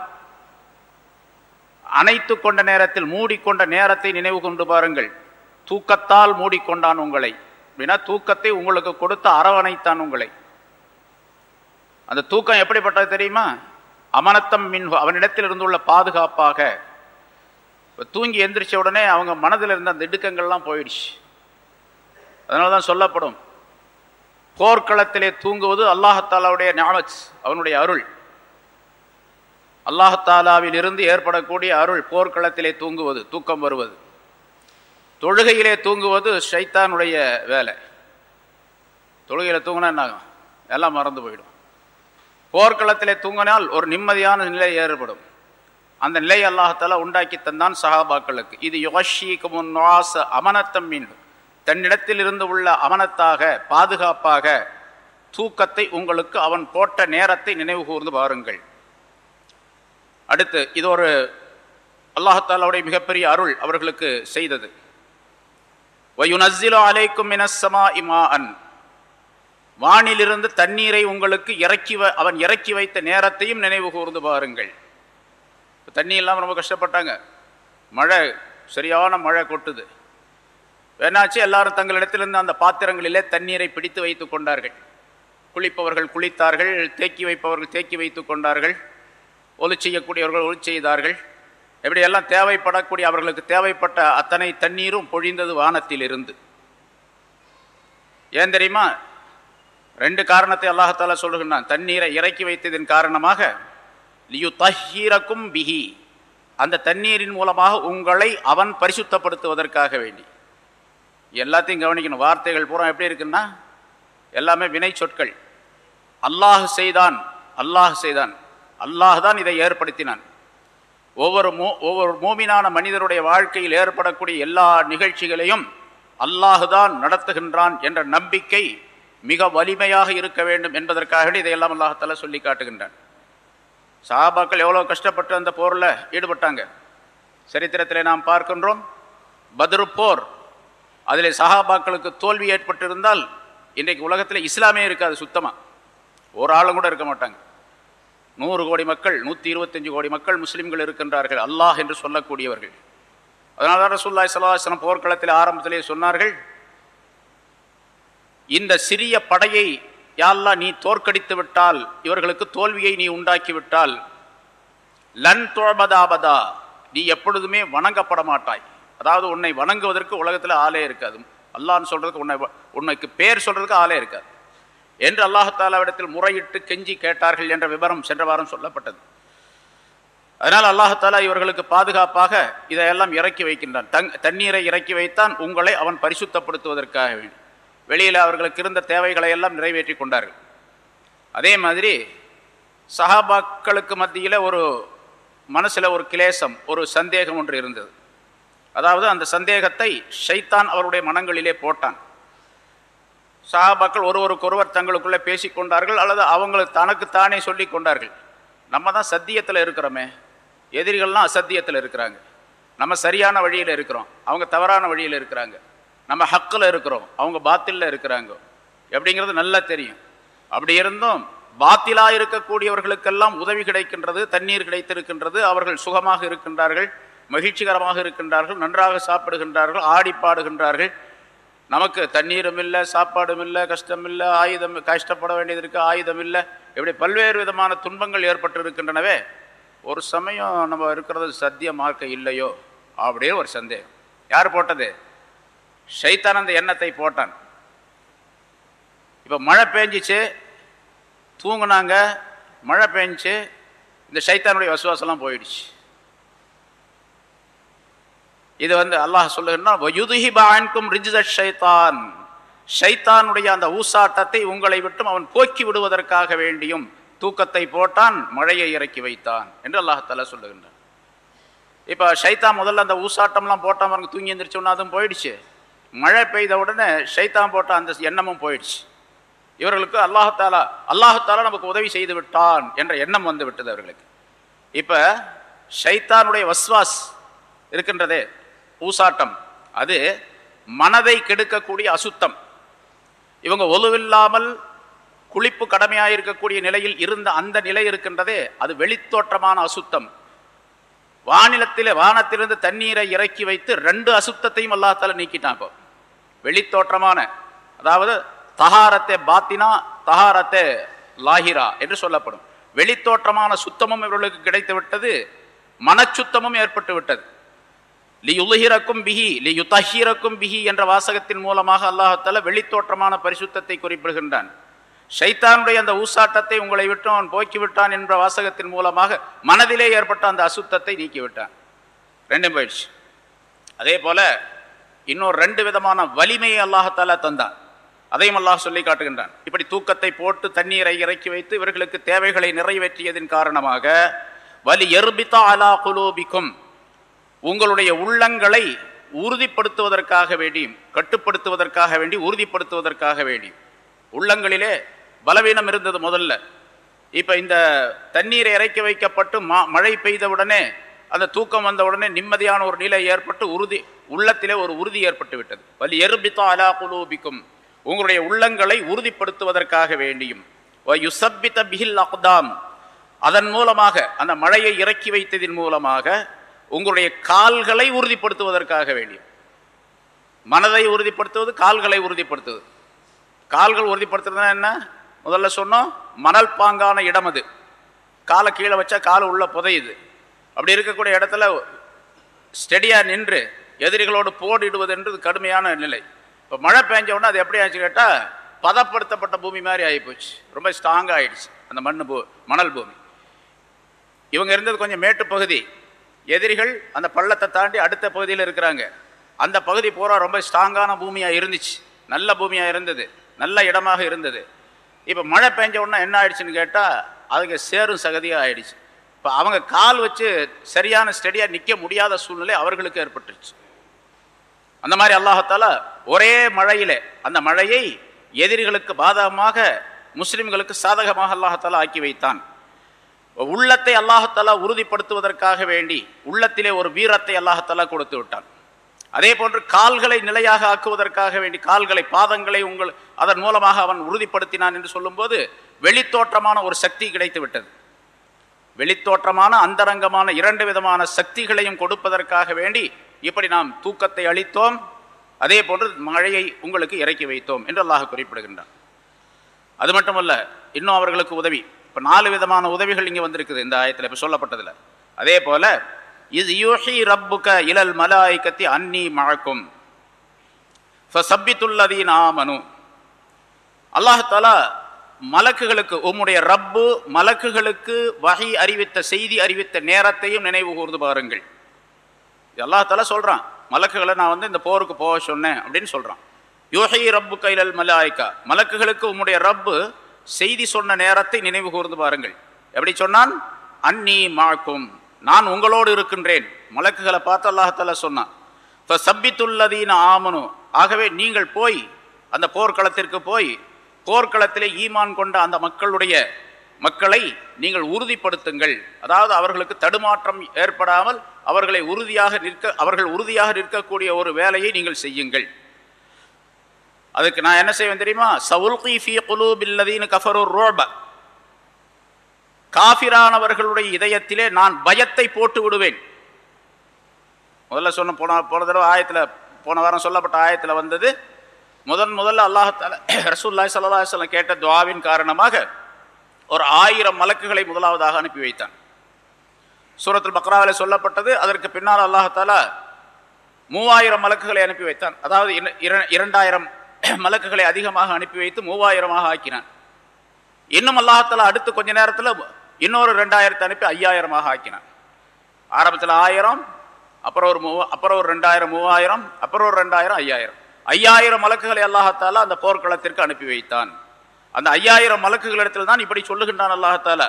அணைத்து கொண்ட நேரத்தில் மூடிக்கொண்ட நேரத்தை நினைவு கொண்டு பாருங்கள். தூக்கத்தால் மூடிக்கொண்டான் உங்களை. அப்படின்னா தூக்கத்தை உங்களுக்கு கொடுத்த அரவணைத்தான் உங்களை. அந்த தூக்கம் எப்படிப்பட்டது தெரியுமா? அமனத்தம் மின் அவனிடத்தில் இருந்துள்ள பாதுகாப்பாக தூங்கி எந்திரிச்ச உடனே அவங்க மனதில் இருந்த அந்த இடுக்கங்கள்லாம் போயிடுச்சு. அதனால தான் சொல்லப்படும் போர்க்களத்திலே தூங்குவது அல்லாஹத்தாலாவுடைய ஞாபத் அவனுடைய அருள். அல்லாஹத்தாலாவில் இருந்து ஏற்படக்கூடிய அருள் போர்க்களத்திலே தூங்குவது தூக்கம் வருவது. தொழுகையிலே தூங்குவது ஷைத்தானுடைய வேலை. தொழுகையில் தூங்கினா என்ன எல்லாம் மறந்து போயிடும். போர்க்களத்திலே தூங்கினால் ஒரு நிம்மதியான நிலை ஏற்படும். அந்த நிலை அல்லாஹால உண்டாக்கி தந்தான் சஹாபாக்களுக்கு. இது யோஷிக்கு முன் அமனத்தம் மீன் தன்னிடத்தில் இருந்து உள்ள அமனத்தாக பாதுகாப்பாக தூக்கத்தை உங்களுக்கு அவன் போட்ட நேரத்தை நினைவு கூர்ந்து பாருங்கள். அடுத்து இது ஒரு அல்லாஹாலாவுடைய மிகப்பெரிய அருள் அவர்களுக்கு செய்தது. வயுனஸ்ஸிலோ அலைக்கும் இனசமா இமா அன் வானிலிருந்து தண்ணீரை உங்களுக்கு இறக்கி அவன் இறக்கி வைத்த நேரத்தையும் நினைவு கூர்ந்து பாருங்கள். தண்ணி இல்லாமல் ரொம்ப கஷ்டப்பட்டாங்க. மழை சரியான மழை கொட்டுது. வேணாச்சு எல்லாரும் தங்களிடத்திலிருந்து அந்த பாத்திரங்களிலே தண்ணீரை பிடித்து வைத்து கொண்டார்கள். குளிப்பவர்கள் குளித்தார்கள் தேக்கி வைப்பவர்கள் தேக்கி வைத்து கொண்டார்கள். ஒலி செய்யக்கூடியவர்கள் ஒலி செய்தார்கள். எப்படியெல்லாம் தேவைப்படக்கூடிய அவர்களுக்கு தேவைப்பட்ட அத்தனை தண்ணீரும் பொழிந்தது வானத்தில் இருந்து ஏன் தெரியுமா? ரெண்டு காரணத்தை அல்லாஹால சொல்லுகின்றான். தண்ணீரை இறக்கி வைத்ததின் காரணமாக லியு தஹீரக்கும் பிஹி. அந்த தண்ணீரின் மூலமாக உங்களை அவன் பரிசுத்தப்படுத்துவதற்காக வேண்டி. எல்லாத்தையும் கவனிக்கணும். வார்த்தைகள் பூரா எப்படி இருக்குன்னா எல்லாமே வினை சொற்கள். அல்லாஹ் செய்தான் அல்லாஹ் செய்தான். அல்லாஹ் தான் இதை ஏற்படுத்தினான். ஒவ்வொரு மோ ஒவ்வொரு மூமினான மனிதருடைய வாழ்க்கையில் ஏற்படக்கூடிய எல்லா நிகழ்ச்சிகளையும் அல்லாஹுதான் நடத்துகின்றான் என்ற நம்பிக்கை மிக வலிமையாக இருக்க வேண்டும் என்பதற்காக இதையெல்லாம் அல்லாஹால சொல்லி காட்டுகின்றான். சாபாக்கள் எவ்வளோ கஷ்டப்பட்டு அந்த போரில் ஈடுபட்டாங்க. சரித்திரத்தில் நாம் பார்க்கின்றோம் பத்ரு போர். அதில் சஹாபாக்களுக்கு தோல்வி ஏற்பட்டிருந்தால் இன்றைக்கு உலகத்தில் இஸ்லாமே இருக்காது சுத்தமாக ஒரு ஆளும் கூட இருக்க மாட்டாங்க. நூறு கோடி மக்கள் நூற்றி இருபத்தஞ்சு கோடி மக்கள் முஸ்லீம்கள் இருக்கின்றார்கள் அல்லாஹ் என்று சொல்லக்கூடியவர்கள். அதனால தான் ரசூல்லாய் சலாஹனம் போர்க்களத்தில் ஆரம்பத்திலே சொன்னார்கள் இந்த சிறிய படையை யாழ்லா நீ தோற்கடித்து விட்டால் இவர்களுக்கு தோல்வியை நீ உண்டாக்கி விட்டால் லன் தோபதாபதா நீ எப்பொழுதுமே வணங்கப்பட மாட்டாய். அதாவது உன்னை வணங்குவதற்கு உலகத்தில் ஆளே இருக்காது. அல்லான்னு சொல்றதுக்கு உன்னை உன்னைக்கு பேர் சொல்றதுக்கு ஆளே இருக்காது. என்று அல்லாஹாலாவிடத்தில் முறையிட்டு கெஞ்சி கேட்டார்கள் என்ற விவரம் சென்ற வாரம் சொல்லப்பட்டது. அதனால் அல்லாஹாலா இவர்களுக்கு பாதுகாப்பாக இதையெல்லாம் இறக்கி வைக்கின்றான். தங் தண்ணீரை இறக்கி வைத்தான் உங்களை அவன் பரிசுத்தப்படுத்துவதற்காக வேண்டும் வெளியில் அவர்களுக்கு இருந்த தேவைகளை எல்லாம் நிறைவேற்றி கொண்டார்கள். அதே மாதிரி சஹாபாக்களுக்கு மத்தியில் ஒரு மனசில் ஒரு கிளேசம் ஒரு சந்தேகம் ஒன்று இருந்தது. அதாவது அந்த சந்தேகத்தை ஷைத்தான் அவருடைய மனங்களிலே போட்டான். சஹாபாக்கள் ஒருவருக்கொருவர் தங்களுக்குள்ளே பேசிக்கொண்டார்கள் அல்லது அவங்களுக்கு தனக்குத்தானே சொல்லி கொண்டார்கள். நம்ம தான் சத்தியத்தில் இருக்கிறோமே எதிரிகள்லாம் அசத்தியத்தில் இருக்கிறாங்க. நம்ம சரியான வழியில் இருக்கிறோம் அவங்க தவறான வழியில் இருக்கிறாங்க. நம்ம ஹக்கில் இருக்கிறோம். அவங்க பாத்திலில் இருக்கிறாங்க. எப்படிங்கிறது நல்லா தெரியும். அப்படி இருந்தும் பாத்திலாக இருக்கக்கூடியவர்களுக்கெல்லாம் உதவி கிடைக்கின்றது தண்ணீர் கிடைத்திருக்கின்றது. அவர்கள் சுகமாக இருக்கின்றார்கள் மகிழ்ச்சிகரமாக இருக்கின்றார்கள் நன்றாக சாப்பிடுகின்றார்கள் ஆடி பாடுகின்றார்கள். நமக்கு தண்ணீரும் இல்லை சாப்பாடும் இல்லை கஷ்டம் இல்லை ஆயுதம் கஷ்டப்பட வேண்டியது இருக்குது ஆயுதம் இல்லை. இப்படி பல்வேறு விதமான துன்பங்கள் ஏற்பட்டு இருக்கின்றனவே ஒரு சமயம் நம்ம இருக்கிறது சத்திய மார்க்க இல்லையோ? அப்படின்னு ஒரு சந்தேகம். யார் போட்டது? ஷைத்தானந்த எண்ணத்தை போட்டான். இப்போ மழை பெஞ்சிச்சு தூங்கினாங்க மழை பெஞ்சிச்சு இந்த சைத்தானுடைய வசுவாசம்லாம் போயிடுச்சு. இது வந்து அல்லாஹ் சொல்லுகிறான் ஷைத்தான். ஷைத்தானுடைய அந்த ஊசாட்டத்தை உங்களை விட்டும் அவன் போக்கி விடுவதற்காக வேண்டியும் தூக்கத்தை போட்டான் மழையை இறக்கி வைத்தான் என்று அல்லாஹால சொல்லுகின்றான். இப்போ ஷைத்தான் முதல்ல அந்த ஊசாட்டம்லாம் போட்டான் அவருக்கு தூங்கி எந்திரிச்சோன்னா அதுவும் போயிடுச்சு. மழை பெய்த உடனே ஷைத்தான் போட்ட அந்த எண்ணமும் போயிடுச்சு. இவர்களுக்கு அல்லாஹாலா அல்லாஹாலா நமக்கு உதவி செய்து விட்டான் என்ற எண்ணம் வந்து விட்டது அவர்களுக்கு. இப்போ ஷைத்தானுடைய வஸ்வாஸ் இருக்கின்றதே பூசாட்டம். அது மனதை கெடுக்கக்கூடிய அசுத்தம். இவங்க ஒலுவில்லாமல் குளிப்பு கடமையாக இருக்கக்கூடிய நிலையில் இருந்த அந்த நிலை இருக்கின்றதே அது வெளித்தோற்றமான அசுத்தம். வானிலத்திலே வானத்திலிருந்து தண்ணீரை இறக்கி வைத்து ரெண்டு அசுத்தத்தையும் அல்லாத்தால நீக்கிட்டான் இப்போ. வெளித்தோற்றமான அதாவது தகாரத்தை பாத்தினா தகாரத்தை லாஹிரா என்று சொல்லப்படும். வெளித்தோற்றமான சுத்தமும் இவர்களுக்கு கிடைத்து விட்டது மனச்சுத்தமும் ஏற்பட்டு விட்டது. லி உலகிரக்கும் பிஹி லி யுதஹீரக்கும் பிஹி என்ற வாசகத்தின் மூலமாக அல்லாஹால வெளித்தோற்றமான பரிசுத்தத்தை குறிப்பிடுகின்றான். ஷைத்தானுடைய அந்த ஊசாட்டத்தை உங்களை விட்டு அவன் போக்கிவிட்டான் என்ற வாசகத்தின் மூலமாக மனதிலே ஏற்பட்ட அந்த அசுத்தத்தை நீக்கிவிட்டான். ரெண்டும் போயிடுச்சு. அதே போல இன்னொரு ரெண்டு விதமான வலிமையை அல்லாஹால தந்தான். அதையும் அல்லாஹ் சொல்லி காட்டுகின்றான். இப்படி தூக்கத்தை போட்டு தண்ணீரை இறக்கி வைத்து இவர்களுக்கு தேவைகளை நிறைவேற்றியதன் காரணமாக வலி எர்பிதா அலா குலோபிக்கும். உங்களுடைய உள்ளங்களை உறுதிப்படுத்துவதற்காக வேண்டியும் கட்டுப்படுத்துவதற்காக வேண்டி உறுதிப்படுத்துவதற்காக வேண்டியும். உள்ளங்களிலே பலவீனம் இருந்தது முதல்ல. இப்போ இந்த தண்ணீரை இறக்கி வைக்கப்பட்டு மா மழை பெய்த உடனே அந்த தூக்கம் வந்த உடனே நிம்மதியான ஒரு நிலை ஏற்பட்டு உறுதி உள்ளத்திலே ஒரு உறுதி ஏற்பட்டு விட்டது வலி எருபித்தா அலா குலூபிக்கும் உங்களுடைய உள்ளங்களை உறுதிப்படுத்துவதற்காக வேண்டியும். யுசப்பித்த பிஹில் அக்தாம் அதன் மூலமாக அந்த மழையை இறக்கி வைத்ததின் மூலமாக உங்களுடைய கால்களை உறுதிப்படுத்துவதற்காக வேண்டியும். மனதை உறுதிப்படுத்துவது கால்களை உறுதிப்படுத்துவது. கால்கள் உறுதிப்படுத்துறதுனா என்ன? முதல்ல சொன்னோம் மணல் பாங்கான இடம் அது. காலை கீழே வச்சா கால் உள்ள புதையுது. அப்படி இருக்கக்கூடிய இடத்துல ஸ்டெடியாக நின்று எதிரிகளோடு போடிடுவது என்றது கடுமையான நிலை. இப்போ மழை பெஞ்ச உடனே அது எப்படி ஆச்சு கேட்டால் பதப்படுத்தப்பட்ட பூமி மாதிரி ஆகிப்போச்சு ரொம்ப ஸ்ட்ராங்காக ஆயிடுச்சு அந்த மண் பூ மணல் பூமி. இவங்க இருந்தது கொஞ்சம் மேட்டு பகுதி. எதிரிகள் அந்த பள்ளத்தை தாண்டி அடுத்த பகுதியில் இருக்கிறாங்க. அந்த பகுதி பூரா ரொம்ப ஸ்ட்ராங்கான பூமியாக இருந்துச்சு. நல்ல பூமியாக இருந்தது. நல்ல இடமாக இருந்தது. இப்போ மழை பெஞ்ச உடனே என்ன ஆயிடுச்சுன்னு கேட்டால் அதுக்கு சேரும் சகதியாக ஆயிடுச்சு. இப்போ அவங்க கால் வச்சு சரியான ஸ்டடியாக நிற்க முடியாத சூழ்நிலை அவர்களுக்கு ஏற்பட்டுருச்சு. அந்த மாதிரி அல்லாஹத்தால ஒரே மழையிலே அந்த மழையை எதிரிகளுக்கு பாதகமாக முஸ்லிம்களுக்கு சாதகமாக அல்லாஹத்தால ஆக்கி வைத்தான். உள்ளத்தை அல்லாஹத்தாலா உறுதிப்படுத்துவதற்காக வேண்டி உள்ளத்திலே ஒரு வீரத்தை அல்லாஹத்தாலா கொடுத்து விட்டான். அதே போன்று கால்களை நிலையாக ஆக்குவதற்காக வேண்டி கால்களை பாதங்களை உங்கள் அதன் மூலமாக அவன் உறுதிப்படுத்தினான் என்று சொல்லும்போது வெளித்தோற்றமான ஒரு சக்தி கிடைத்து விட்டது. வெளித்தோற்றமான அந்தரங்கமான இரண்டு விதமான சக்திகளையும் கொடுப்பதற்காக வேண்டி இப்படி நாம் தூக்கத்தை அளித்தோம் அதே போன்று மழையை உங்களுக்கு இறக்கி வைத்தோம் என்று அல்லாஹ் குறிப்பிடுகின்றான். அது மட்டுமல்ல இன்னும் அவர்களுக்கு உதவி. இப்போ நாலு விதமான உதவிகள் இங்கே வந்திருக்குது இந்த ஆயத்தில் இப்போ சொல்லப்பட்டதில். அதே போல இது யூஹி ரப்புக இலல் மலாய்க்கத்தி அன்னி மழக்கும் சப்பித்துள்ளதீன் ஆமனு. அல்லாஹாலா மலக்குகளுக்கு உம்முடைய ரப்பு மலக்குகளுக்கு வகை அறிவித்த செய்தி அறிவித்த நேரத்தையும் நினைவு கூர்ந்து பாருங்கள். எல்லாத்தாலும் சொல்கிறான் மலக்குகளை நான் வந்து இந்த போருக்கு போக சொன்னேன் அப்படின்னு சொல்கிறான் யோகை ரப்பு கைலல் மலாய்க்கா மலக்குகளுக்கு உம்முடைய ரப்பு செய்தி சொன்ன நேரத்தை நினைவு கூர்ந்து பாருங்கள். எப்படி சொன்னான்? அன்னி மாக்கும் நான் உங்களோடு இருக்கின்றேன். மலக்குகளை பார்த்து அல்லாஹால சொன்னான் இப்போ சப்பித்துள்ளதீன ஆமனு. ஆகவே நீங்கள் போய் அந்த போர்க்களத்திற்கு போய் போர்க்களத்திலே ஈமான் கொண்ட அந்த மக்களுடைய மக்களை நீங்கள் உறுதிப்படுத்துங்கள். அதாவது அவர்களுக்கு தடுமாற்றம் ஏற்படாமல் அவர்களை உறுதியாக நிற்க அவர்கள் உறுதியாக நிற்கக்கூடிய ஒரு வேலையை நீங்கள் செய்யுங்கள். அதுக்கு நான் என்ன செய்வேன் தெரியுமா? சவுல்கி ஃபி குலூபில்லதீன் கஃபரூர் ரோப. காஃபிரானவர்களுடைய இதயத்திலே நான் பயத்தை போட்டு விடுவேன். முதல்ல சொன்ன போன போன தடவை ஆயத்தில் போன வாரம் சொல்லப்பட்ட ஆயத்தில் வந்தது முதன் முதல்ல அல்லாஹால ரசூல்லாய் சல்லா சொல்லம் கேட்ட துவாவின் காரணமாக ஒரு ஆயிரம் மலக்குகளை முதலாவதாக அனுப்பி வைத்தான். சூரத்தில் பக்ராவில் சொல்லப்பட்டது அதற்கு பின்னால் அல்லாஹால மூவாயிரம் மலக்குகளை அனுப்பி வைத்தான். அதாவது இர- இரண்டாயிரம் மலக்குகளை அதிகமாக அனுப்பி வைத்து மூவாயிரமாக ஆக்கினான். இன்னும் அல்லாஹால அடுத்து கொஞ்ச நேரத்தில் இன்னொரு ரெண்டாயிரத்தை அனுப்பி ஐயாயிரமாக ஆக்கினான். ஆரம்பத்தில் ஆயிரம் அப்புறம் ஒரு மூவா அப்புறம் ஒரு ரெண்டாயிரம் மூவாயிரம் அப்புறம் ஒரு ரெண்டாயிரம் ஐயாயிரம். ஐயாயிரம் மலக்குகளை அல்லாஹால அந்த போர்க்களத்திற்கு அனுப்பி வைத்தான். அந்த ஐயாயிரம் மலக்குகளிடத்தில் தான் இப்படி சொல்லுகின்றான் அல்லாஹால.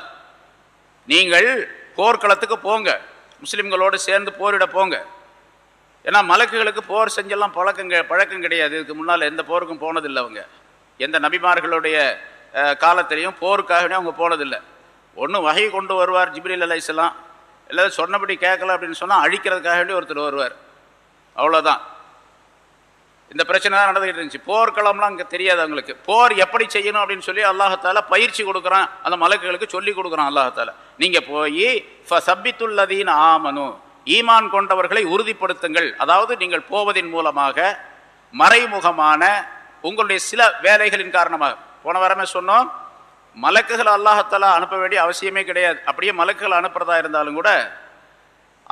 நீங்கள் போர்க்களத்துக்கு போங்க. முஸ்லிம்களோடு சேர்ந்து போரிட போங்க. ஏன்னா மலக்குகளுக்கு போர் செஞ்செல்லாம் பழக்கங்க பழக்கம் கிடையாது. இதுக்கு முன்னால் எந்த போருக்கும் போனதில்லை அவங்க. எந்த நபிமார்களுடைய காலத்திலையும் போருக்காகவே அவங்க போனதில்லை. ஒன்று வகை கொண்டு வருவார் ஜிப்ரில் அலைஸ்லாம் இல்லை சொன்னபடி கேட்கல அப்படின்னு சொன்னால் அழிக்கிறதுக்காகவே ஒருத்தர் வருவார். அவ்வளோதான் இந்த பிரச்சனை தான் நடந்துகிட்டு இருந்துச்சு. போர்க்களம்லாம் அங்கே தெரியாது அவங்களுக்கு. போர் எப்படி செய்யணும் அப்படின்னு சொல்லி அல்லாஹால பயிற்சி கொடுக்குறான். அந்த மலக்குகளுக்கு சொல்லி கொடுக்குறான் அல்லாஹால. நீங்கள் போய் சப்பித்துள்ளதீன் ஆமனு. ஈமான் கொண்டவர்களை உறுதிப்படுத்துங்கள். அதாவது நீங்கள் போவதின் மூலமாக மறைமுகமான உங்களுடைய சில வேலைகளின் காரணமாக. போன வாரமே சொன்னோம் மலக்குகள் அல்லாஹத்தாலா அனுப்ப வேண்டிய அவசியமே கிடையாது. அப்படியே மலக்குகள் அனுப்புறதா இருந்தாலும் கூட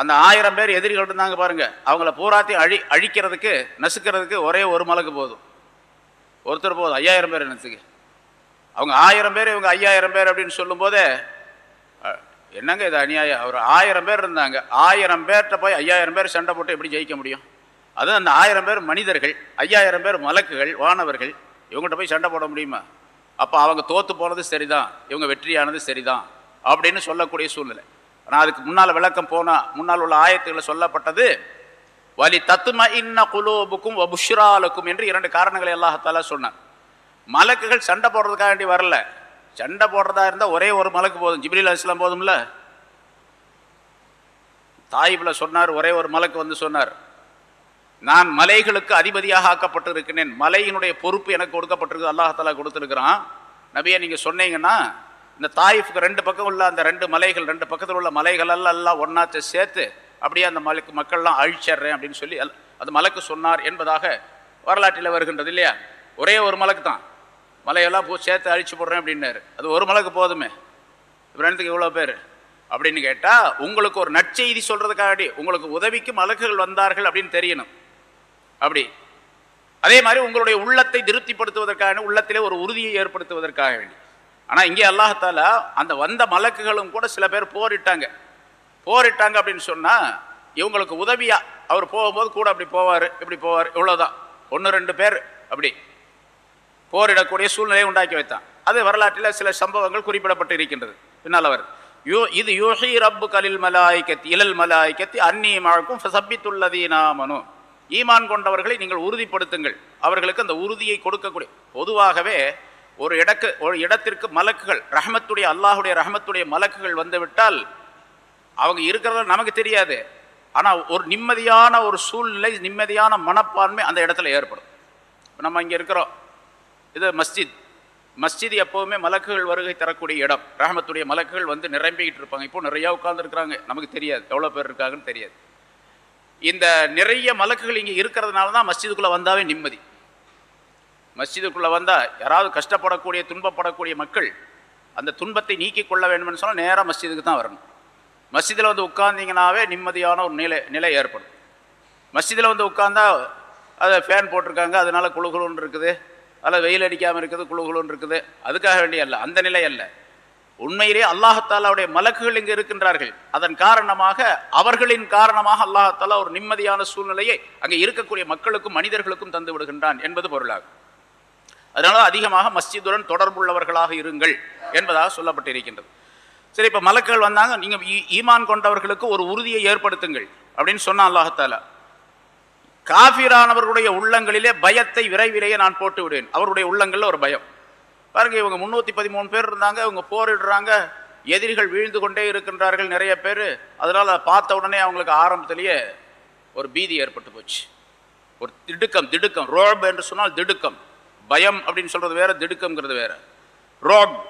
அந்த ஆயிரம் பேர் எதிரிகள் இருந்தாங்க பாருங்க. அவங்கள பூராத்தையும் அழி அழிக்கிறதுக்கு நசுக்கிறதுக்கு ஒரே ஒரு மலக்கு போதும். ஒருத்தர் போதும். ஐயாயிரம் பேர் என்னத்துக்கு? அவங்க ஆயிரம் பேர் இவங்க ஐயாயிரம் பேர் அப்படின்னு சொல்லும்போதே என்னங்க இது அநியாயம்? அவர் ஆயிரம் பேர் இருந்தாங்க. ஆயிரம் பேர்கிட்ட போய் ஐயாயிரம் பேர் சண்டை போட்டு எப்படி ஜெயிக்க முடியும்? அதுவும் அந்த ஆயிரம் பேர் மனிதர்கள் ஐயாயிரம் பேர் மலக்குகள் வானவர்கள் இவங்ககிட்ட போய் சண்டை போட முடியுமா? அப்போ அவங்க தோத்து போனது சரிதான். இவங்க வெற்றியானது சரிதான். அப்படின்னு சொல்லக்கூடிய சூழ்நிலை. நான் அதுக்கு முன்னால் விளக்கம் போனால் முன்னால் உள்ள ஆயத்துகளை சொல்லப்பட்டது வலி தத்தும இன்ன குலோபுக்கும் வபுஷ்ராலுக்கும் என்று இரண்டு காரணங்களை அல்லாஹத்தாலா சொன்னார் மலக்குகள் சண்டை போடுறதுக்காக வேண்டி வரல. சண்டை போடுறதா இருந்தால் ஒரே ஒரு மலக்கு போதும். ஜிப்ரில் அலிஸ்லாம் போதும்ல? தாயிபில் சொன்னார் ஒரே ஒரு மலக்கு வந்து சொன்னார் நான் மலைகளுக்கு அதிபதியாக ஆக்கப்பட்டு இருக்கிறேன் மலையினுடைய பொறுப்பு எனக்கு கொடுக்கப்பட்டிருக்கு அல்லாஹாலா கொடுத்துருக்கிறான். நபியை நீங்கள் சொன்னீங்கன்னா இந்த தாயிஃபுக்கு ரெண்டு பக்கம் உள்ள அந்த ரெண்டு மலைகள் ரெண்டு பக்கத்தில் உள்ள மலைகள் எல்லாம் எல்லாம் சேர்த்து அப்படியே அந்த மலைக்கு மக்கள்லாம் அழிச்சிடுறேன் அப்படின்னு சொல்லி அல்- அந்த மலைக்கு சொன்னார் என்பதாக வரலாற்றில் வருகின்றது இல்லையா? ஒரே ஒரு மலைக்கு தான். மலையெல்லாம் பூ சேர்த்து அழிச்சு போடுறேன் அப்படின்னாரு. அது ஒரு மலைக்கு போதுமே. இவரத்துக்கு இவ்வளோ பேர்? அப்படின்னு கேட்டால் உங்களுக்கு ஒரு நற்செய்தி சொல்கிறதுக்காக உங்களுக்கு உதவிக்கு மலக்குகள் வந்தார்கள் அப்படின்னு தெரியணும். அப்படி. அதே மாதிரி உங்களுடைய உள்ளத்தை திருப்திப்படுத்துவதற்காக உள்ளத்திலே ஒரு உறுதியை ஏற்படுத்துவதற்காக வேண்டி. ஆனால் இங்கே அல்லாஹால அந்த வந்த மலக்குகளும் கூட சில பேர் போரிட்டாங்க. போரிட்டாங்க அப்படின்னு சொன்னால் இவங்களுக்கு உதவியா? அவர் போகும்போது கூட அப்படி போவார் இப்படி போவார் இவ்வளோதான் ஒன்று ரெண்டு பேர் அப்படி போரிடக்கூடிய சூழ்நிலையை உண்டாக்கி வைத்தான். அது வரலாற்றில் சில சம்பவங்கள் குறிப்பிடப்பட்டு இருக்கின்றது. பின்னால் அவர் யூ இது யூஹி ரப்பு கலில் மலாய்க்கத்தி இலல் மலாய்க்கத்தி அந்நீ மழக்கும் சப்பித்துள்ளதீனாமனு ஈமான் கொண்டவர்களை நீங்கள் உறுதிப்படுத்துங்கள். அவர்களுக்கு அந்த உறுதியை கொடுக்கக்கூடிய பொதுவாகவே ஒரு இடக்கு ஒரு இடத்திற்கு மலக்குகள் ரஹமத்துடைய அல்லாஹுடைய ரஹமத்துடைய மலக்குகள் வந்துவிட்டால் அவங்க இருக்கிறத நமக்கு தெரியாது. ஆனால் ஒரு நிம்மதியான ஒரு சூழ்நிலை நிம்மதியான மனப்பான்மை அந்த இடத்துல ஏற்படும். நம்ம இங்கே இருக்கிறோம். இது மஸ்ஜித். மஸ்ஜித் எப்போவுமே மலக்குகள் வருகை தரக்கூடிய இடம். ரஹமத்துடைய மலக்குகள் வந்து நிரம்பிக்கிட்டு இருப்பாங்க. இப்போ நிறையா உட்கார்ந்துருக்குறாங்க. நமக்கு தெரியாது. எவ்வளோ பேர் இருக்காங்கன்னு தெரியாது. இந்த நிறைய மலக்குகள் இங்கே இருக்கிறதுனால தான் மஸ்ஜிதுக்குள்ளே வந்தாவே நிம்மதி. மஸ்ஜிதுக்குள்ளே வந்தால் யாராவது கஷ்டப்படக்கூடிய துன்பப்படக்கூடிய மக்கள் அந்த துன்பத்தை நீக்கிக் கொள்ள வேண்டும்னு சொன்னால் நேராக மஸ்ஜிதுக்கு தான் வரணும். மஸ்ஜிதில் வந்து உட்காந்திங்கனாவே நிம்மதியான ஒரு நிலை நிலை ஏற்படும். மஸ்ஜிதில் வந்து உட்கார்ந்தா அதை ஃபேன் போட்டிருக்காங்க அதனால் குழுகுலுன்னு இருக்குது. அதில் வெயில் அடிக்காமல் இருக்குது குழுகுலுன்னு இருக்குது. அதுக்காக வேண்டிய அல்ல அந்த நிலை அல்ல. உண்மையிலே அல்லாஹத்தாலாவுடைய மலக்குகள் இங்கு இருக்கின்றார்கள். அதன் காரணமாக அவர்களின் காரணமாக அல்லாஹத்தாலா ஒரு நிம்மதியான சூழ்நிலையை அங்கே இருக்கக்கூடிய மக்களுக்கும் மனிதர்களுக்கும் தந்து விடுகின்றான் என்பது பொருளாகும். அதனால அதிகமாக மஸ்ஜிதுடன் தொடர்புள்ளவர்களாக இருங்கள் என்பதாக சொல்லப்பட்டிருக்கின்றது. சரி இப்போ மலக்கள் வந்தாங்க நீங்கள் ஈமான் கொண்டவர்களுக்கு ஒரு உறுதியை ஏற்படுத்துங்கள் அப்படின்னு சொன்னால் அல்லாஹத்தாலா காஃபிரானவர்களுடைய உள்ளங்களிலே பயத்தை விரைவிலேயே நான் போட்டு விடுவேன். அவருடைய உள்ளங்களில் ஒரு பயம். பாருங்க இவங்க முன்னூற்றி பதிமூணு பேர் இருந்தாங்க இவங்க போரிடுறாங்க எதிரிகள் வீழ்ந்து கொண்டே இருக்கின்றார்கள் நிறைய பேர். அதனால் அதை பார்த்த உடனே அவங்களுக்கு ஆரம்பத்திலேயே ஒரு பீதி ஏற்பட்டு போச்சு. ஒரு திடுக்கம் திடுக்கம் ரோப் என்று சொன்னால் திடுக்கம். பயம் அப்படின்னு சொல்றது வேற திடுக்கம்ங்கிறது வேற. ரோக்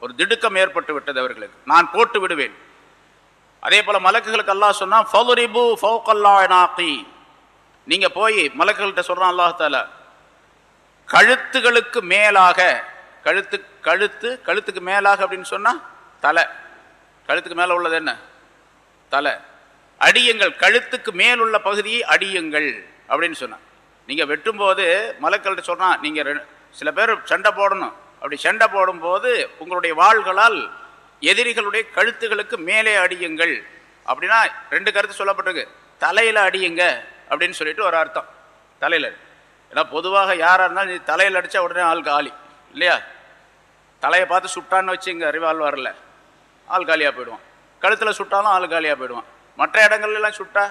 ஒரு திடுக்கம் ஏற்பட்டு விட்டது அவர்களுக்கு. நான் போட்டு விடுவேன். அதே போல மலக்குகளுக்கு அல்லாஹ் சொன்னா ஃபலுரிபு ஃபௌகல்லானாகி நீங்க போய் மலக்குகள்கிட்ட சொல்றான் அல்லாஹ் கழுத்துகளுக்கு மேலாக கழுத்து கழுத்து கழுத்துக்கு மேலாக அப்படின்னு சொன்னா தலை. கழுத்துக்கு மேல உள்ளது என்ன? தலை. அடியுங்கள் கழுத்துக்கு மேல் உள்ள பகுதியை அடியுங்கள் அப்படின்னு சொன்னான். நீங்கள் வெட்டும்போது மலக்கள்கிட்ட சொன்னால் நீங்கள் சில பேர் சண்டை போடணும். அப்படி சண்டை போடும்போது உங்களுடைய வாள்களால் எதிரிகளுடைய கழுத்துகளுக்கு மேலே அடியுங்கள். அப்படின்னா ரெண்டு கருத்து சொல்லப்பட்டிருக்கு. தலையில் அடியுங்க அப்படின்னு சொல்லிட்டு ஒரு அர்த்தம். தலையில் ஏன்னா பொதுவாக யாரா இருந்தாலும் நீ தலையில் அடித்தா உடனே ஆள் காலி. இல்லையா? தலையை பார்த்து சுட்டான்னு வச்சுங்க ரிவால்வரில் ஆள் காலியாக போயிடுவான். கழுத்தில் சுட்டாலும் ஆள் காலியாக போயிடுவான். மற்ற இடங்கள்லாம் சுட்டா?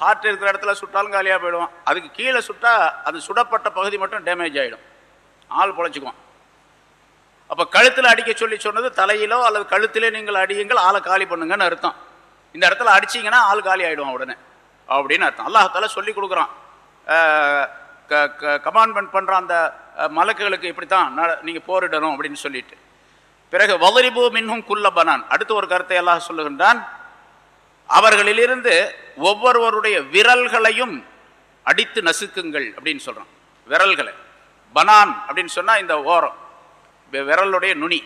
ஹார்ட் இருக்கிற இடத்துல சுட்டாலும் காலியாக போயிடுவான். அதுக்கு கீழே சுட்டா அது சுடப்பட்ட பகுதி மட்டும் டேமேஜ் ஆகிடும் ஆள் பொழைச்சிக்குவான். அப்போ கழுத்தில் அடிக்க சொல்லி சொன்னது தலையிலோ அல்லது கழுத்திலே நீங்கள் அடியுங்கள் ஆளை காலி பண்ணுங்கன்னு அர்த்தம். இந்த இடத்துல அடிச்சீங்கன்னா ஆள் காலி ஆகிடுவோம் உடனே. அப்படின்னு அர்த்தம். அல்லாஹால சொல்லி கொடுக்குறான். கமாண்ட்மெண்ட் பண்ணுற அந்த மலக்குகளுக்கு இப்படித்தான் தான் நீங்கள் போரிடணும் அப்படின்னு சொல்லிட்டு. பிறகு வதரிபு மின்னும் குல்ல பனான். அடுத்து ஒரு கருத்தை எல்லாம் சொல்லுகின்றான். அவர்களிலிருந்து ஒவ்வொருவருடைய விரல்களையும் அடித்து நசுக்குங்கள் அப்படின்னு சொல்கிறோம் விரல்களை. பனான் அப்படின்னு சொன்னால் இந்த ஓரம். விரலுடைய நுனி.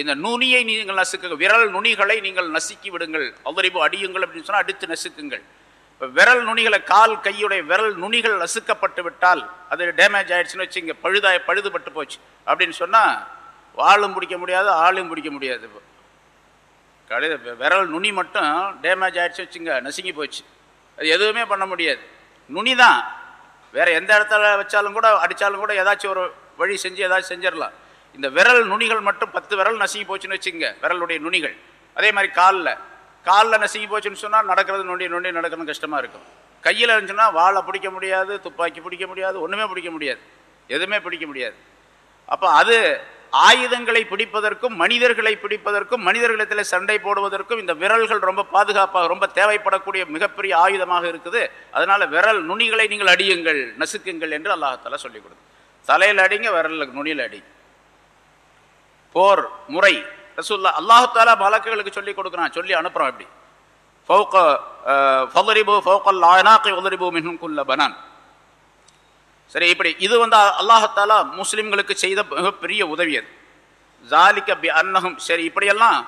இந்த நுனியை நீங்கள் நசுக்குங்க விரல் நுனிகளை நீங்கள் நசுக்கி விடுங்கள். அவரிபு அடியுங்கள் அப்படின்னு சொன்னால் அடித்து நசுக்குங்கள். இப்போ விரல் நுனிகளை கால் கையுடைய விரல் நுனிகள் நசுக்கப்பட்டு விட்டால் அது டேமேஜ் ஆயிடுச்சுன்னு வச்சுங்க பழுதாய பழுதுபட்டு போச்சு. அப்படின்னு சொன்னால் வாழும் பிடிக்க முடியாது ஆளும் பிடிக்க முடியாது. இப்போ கழுத விரல் நுனி மட்டும் டேமேஜ் ஆகிடுச்சு வச்சுங்க நசுங்கி போச்சு. அது எதுவுமே பண்ண முடியாது. நுனி தான். வேற எந்த இடத்துல வச்சாலும் கூட அடித்தாலும் கூட ஏதாச்சும் ஒரு வழி செஞ்சு ஏதாச்சும் செஞ்சிடலாம். இந்த விரல் நுனிகள் மட்டும் பத்து விரல் நசுங்கி போச்சுன்னு வச்சுங்க விரலுடைய நுனிகள். அதே மாதிரி காலில். காலில் நசுங்கி போச்சுன்னு சொன்னால் நடக்கிறது நொண்டி நொண்டி நடக்கணும் கஷ்டமாக இருக்கும். கையில் இருந்துச்சுன்னா வாழை பிடிக்க முடியாது துப்பாக்கி பிடிக்க முடியாது ஒன்றுமே பிடிக்க முடியாது. எதுவுமே பிடிக்க முடியாது. அப்போ அது ஆயுதங்களை பிடிப்பதற்கும் மனிதர்களை பிடிப்பதற்கும் மனிதர்களிடத்தில் சண்டை போடுவதற்கும் இந்த விரல்கள் ரொம்ப பாதுகாப்பாக ரொம்ப தேவைப்படக்கூடிய மிகப்பெரிய ஆயுதமாக இருக்குது. அதனால விரல் நுனிகளை நீங்கள் அடியுங்கள் நசுக்குங்கள் என்று அல்லாஹால சொல்லிக் கொடுத்து. தலையில் அடிங்க விரல் நுனியில் அடி. போர் முறை. ரசூல்லா அல்லாஹாலா மலக்குகளுக்கு சொல்லி கொடுக்குறான். சொல்லி அனுப்புறான் அப்படி ஃபௌக ஃபலரிபு ஃபௌகல் ஆனாக்கை உலரிபு மின்னும் பனான். சரி இப்படி. இது வந்து அல்லாஹத்தாலா முஸ்லீம்களுக்கு செய்த மிகப்பெரிய உதவி அது. ஜாலிக்க பி அன்னகம் சரி இப்படியெல்லாம்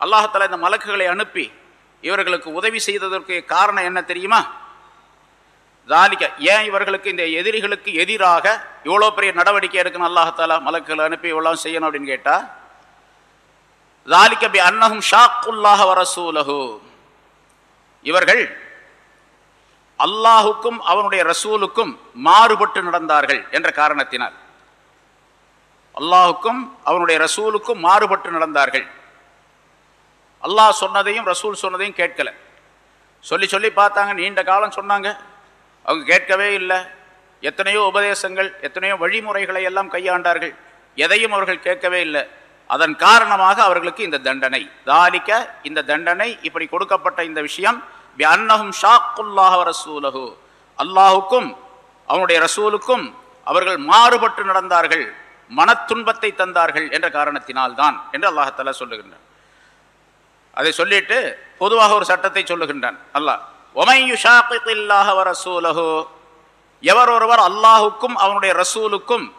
அல்லாஹத்தாலா இந்த மலக்குகளை அனுப்பி இவர்களுக்கு உதவி செய்ததற்கு காரணம் என்ன தெரியுமா? ஜாலிக்க ஏன் இவர்களுக்கு இந்த எதிரிகளுக்கு எதிராக இவ்வளோ பெரிய நடவடிக்கை எடுக்கணும் அல்லாஹத்தாலா மலக்குகளை அனுப்பி இவ்வளோ செய்யணும் அப்படின்னு கேட்டால் ஜாலிக்க பி அன்னகும் ஷாக்குல்லாஹ வரசூலஹு இவர்கள் அல்லாஹுக்கும் அவனுடைய ரசூலுக்கும் மாறுபட்டு நடந்தார்கள் என்ற காரணத்தினால். அல்லாஹுக்கும் அவனுடைய ரசூலுக்கும் மாறுபட்டு நடந்தார்கள். அல்லாஹ் சொன்னதையும் ரசூல் சொன்னதையும் கேட்கல. சொல்லி சொல்லி பார்த்தாங்க நீண்ட காலம் சொன்னாங்க. அவங்க கேட்கவே இல்லை. எத்தனையோ உபதேசங்கள் எத்தனையோ வழிமுறைகளை எல்லாம் கையாண்டார்கள். எதையும் அவர்கள் கேட்கவே இல்லை. அதன் காரணமாக அவர்களுக்கு இந்த தண்டனை. தாலிக்க இந்த தண்டனை இப்படி கொடுக்கப்பட்ட இந்த விஷயம் அன்னஹும் ஷாக்குல்லாஹ ரசூலஹு அல்லாஹுக்கும் அவனுடைய ரசூலுக்கும் அவர்கள் மாறுபட்டு நடந்தார்கள் மனத்துன்பத்தை தந்தார்கள் என்ற காரணத்தினால்தான் என்று அல்லாஹால சொல்லுகின்றான். அதை சொல்லிட்டு பொதுவாக ஒரு சட்டத்தை சொல்லுகின்றான். அல்லாஹ் ஒமையு ரசூலஹு எவர் ஒருவர் அல்லாஹுக்கும் அவனுடைய ரசூலுக்கும்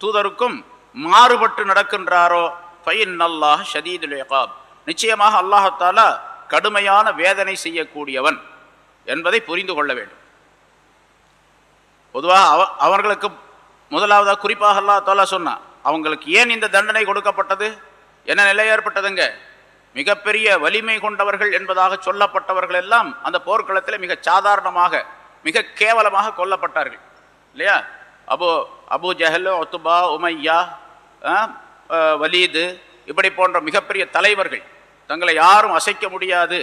தூதருக்கும் மாறுபட்டு நடக்கின்றாரோ ஃபைன் அல்லாஹ் ஷதீதுல் நிச்சயமாக அல்லாஹாலா கடுமையான வேதனை செய்யக்கூடியவன் என்பதை புரிந்து கொள்ள வேண்டும். பொதுவாக அவ அவர்களுக்கு முதலாவதாக குறிப்பாக அல்லா தாலா சொன்னான் அவங்களுக்கு ஏன் இந்த தண்டனை கொடுக்கப்பட்டது? என்ன நிலை ஏற்பட்டதுங்க? மிகப்பெரிய வலிமை கொண்டவர்கள் என்பதாக சொல்லப்பட்டவர்கள் எல்லாம் அந்த போர்க்களத்தில் மிக சாதாரணமாக மிக கேவலமாக கொல்லப்பட்டார்கள். இல்லையா? அபு அபு ஜஹல் ஒத்துபா உமையா வலீது இப்படி போன்ற மிகப்பெரிய தலைவர்கள் தங்களை யாரும் அசைக்க முடியாது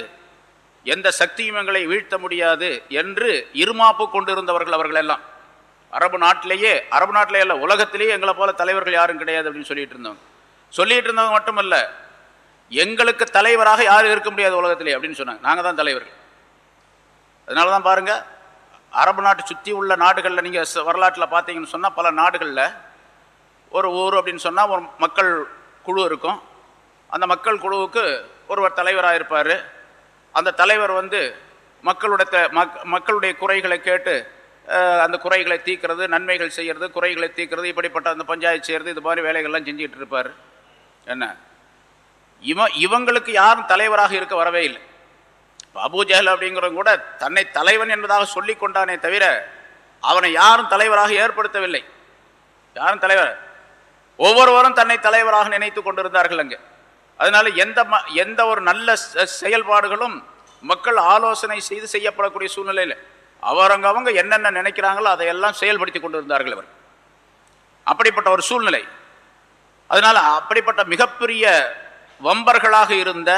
எந்த சக்தியும் எங்களை வீழ்த்த முடியாது என்று இருமாப்பு கொண்டிருந்தவர்கள் அவர்கள் எல்லாம். அரபு நாட்டிலேயே அரபு நாட்டிலே இல்லை உலகத்திலேயே எங்களை போல தலைவர்கள் யாரும் கிடையாது அப்படின்னு சொல்லிட்டு இருந்தவங்க. சொல்லிட்டு இருந்தவங்க மட்டுமல்ல எங்களுக்கு தலைவராக யாரும் இருக்க முடியாது உலகத்திலே அப்படின்னு சொன்னாங்க. நாங்கள் தான் தலைவர்கள். அதனால தான் பாருங்க அரபு நாட்டு சுற்றி உள்ள நாடுகளில் நீங்கள் வரலாற்றில் பார்த்தீங்கன்னு சொன்னால் பல நாடுகளில் ஒரு ஊர் அப்படின்னு சொன்னால் ஒரு மக்கள் குழு இருக்கும். அந்த மக்கள் குழுவுக்கு ஒருவர் தலைவராக இருப்பார் அந்த தலைவர் வந்து மக்களுடைய மக் மக்களுடைய குறைகளை கேட்டு அந்த குறைகளை தீர்க்கிறது நன்மைகள் செய்கிறது குறைகளை தீர்க்கிறது இப்படிப்பட்ட அந்த பஞ்சாயத்து செய்கிறது இது மாதிரி வேலைகள்லாம் செஞ்சுக்கிட்டு இருப்பார். என்ன? இவன் இவங்களுக்கு யாரும் தலைவராக இருக்க வரவே இல்லை. இப்ப ஜஹல் அப்படிங்கிறவங்க கூட தன்னை தலைவன் என்பதாக சொல்லிக் கொண்டானே தவிர அவனை யாரும் தலைவராக ஏற்படுத்தவில்லை. யாரும் தலைவர் ஒவ்வொருவரும் தன்னை தலைவராக நினைத்து கொண்டிருந்தார்கள் அங்கே. அதனால எந்த ம- எந்த ஒரு நல்ல செயல்பாடுகளும் மக்கள் ஆலோசனை செய்து செய்யப்படக்கூடிய சூழ்நிலையில் அவரங்க அவங்க என்னென்ன நினைக்கிறாங்களோ அதையெல்லாம் செயல்படுத்தி கொண்டிருந்தார்கள் அவர் அப்படிப்பட்ட ஒரு சூழ்நிலை. அதனால் அப்படிப்பட்ட மிகப்பெரிய வம்பர்களாக இருந்த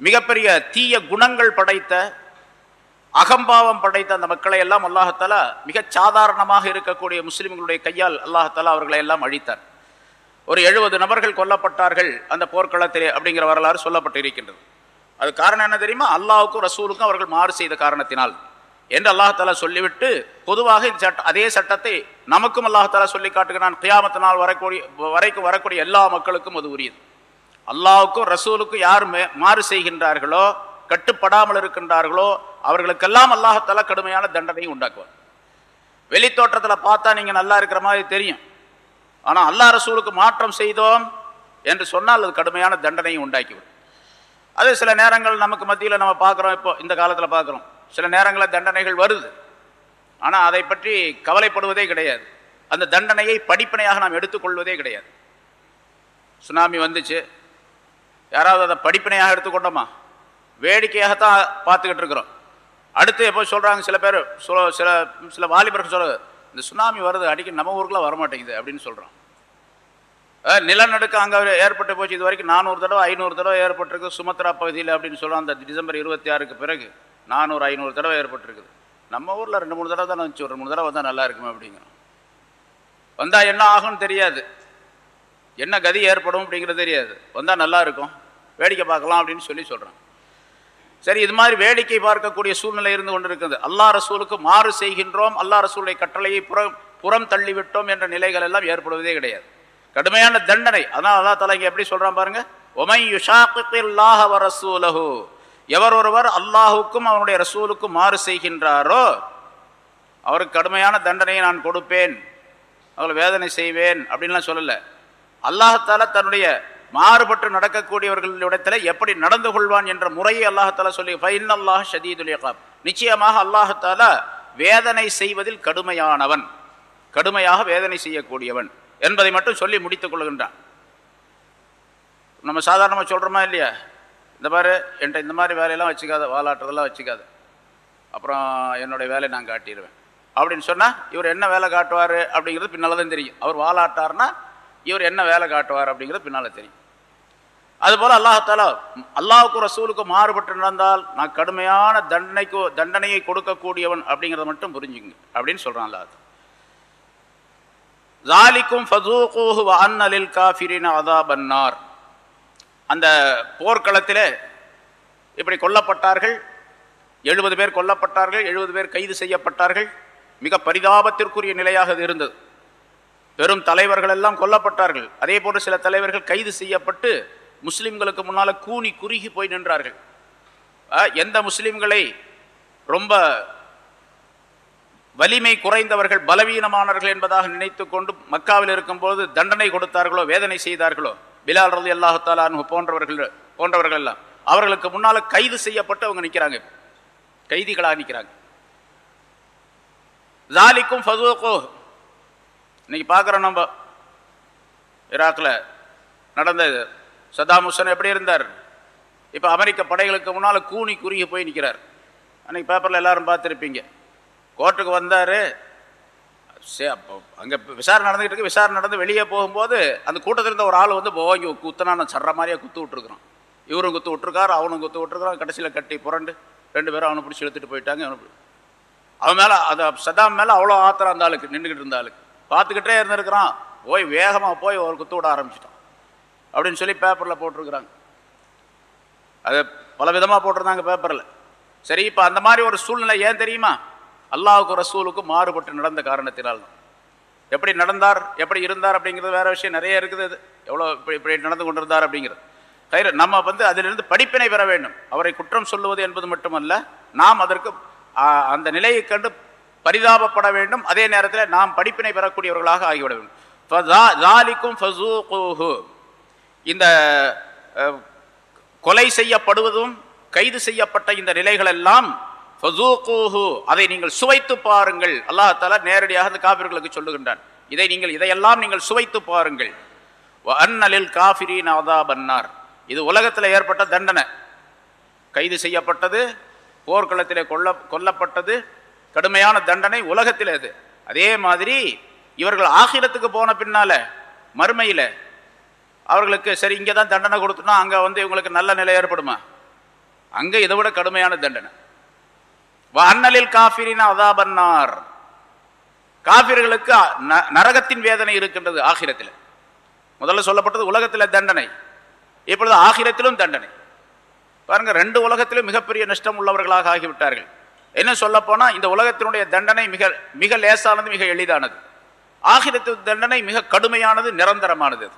மிகப்பெரிய தீய குணங்கள் படைத்த அகம்பாவம் படைத்த அந்த மக்களை எல்லாம் அல்லாஹத்தாலா மிக சாதாரணமாக இருக்கக்கூடிய முஸ்லிம்களுடைய கையால் அல்லாஹத்தாலா அவர்களை எல்லாம் அழித்தார். ஒரு எழுபது நபர்கள் கொல்லப்பட்டார்கள் அந்த போர்க்களத்திலே அப்படிங்கிற வரலாறு சொல்லப்பட்டு இருக்கின்றது அது காரணம் என்ன தெரியுமா? அல்லாவுக்கும் ரசூலுக்கும் அவர்கள் மாறு செய்த காரணத்தினால். என்று அல்லாஹாலா சொல்லிவிட்டு பொதுவாக இந்த சட்ட அதே சட்டத்தை நமக்கும் அல்லாஹாலா சொல்லி காட்டுகிறான். கியாமத்தினால் வரக்கூடிய வரைக்கும் வரக்கூடிய எல்லா மக்களுக்கும் அது உரியது. அல்லாவுக்கும் ரசூலுக்கும் யார் மாறு செய்கின்றார்களோ கட்டுப்படாமல் இருக்கின்றார்களோ அவர்களுக்கெல்லாம் அல்லாஹாலா கடுமையான தண்டனையும் உண்டாக்குவார் வெளி பார்த்தா நீங்கள் நல்லா இருக்கிற மாதிரி தெரியும். ஆனால் அல்லா ரசூலுக்கு மாற்றம் செய்தோம் என்று சொன்னால் அது கடுமையான தண்டனையும் உண்டாக்கிவிடும். அது சில நேரங்கள் நமக்கு மத்தியில் நம்ம பார்க்குறோம் இப்போ இந்த காலத்தில் பார்க்குறோம். சில நேரங்களில் தண்டனைகள் வருது. ஆனால் அதை பற்றி கவலைப்படுவதே கிடையாது. அந்த தண்டனையை படிப்பனையாக நாம் எடுத்துக்கொள்வதே கிடையாது. சுனாமி வந்துச்சு. யாராவது அதை படிப்பினையாக எடுத்துக்கொண்டோமா? வேடிக்கையாகத்தான் பார்த்துக்கிட்டு இருக்கிறோம். அடுத்து எப்போ சொல்கிறாங்க சில பேர் சில சில வாலிபர்கள் சொல்ல இந்த சுனாமி வர்றது அடிக்கடி நம்ம ஊருக்குலாம் வரமாட்டேங்குது அப்படின்னு சொல்கிறோம் நிலநடுக்கம் அங்கே ஏற்பட்டு போச்சு. இது வரைக்கும் நானூறு தடவை ஐநூறு தடவை ஏற்பட்டிருக்கு. சுமத்ரா பகுதியில் அப்படின்னு சொல்கிறோம் அந்த டிசம்பர் இருபத்தி ஆறுக்கு பிறகு நானூறு ஐநூறு தடவை ஏற்பட்டிருக்குது. நம்ம ஊரில் ரெண்டு மூணு தடவை தான் வந்துச்சு. ஒரு மூணு தடவை வந்தால் நல்லா இருக்குமே அப்படிங்கிறோம் வந்தால் என்ன ஆகும்னு தெரியாது. என்ன கதி ஏற்படும் அப்படிங்கிறது தெரியாது. வந்தால் நல்லா இருக்கும். வேடிக்கை பார்க்கலாம் அப்படின்னு சொல்லி சொல்கிறேன் சரி இது மாதிரி வேடிக்கை பார்க்கக்கூடிய சூழ்நிலை இருந்து கொண்டிருக்கிறது. அல்லாஹ் ரசூலுக்கு மாறு செய்கின்றோம் அல்லாஹ் ரசூலுடைய கட்டளையை புறம் புறம் தள்ளிவிட்டோம் என்ற நிலைகள் எல்லாம் ஏற்படுவதே கிடையாது. கடுமையான தண்டனை. அதான் அல்லா தலா இங்கே எப்படி சொல்கிறான் பாருங்க? ஒமை யுஷாக்கில்லாஹ வ ரசூலஹு. எவர் ஒருவர் அல்லாஹுக்கும் அவனுடைய ரசூலுக்கும் மாறு செய்கின்றாரோ அவருக்கு கடுமையான தண்டனையை நான் கொடுப்பேன் அவர்கள் வேதனை செய்வேன் அப்படின்லாம் சொல்லலை. அல்லாஹால தன்னுடைய மாறுபட்டு நடக்கக்கூடியவர்களிடத்தில் எப்படி நடந்து கொள்வான் என்ற முறையை அல்லாஹால சொல்லி ஃபைன் அல்லாஹ் ஷதீதுல் நிச்சயமாக அல்லாஹால வேதனை செய்வதில் கடுமையானவன். கடுமையாக வேதனை செய்யக்கூடியவன் என்பதை மட்டும் சொல்லி முடித்துக் கொள்கின்றான். நம்ம சாதாரணமாக சொல்கிறோமா இல்லையா? இந்த மாதிரி என்கிட்ட இந்த மாதிரி வேலையெல்லாம் வச்சுக்காத வாலாட்டுறதெல்லாம் வச்சுக்காத. அப்புறம் என்னுடைய வேலையை நான் காட்டிடுவேன். அப்படின்னு சொன்னால் இவர் என்ன வேலை காட்டுவார்? அப்படிங்கிறது பின்னால் தான் தெரியும். அவர் வாலாட்டார்னா இவர் என்ன வேலை காட்டுவார்? அப்படிங்கிறது பின்னால் தெரியும். அதுபோல் அல்லாஹாலா அல்லாவுக்கும் ரசூலுக்கும் மாறுபட்டு நடந்தால் நான் கடுமையான தண்டனைக்கு தண்டனையை கொடுக்கக்கூடியவன் அப்படிங்கிறத மட்டும் புரிஞ்சுங்க. அப்படின்னு சொல்கிறான் அல்லாஹ். ஜாலிக்கும் ஃபதூகூஹு வ அன்னலில் காஃபிரின் அதாபன்னார் அந்த போர்க்களத்தில் இப்படி கொல்லப்பட்டார்கள். எழுபது பேர் கொல்லப்பட்டார்கள் எழுபது பேர் கைது செய்யப்பட்டார்கள். மிக பரிதாபத்திற்குரிய நிலையாக அது இருந்தது. பெரும் தலைவர்கள் எல்லாம் கொல்லப்பட்டார்கள். அதே போன்று சில தலைவர்கள் கைது செய்யப்பட்டு முஸ்லிம்களுக்கு முன்னால் கூனி குறுகி போய் நின்றார்கள். எந்த முஸ்லிம்களை ரொம்ப வலிமை குறைந்தவர்கள் பலவீனமானவர்கள் என்பதாக நினைத்து கொண்டு மக்காவில் இருக்கும்போது தண்டனை கொடுத்தார்களோ வேதனை செய்தார்களோ பிலால் ரதி அல்லாஹாலு போன்றவர்கள் போன்றவர்கள் எல்லாம் அவர்களுக்கு முன்னால கைது செய்யப்பட்டு அவங்க நிற்கிறாங்க கைதிகளாக நிற்கிறாங்க ஜாலிக்கும் ஃபதுவக்கோ இன்னைக்கு பார்க்குறோம் நம்ம ஈராக்கில் நடந்த சதாம் ஹுசன் எப்படி இருந்தார்? இப்போ அமெரிக்க படைகளுக்கு முன்னால் கூனி குறுகி போய் நிற்கிறார் அன்னைக்கு பேப்பரில் எல்லாரும் பார்த்துருப்பீங்க. கோர்ட்டுக்கு வந்தார். சே அப்போ அங்கே விசாரணை நடந்துகிட்டு இருக்கு. விசாரணை நடந்து வெளியே போகும்போது அந்த கூட்டத்தில் இருந்த ஒரு ஆள் வந்து போய் குத்துனா நான் சர்ற மாதிரியே குத்து விட்ருக்குறான் இவரும் குத்து விட்ருக்காரு அவனும் குத்து விட்ருக்குறான் கடைசியில் கட்டி புரண்டு. ரெண்டு பேரும் அவனை பிடிச்சி இழுத்துட்டு போயிட்டாங்க அவனை அவன் மேலே அந்த சதாம் மேலே அவ்வளோ ஆத்திரம் அந்த ஆளுக்கு நின்றுக்கிட்டு இருந்த ஆளுக்கு. பார்த்துக்கிட்டே இருந்திருக்கிறான். போய் வேகமாக போய் ஒரு குத்து விட ஆரம்பிச்சிட்டான். அப்படின்னு சொல்லி பேப்பரில் போட்டிருக்கிறாங்க. அது பல விதமாக போட்டிருந்தாங்க பேப்பரில். சரி இப்போ அந்த மாதிரி ஒரு சூழ்நிலை ஏன் தெரியுமா? அல்லாஹுக்கு ரசூலுக்கு மாறுபட்டு நடந்த காரணத்தினால் எப்படி நடந்தார் எப்படி இருந்தார் அப்படிங்கிறது வேறு விஷயம் நிறைய இருக்குது அது. எவ்வளோ இப்படி இப்படி நடந்து கொண்டிருந்தார் அப்படிங்கிறது. கயிறு நம்ம வந்து அதிலிருந்து படிப்பினை பெற வேண்டும். அவரை குற்றம் சொல்லுவது என்பது மட்டுமல்ல நாம் அதற்கு அந்த நிலையை கண்டு பரிதாபப்பட வேண்டும். அதே நேரத்தில் நாம் படிப்பினை பெறக்கூடியவர்களாக ஆகிவிட வேண்டும். இந்த கொலை செய்யப்படுவதும் கைது செய்யப்பட்ட இந்த நிலைகள் எல்லாம் அதை நீங்கள் சுவைத்து பாருங்கள். அல்லாஹால நேரடியாக அந்த காபிர்களுக்கு சொல்லுகின்றான். இதை நீங்கள் இதையெல்லாம் நீங்கள் சுவைத்து பாருங்கள். அன்னலில் காஃபிரீன் அதாபன்னார். இது உலகத்தில் ஏற்பட்ட தண்டனை. கைது செய்யப்பட்டது போர்க்களத்திலே கொல்ல கொல்லப்பட்டது கடுமையான தண்டனை உலகத்தில் அது. அதே மாதிரி இவர்கள் ஆகிரத்துக்கு போன பின்னால மறுமையில அவர்களுக்கு சரி இங்கே தான் தண்டனை கொடுத்தோம்னா அங்கே வந்து இவங்களுக்கு நல்ல நிலை ஏற்படுமா? அங்கே இதை விட கடுமையான தண்டனை. வ அன்னலில் காஃபிரின் அதாபன்னார். காஃபிர்களுக்கு ந- நரகத்தின் வேதனை இருக்கின்றது ஆகிரத்தில். முதல்ல சொல்லப்பட்டது உலகத்தில் தண்டனை. இப்பொழுது ஆகிரத்திலும் தண்டனை. பாருங்க ரெண்டு உலகத்திலும் மிகப்பெரிய நஷ்டம் உள்ளவர்களாக ஆகிவிட்டார்கள். என்ன சொல்ல இந்த உலகத்தினுடைய தண்டனை மிக மிக லேசானது மிக எளிதானது. ஆகிரத்து தண்டனை மிக கடுமையானது நிரந்தரமானது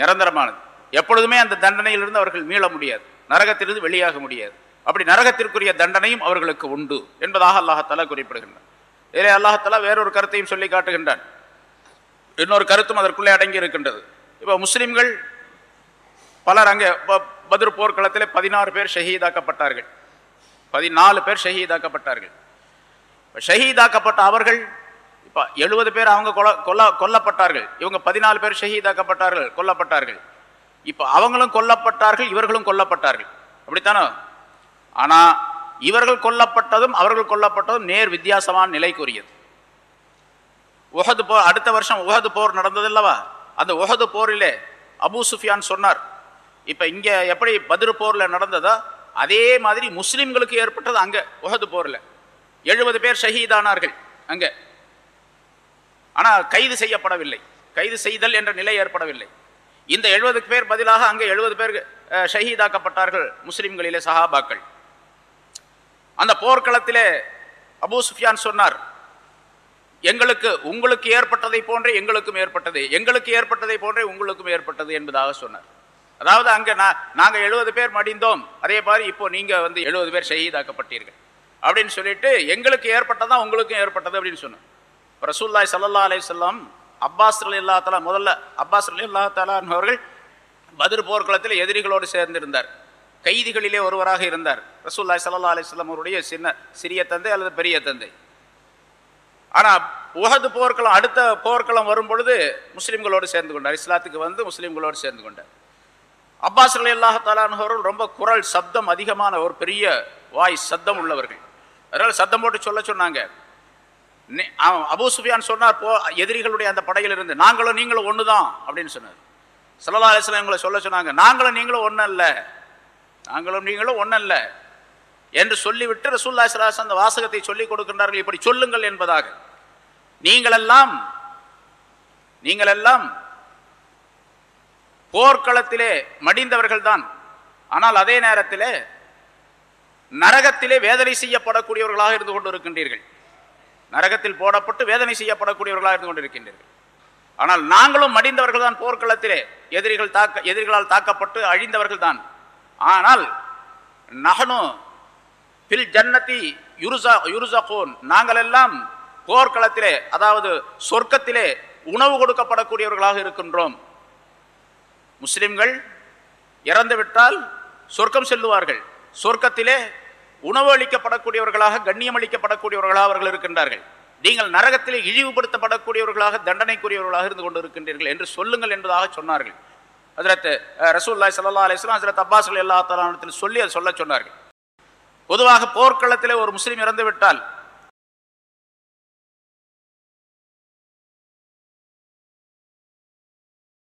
நிரந்தரமானது. எப்பொழுதுமே அந்த தண்டனையிலிருந்து அவர்கள் மீள முடியாது. நரகத்திலிருந்து வெளியாக முடியாது. அப்படி நரகத்திற்குரிய தண்டனையும் அவர்களுக்கு உண்டு என்பதாக அல்லாஹத்தாலா குறிப்பிடுகின்றான். இதிலே அல்லாஹத்தாலா வேறொரு கருத்தையும் சொல்லி காட்டுகின்றான். இன்னொரு கருத்தும் அதற்குள்ளே அடங்கி இருக்கின்றது. இப்போ முஸ்லிம்கள் பலர் அங்கே ப- போர்க்களத்தில் போர்க்களத்திலே பதினாறு பேர் ஷஹீதாக்கப்பட்டார்கள். பதினாலு பேர் ஷஹீதாக்கப்பட்டார்கள். ஷஹீதாக்கப்பட்ட அவர்கள் இப்போ எழுபது பேர் அவங்க கொல கொல்ல கொல்லப்பட்டார்கள். இவங்க பதினாலு பேர் ஷஹீதாக்கப்பட்டார்கள் கொல்லப்பட்டார்கள். இப்போ அவங்களும் கொல்லப்பட்டார்கள் இவர்களும் கொல்லப்பட்டார்கள். அப்படித்தானோ? ஆனா இவர்கள் கொல்லப்பட்டதும் அவர்கள் கொல்லப்பட்டதும் நேர் வித்தியாசமான நிலைக்குரியது. உஹது போர் அடுத்த வருஷம் உஹது போர் நடந்ததில்லவா? அந்த உஹது போரிலே அபூ சுஃபியான் சொன்னார் இப்ப இங்க எப்படி பதிரு போர்ல நடந்ததோ அதே மாதிரி முஸ்லிம்களுக்கு ஏற்பட்டது அங்க உஹது போர்ல. எழுபது பேர் ஷஹீதானார்கள் அங்க. ஆனா கைது செய்யப்படவில்லை. கைது செய்தல் என்ற நிலை ஏற்படவில்லை. இந்த எழுபது பேர் பதிலாக அங்கே எழுபது பேர் ஷஹீதாக்கப்பட்டார்கள் முஸ்லிம்களிலே சஹாபாக்கள். அந்த போர்க்களத்திலே அபூ சுஃபியான் சொன்னார் எங்களுக்கு உங்களுக்கு ஏற்பட்டதை போன்றே எங்களுக்கும் ஏற்பட்டது. எங்களுக்கு ஏற்பட்டதை போன்றே உங்களுக்கும் ஏற்பட்டது என்பதாக சொன்னார். அதாவது அங்க நான் நாங்க எழுபது பேர் மடிந்தோம். அதே மாதிரி இப்போ நீங்க வந்து எழுபது பேர் ஷஹீதாக்கப்பட்டீர்கள். அப்படின்னு சொல்லிட்டு எங்களுக்கு ஏற்பட்டதா உங்களுக்கும் ஏற்பட்டது அப்படின்னு சொன்னார். ரசூல்லாய் சல்லா அலையம் அப்பாஸ் அலி அல்லா தலா முதல்ல அப்பாஸ் அலி அல்லா தலான் அவர்கள் போர்க்களத்தில் எதிரிகளோடு சேர்ந்திருந்தார். கைதிகளிலே ஒருவராக இருந்தார். ரசூல்லாய் சல்லா அலிஸ்லாம் அவருடைய சின்ன சிறிய தந்தை அல்லது பெரிய தந்தை. ஆனா உகது போர்க்களம் அடுத்த போர்க்களம் வரும் பொழுது சேர்ந்து கொண்டார். இஸ்லாத்துக்கு வந்து முஸ்லீம்களோடு சேர்ந்து கொண்டார். அப்பாஸ் அலி அல்லாஹ் ரொம்ப குரல் சப்தம் அதிகமான ஒரு பெரிய வாய் சத்தம் உள்ளவர்கள். அதனால் சத்தம் போட்டு சொல்ல சொன்னாங்க. அபூ சுஃபியான் சொன்னார் போ எதிரிகளுடைய அந்த படையில் இருந்து நாங்களும் நீங்களும் ஒன்று தான் அப்படின்னு சொன்னார். சல்லா அலிஸ்லாம் எங்களை சொல்ல சொன்னாங்க நாங்களும் நீங்களும் ஒன்றும் அல்ல நாங்களும் நீங்களும் ஒன்றும் இல்லை என்று சொல்லிவிட்டு ரசூல்லா சலாஸ் அந்த வாசகத்தை சொல்லிக் கொடுக்கின்றார்கள். இப்படி சொல்லுங்கள் என்பதாக. நீங்களெல்லாம் நீங்களெல்லாம் போர்க்களத்திலே மடிந்தவர்கள் தான் ஆனால் அதே நேரத்திலே நரகத்திலே வேதனை செய்யப்படக்கூடியவர்களாக இருந்து கொண்டிருக்கின்றீர்கள். நரகத்தில் போடப்பட்டு வேதனை செய்யப்படக்கூடியவர்களாக இருந்து கொண்டிருக்கின்றீர்கள். ஆனால் நாங்களும் மடிந்தவர்கள் தான் போர்க்களத்திலே. எதிரிகள் தாக்க எதிரிகளால் தாக்கப்பட்டு அழிந்தவர்கள் தான் ஆனால் நகனு பில் ஜன்னதி யுருசா யுருசகோன் நாங்கள் எல்லாம் போர்க்களத்திலே அதாவது சொர்க்கத்திலே உணவு கொடுக்கப்படக்கூடியவர்களாக இருக்கின்றோம். முஸ்லிம்கள் இறந்துவிட்டால் சொர்க்கம் செல்லுவார்கள். சொர்க்கத்திலே உணவு அளிக்கப்படக்கூடியவர்களாக கண்ணியம் அளிக்கப்படக்கூடியவர்களாக அவர்கள் இருக்கின்றார்கள். நீங்கள் நரகத்திலே இழிவுபடுத்தப்படக்கூடியவர்களாக தண்டனைக்குரியவர்களாக இருந்து கொண்டிருக்கின்றீர்கள் என்று சொல்லுங்கள் என்பதாக சொன்னார்கள். அதிரத்து ரசூல்லாய் சல்லா அலிஸ்லாம் ஹஜரத் அப்பாஸ் எல்லா அல்லா தலானத்தில் சொல்லி அதை சொல்ல சொன்னார்கள். பொதுவாக போர்க்களத்திலே ஒரு முஸ்லீம் இறந்து விட்டால்